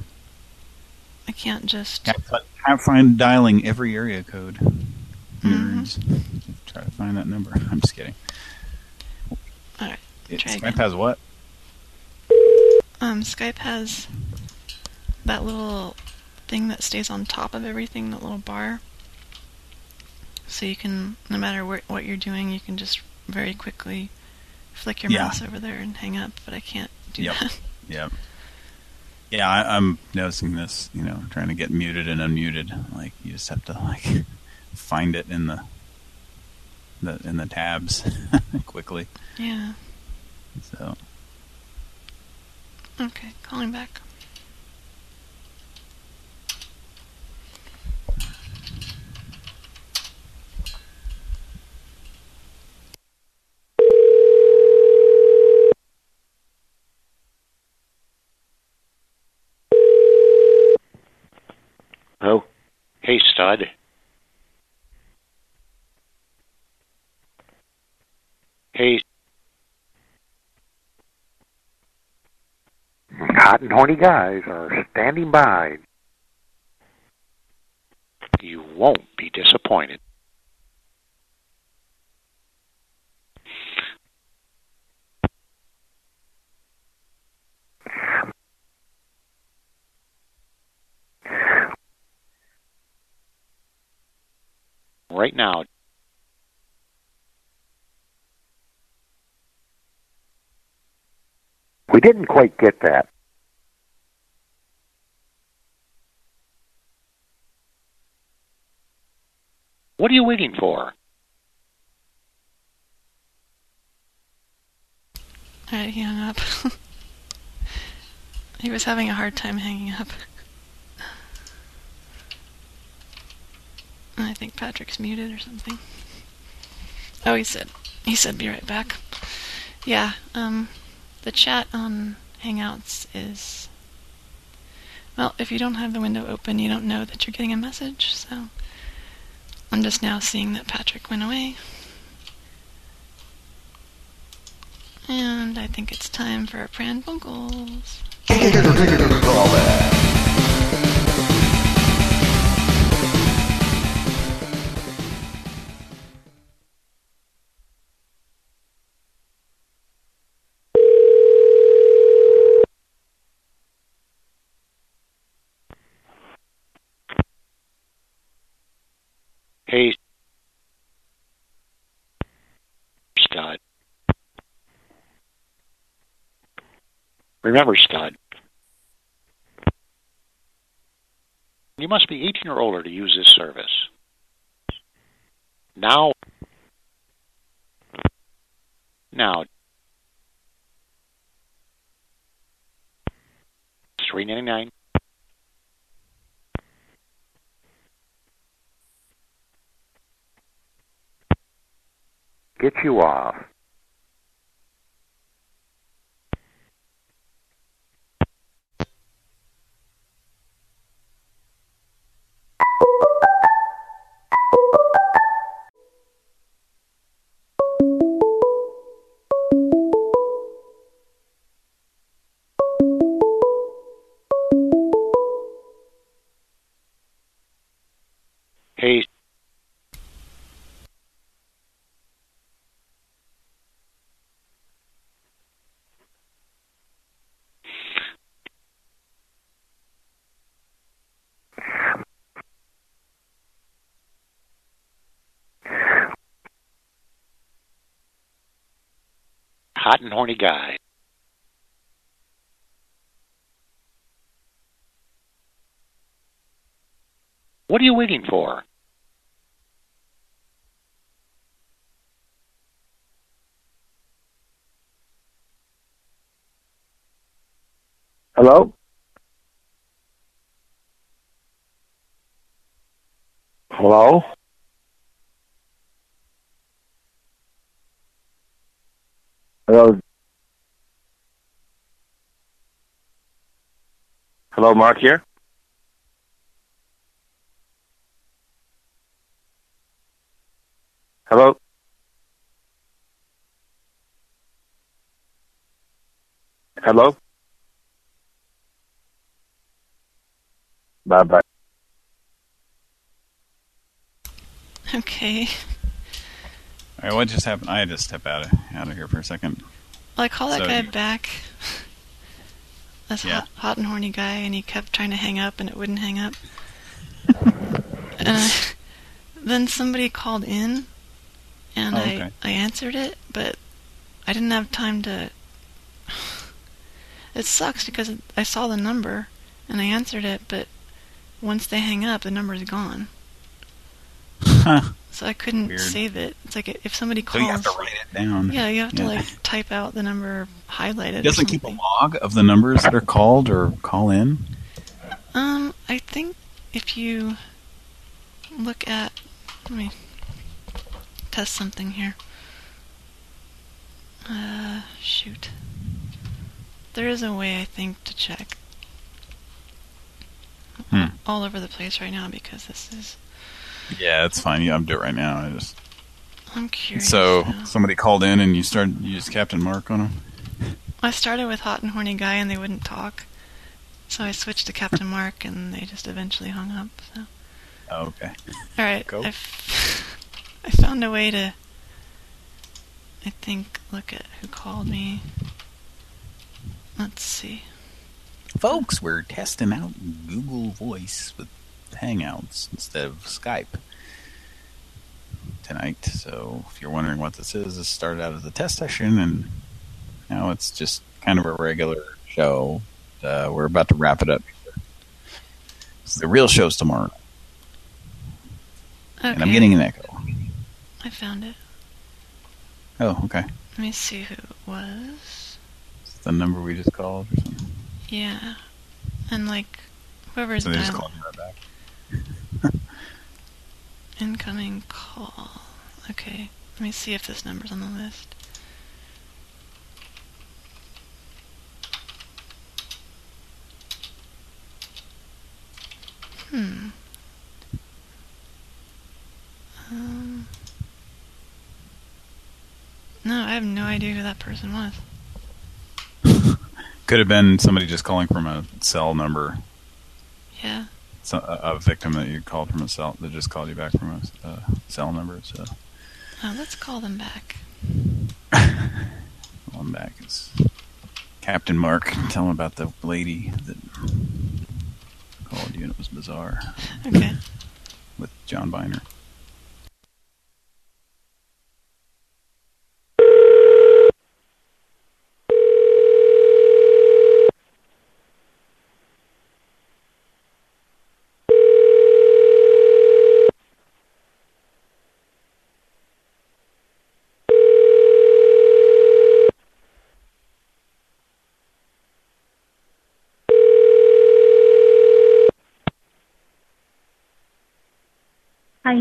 I can't just. Have fun, have fun dialing every area code. Mm-hmm. Nerds. Try to find that number. I'm just kidding. Alright, It, Skype again. has what? Um, Skype has that little thing that stays on top of everything, that little bar. So you can, no matter where, what you're doing, you can just very quickly flick your Yeah. mouse over there and hang up, but I can't do Yep. that. Yep. Yeah, I, I'm noticing this. You know, trying to get muted and unmuted. Like you just have to like find it in the the in the tabs quickly. Yeah. So. Okay, calling back. Oh, hey, stud. Hot and horny guys are standing by. You won't be disappointed. Right now, we didn't quite get that. What are you waiting for? He hung up. he was having a hard time hanging up. I think Patrick's muted or something. Oh, he said, he said be right back. Yeah, um, the chat on Hangouts is, well, if you don't have the window open, you don't know that you're getting a message, so I'm just now seeing that Patrick went away. And I think it's time for Pran Funkels. Hey, Remember, stud. You must be 18 or older to use this service. Now, now, three ninety nine. Get you off. Hot and horny guy. What are you waiting for? Hello? Hello? Hello? Hello, Mark here? Hello? Hello? Bye bye. Okay. Right, what just happened? I had to step out of out of here for a second. Well, I called that So guy back. That's Yeah. hot, hot and horny guy, and he kept trying to hang up, and it wouldn't hang up. and I, then somebody called in, and Oh, I okay. I answered it, but I didn't have time to. It sucks because I saw the number, and I answered it, but once they hang up, the number's gone. So I couldn't Weird. save it. It's like if somebody So calls. you have to write it down. Yeah, you have to Yeah. like type out the number, highlight it. It doesn't keep a log of the numbers that are called or call in. Um, I think if you look at, let me test something here. Uh, shoot. There is a way I think to check. Hmm. all over the place right now because this is. Yeah, it's fine. Yeah, I'm doing it right now. I just I'm curious. so now. somebody called in and you started you used Captain Mark on him. I started with hot and horny guy and they wouldn't talk, so I switched to Captain Mark and they just eventually hung up. So. Oh, okay. All right. Go. I f- I found a way to. I think look at who called me. Let's see. Folks, we're testing out Google Voice with Hangouts instead of Skype tonight. So if you're wondering what this is, this started out as a test session and now it's just kind of a regular show. Uh, we're about to wrap it up. So the real show's tomorrow. And I'm getting an echo. I found it. Oh, okay. Let me see who it was. Is the number we just called or something? Yeah, and like whoever's So they just called you right back. Incoming call. Okay, let me see if this number's on the list. Hmm. Um. No, I have no idea who that person was. Could have been somebody just calling from a cell number. Yeah. A, a victim that you called from a cell that just called you back from a uh, cell number. So Oh, let's call them back. one back is Captain Mark. Tell him about the lady that called you and it was bizarre. Okay. With John Biner.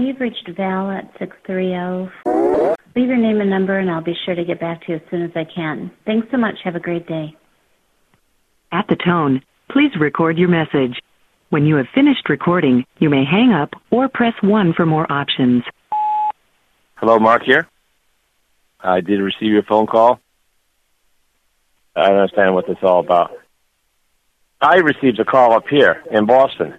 You've reached Val at 630. Leave your name and number, and I'll be sure to get back to you as soon as I can. Thanks so much. Have a great day. At the tone, please record your message. When you have finished recording, you may hang up or press 1 for more options. Hello, Mark here. I did receive your phone call. I don't understand what this is all about. I received a call up here in Boston.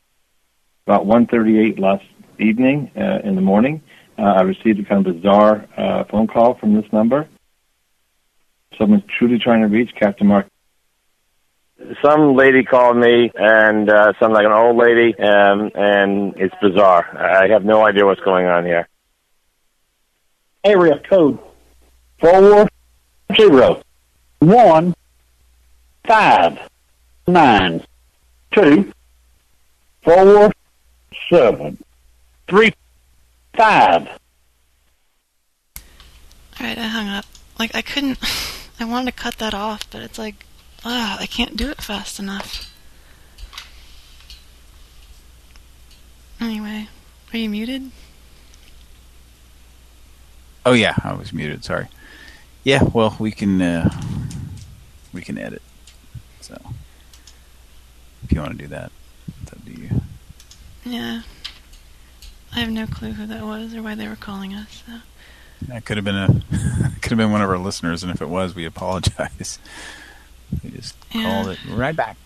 About 1.38 last evening, uh, in the morning, uh, I received a kind of bizarre uh, phone call from this number. Someone's truly trying to reach Captain Mark. Some lady called me, and uh, some like an old lady, um, and it's bizarre. I have no idea what's going on here. area code four zero one five nine two four seven three five. Alright, I hung up. Like, I couldn't. I wanted to cut that off, but it's like, ah, I can't do it fast enough. Anyway, are you muted? Oh yeah, I was muted. Sorry. Yeah, well we can uh, we can edit. So if you want to do that, it's up to you. Yeah. I have no clue who that was or why they were calling us. So. That could have been a could have been one of our listeners, and if it was, we apologize. We just Yeah. called it right back.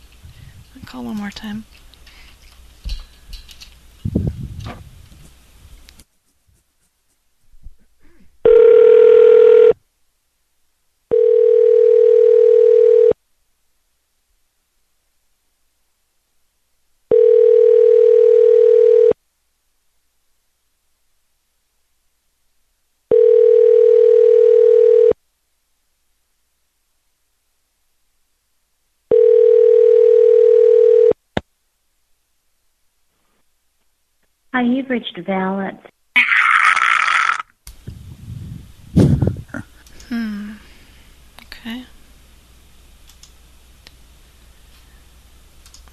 I'll call one more time. Hi, you've reached Val at Hmm. Okay.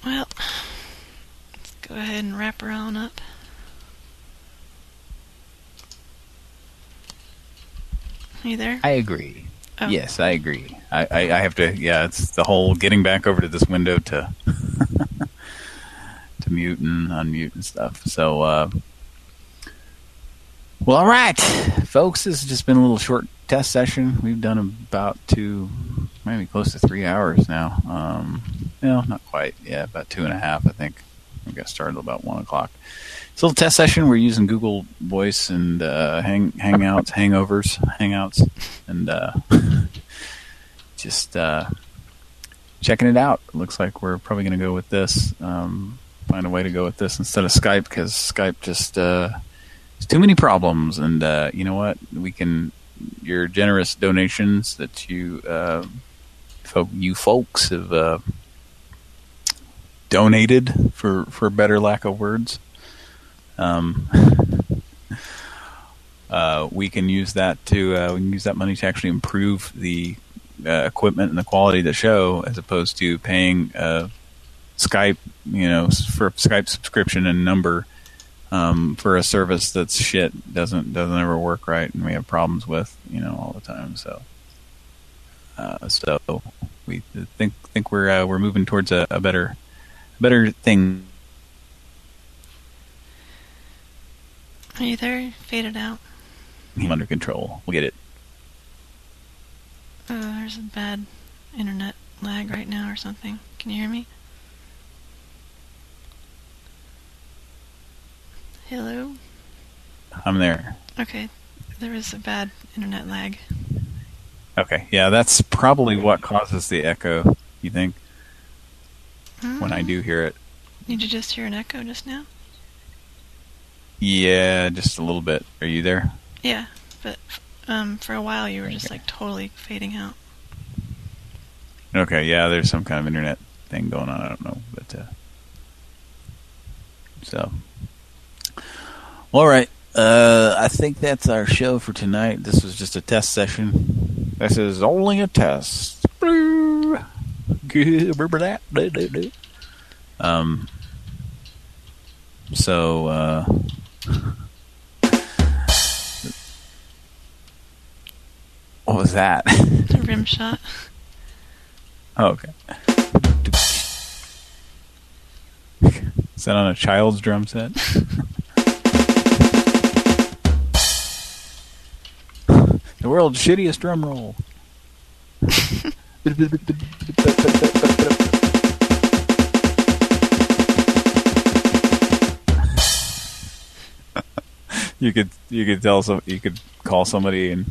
Well, let's go ahead and wrap her on up. Are you there? I agree. Oh. Yes, I agree. I, I, I have to. Yeah, it's the whole getting back over to this window to to mute and unmute and stuff. So, uh, well, all right, folks. This has just been a little short test session. We've done about two, maybe close to three hours now. Um, no, not quite. Yeah, about two and a half, I think. We got started about one o'clock. It's a little test session. We're using Google Voice and uh, Hang Hangouts, Hangovers, Hangouts, and uh, just uh, checking it out. Looks like we're probably going to go with this. Um, find a way to go with this instead of Skype because Skype just uh, there's too many problems. And uh, you know what? We can your generous donations that you uh, you folks have uh, donated for for better lack of words. Um, uh, we can use that to uh, we can use that money to actually improve the uh, equipment and the quality of the show, as opposed to paying uh, Skype, you know, for Skype subscription and number um, for a service that's shit doesn't doesn't ever work right, and we have problems with you know all the time. So, uh, so we think think we're uh, we're moving towards a, a better a better thing. Are you there? Faded out. I'm under control. We'll get it. Uh, there's a bad internet lag right now or something. Can you hear me? Hello? I'm there. Okay. There is a bad internet lag. Okay, yeah, that's probably what causes the echo. You think? When I do hear it, Did you just hear an echo just now? yeah, just a little bit. Are you there? Yeah, but um, for a while you were just like totally fading out. Okay, yeah, there's some kind of internet thing going on. I don't know, but uh, so all right. Uh, I think that's our show for tonight. This was just a test session. This is only a test. Remember that? Um. So, uh, what was that? The rim shot. Oh, okay. Is that on a child's drum set? the world's shittiest drum roll. you could you could tell some you could call somebody and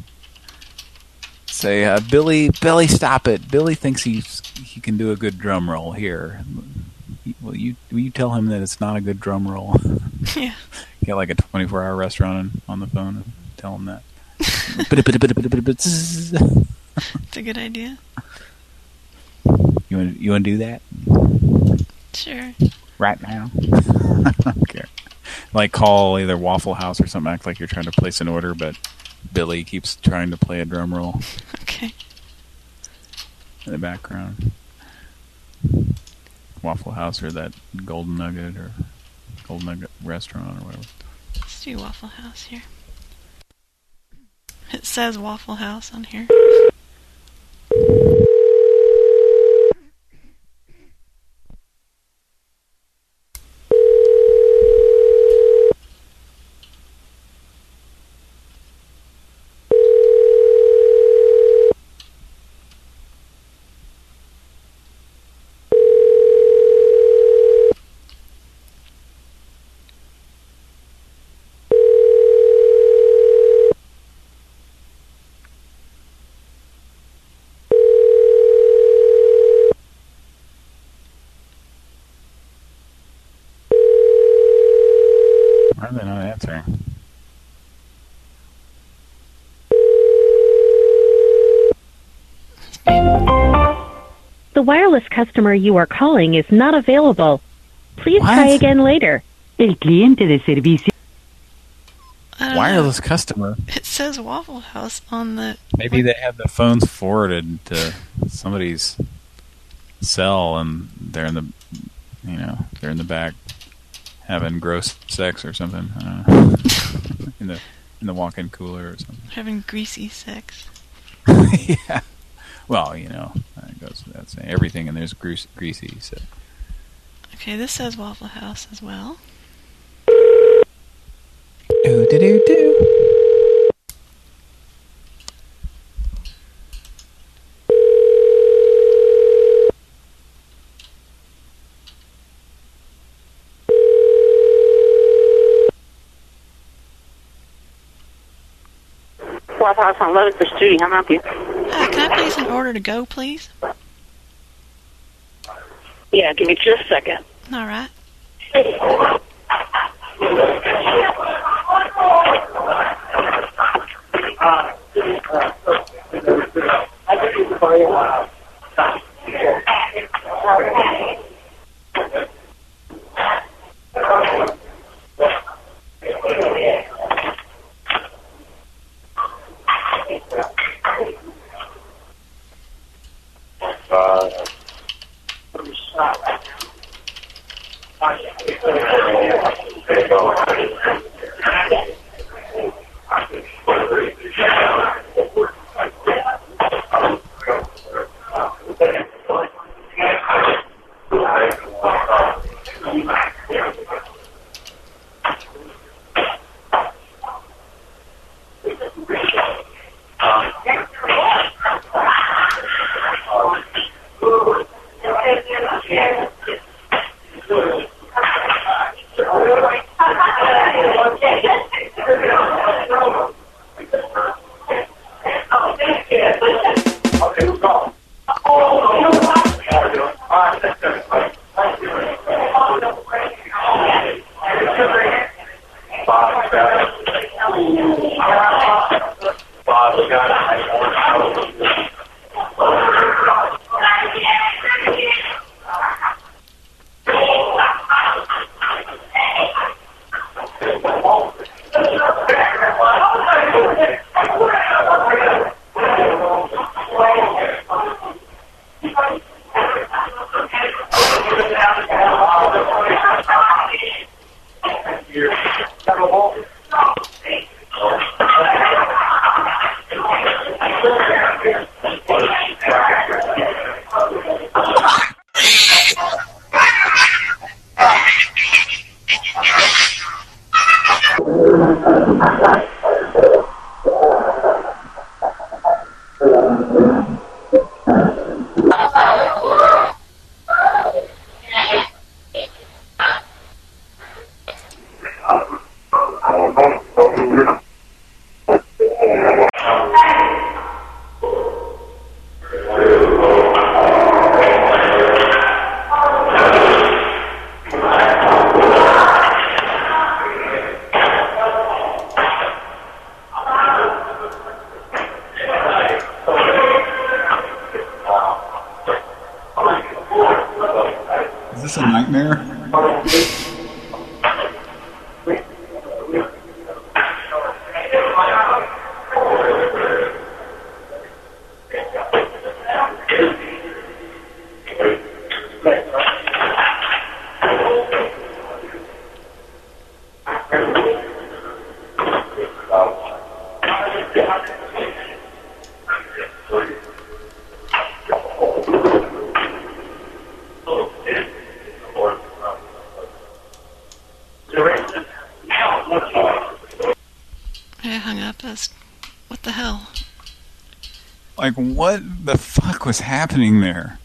say uh, Billy Billy stop it. Billy thinks he's he can do a good drum roll here. Will you will you tell him that it's not a good drum roll? Yeah. Get like a 24 hour restaurant on, on the phone and tell him that It's a good idea. you want you want to do that Sure. right now I don't care like call either Waffle House or something act like you're trying to place an order but Billy keeps trying to play a drum roll Okay. in the background. Waffle House or that Golden Nugget or Golden Nugget restaurant or whatever. Let's do Waffle House here. It says Waffle House on here. Why are they not answering? The wireless customer you are calling is not available. Please try again later. El cliente de servicio. I don't Wireless customer. It says Waffle House on the. Maybe they have the phones forwarded to somebody's cell and they're in the, you know, they're in the back having gross sex or something. I don't know. in the in the walk-in cooler or something. Having greasy sex. yeah. Well, you know, that goes without saying. Everything in there's grease, greasy. So Okay, this says Waffle House as well. Ooh, do do do. Waffle House on Lotus Street. How may I help you? Can place an order to go, please? Yeah, give me just a second. All right. The hell? Like, what the fuck was happening there?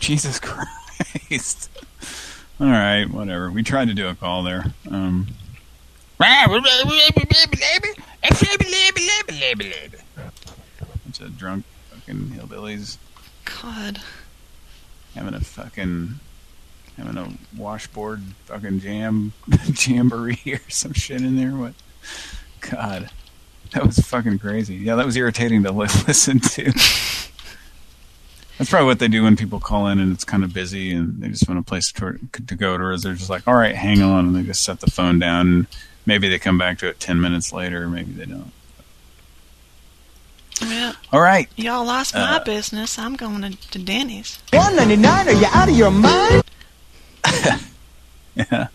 Jesus Christ. All right, whatever. We tried to do a call there. Um, bunch of drunk fucking hillbillies God. having a fucking having a washboard fucking jam jamboree or some shit in there. What? God, that was fucking crazy. Yeah, that was irritating to li- listen to. That's probably what they do when people call in and it's kind of busy and they just want a place to, to go to. Is they're just like, all right, hang on, and they just set the phone down. And maybe they come back to it ten minutes later, maybe they don't. Well, All right. y'all lost my Uh, business. I'm going to, to Denny's. 199, are you out of your mind? Yeah.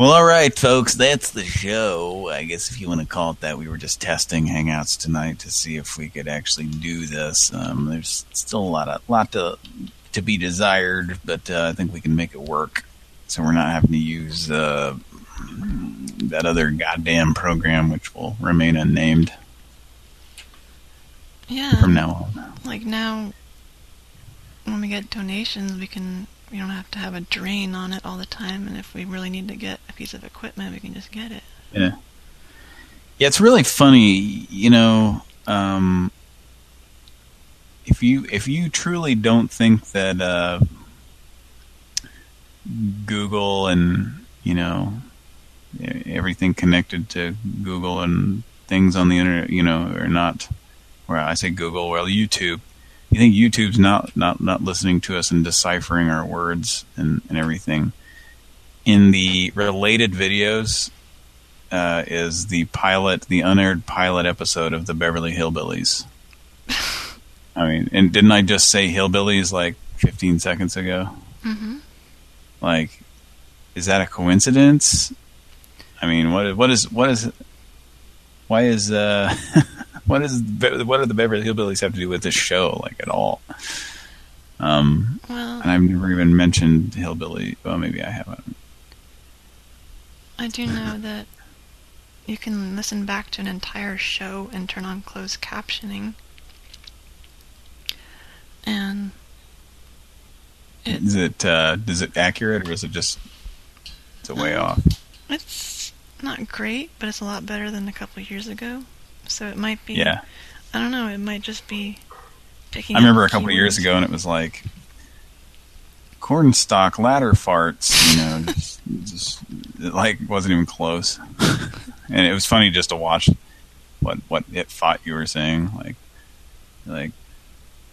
Well, all right, folks, that's the show. I guess if you want to call it that, we were just testing Hangouts tonight to see if we could actually do this. Um, there's still a lot of lot to to be desired, but uh, I think we can make it work. So we're not having to use uh, that other goddamn program, which will remain unnamed Yeah. from now on. Like now, when we get donations, we can we don't have to have a drain on it all the time, and if we really need to get a piece of equipment, we can just get it. Yeah. Yeah, it's really funny, you know, um, if you if you truly don't think that uh, Google and, you know, everything connected to Google and things on the internet, you know, are not, where I say Google, well, YouTube, you think YouTube's not, not, not listening to us and deciphering our words and, and everything. In the related videos, uh, is the pilot, the unaired pilot episode of the Beverly Hillbillies. I mean, and didn't I just say Hillbillies like 15 seconds ago? Mm-hmm. Like, is that a coincidence? I mean, what what is what is why is uh what is what do the Beverly Hillbillies have to do with this show like at all? Um, Well- and I've never even mentioned Hillbilly. Well, maybe I haven't. I do know that you can listen back to an entire show and turn on closed captioning. And Is it uh, is it accurate or is it just it's a way off? it's not great, but it's a lot better than a couple of years ago. So it might be. Yeah. I don't know. It might just be picking. I remember a couple of years ago, and it was like cornstalk ladder farts. You know, just, just it, like wasn't even close. and it was funny just to watch what what it thought you were saying. Like, like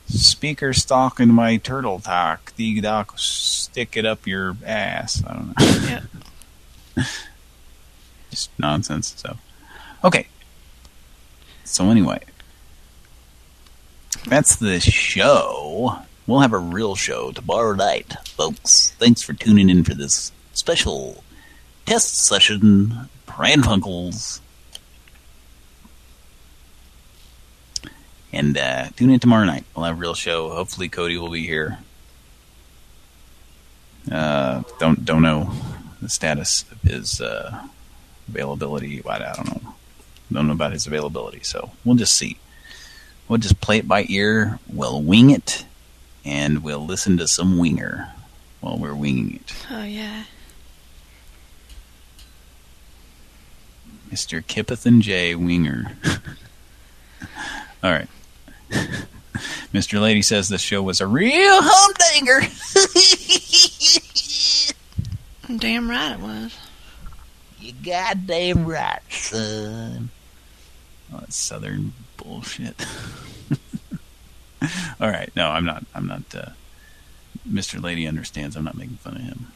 speaker stalk in my turtle talk. The doc stick it up your ass. I don't know. Yeah. just nonsense. So, okay. So anyway, that's the show. We'll have a real show tomorrow night, folks. Thanks for tuning in for this special test session, Pranfunkles. And uh, tune in tomorrow night. We'll have a real show. Hopefully Cody will be here. Uh, don't don't know the status of his uh, availability. I, I don't know. Don't know about his availability. So we'll just see. We'll just play it by ear. We'll wing it, and we'll listen to some winger while we're winging it. Oh yeah. Mr. Kipeth and J Winger. All right. Mr. Lady says this show was a real humdinger. Damn right it was. You goddamn right, son. Oh, southern bullshit. All right. No, I'm not. I'm not. Uh, Mr. Lady understands. I'm not making fun of him.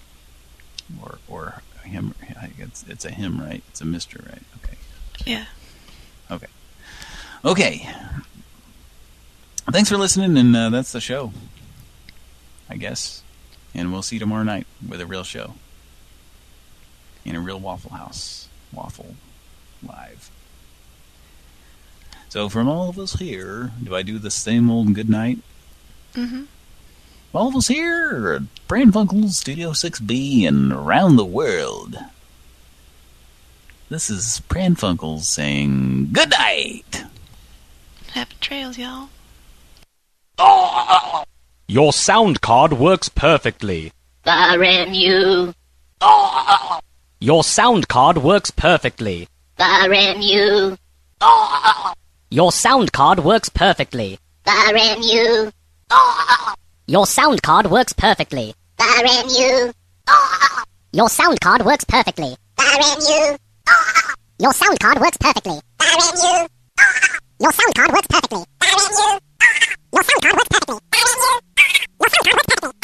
Or or him. It's it's a him, right? It's a Mister, right? Okay. Yeah. Okay. Okay. Thanks for listening, and uh, that's the show. I guess. And we'll see you tomorrow night with a real show. In a real Waffle House. Waffle. Live. So from all of us here, do I do the same old good night? Mm-hmm. All of us here at Pran Funkles Studio 6B and around the world. This is Pran Funkles saying good night. Happy trails, y'all. Your sound card works perfectly. Barren you. Your sound card works perfectly. Barren you. Your sound card works perfectly. Barren you. Your sound card works perfectly. Barren you. Your sound card works perfectly. Barren you. Your sound card works perfectly. You. Your sound card works perfectly. You. Your sound card works perfectly. You. Your sound card works perfectly.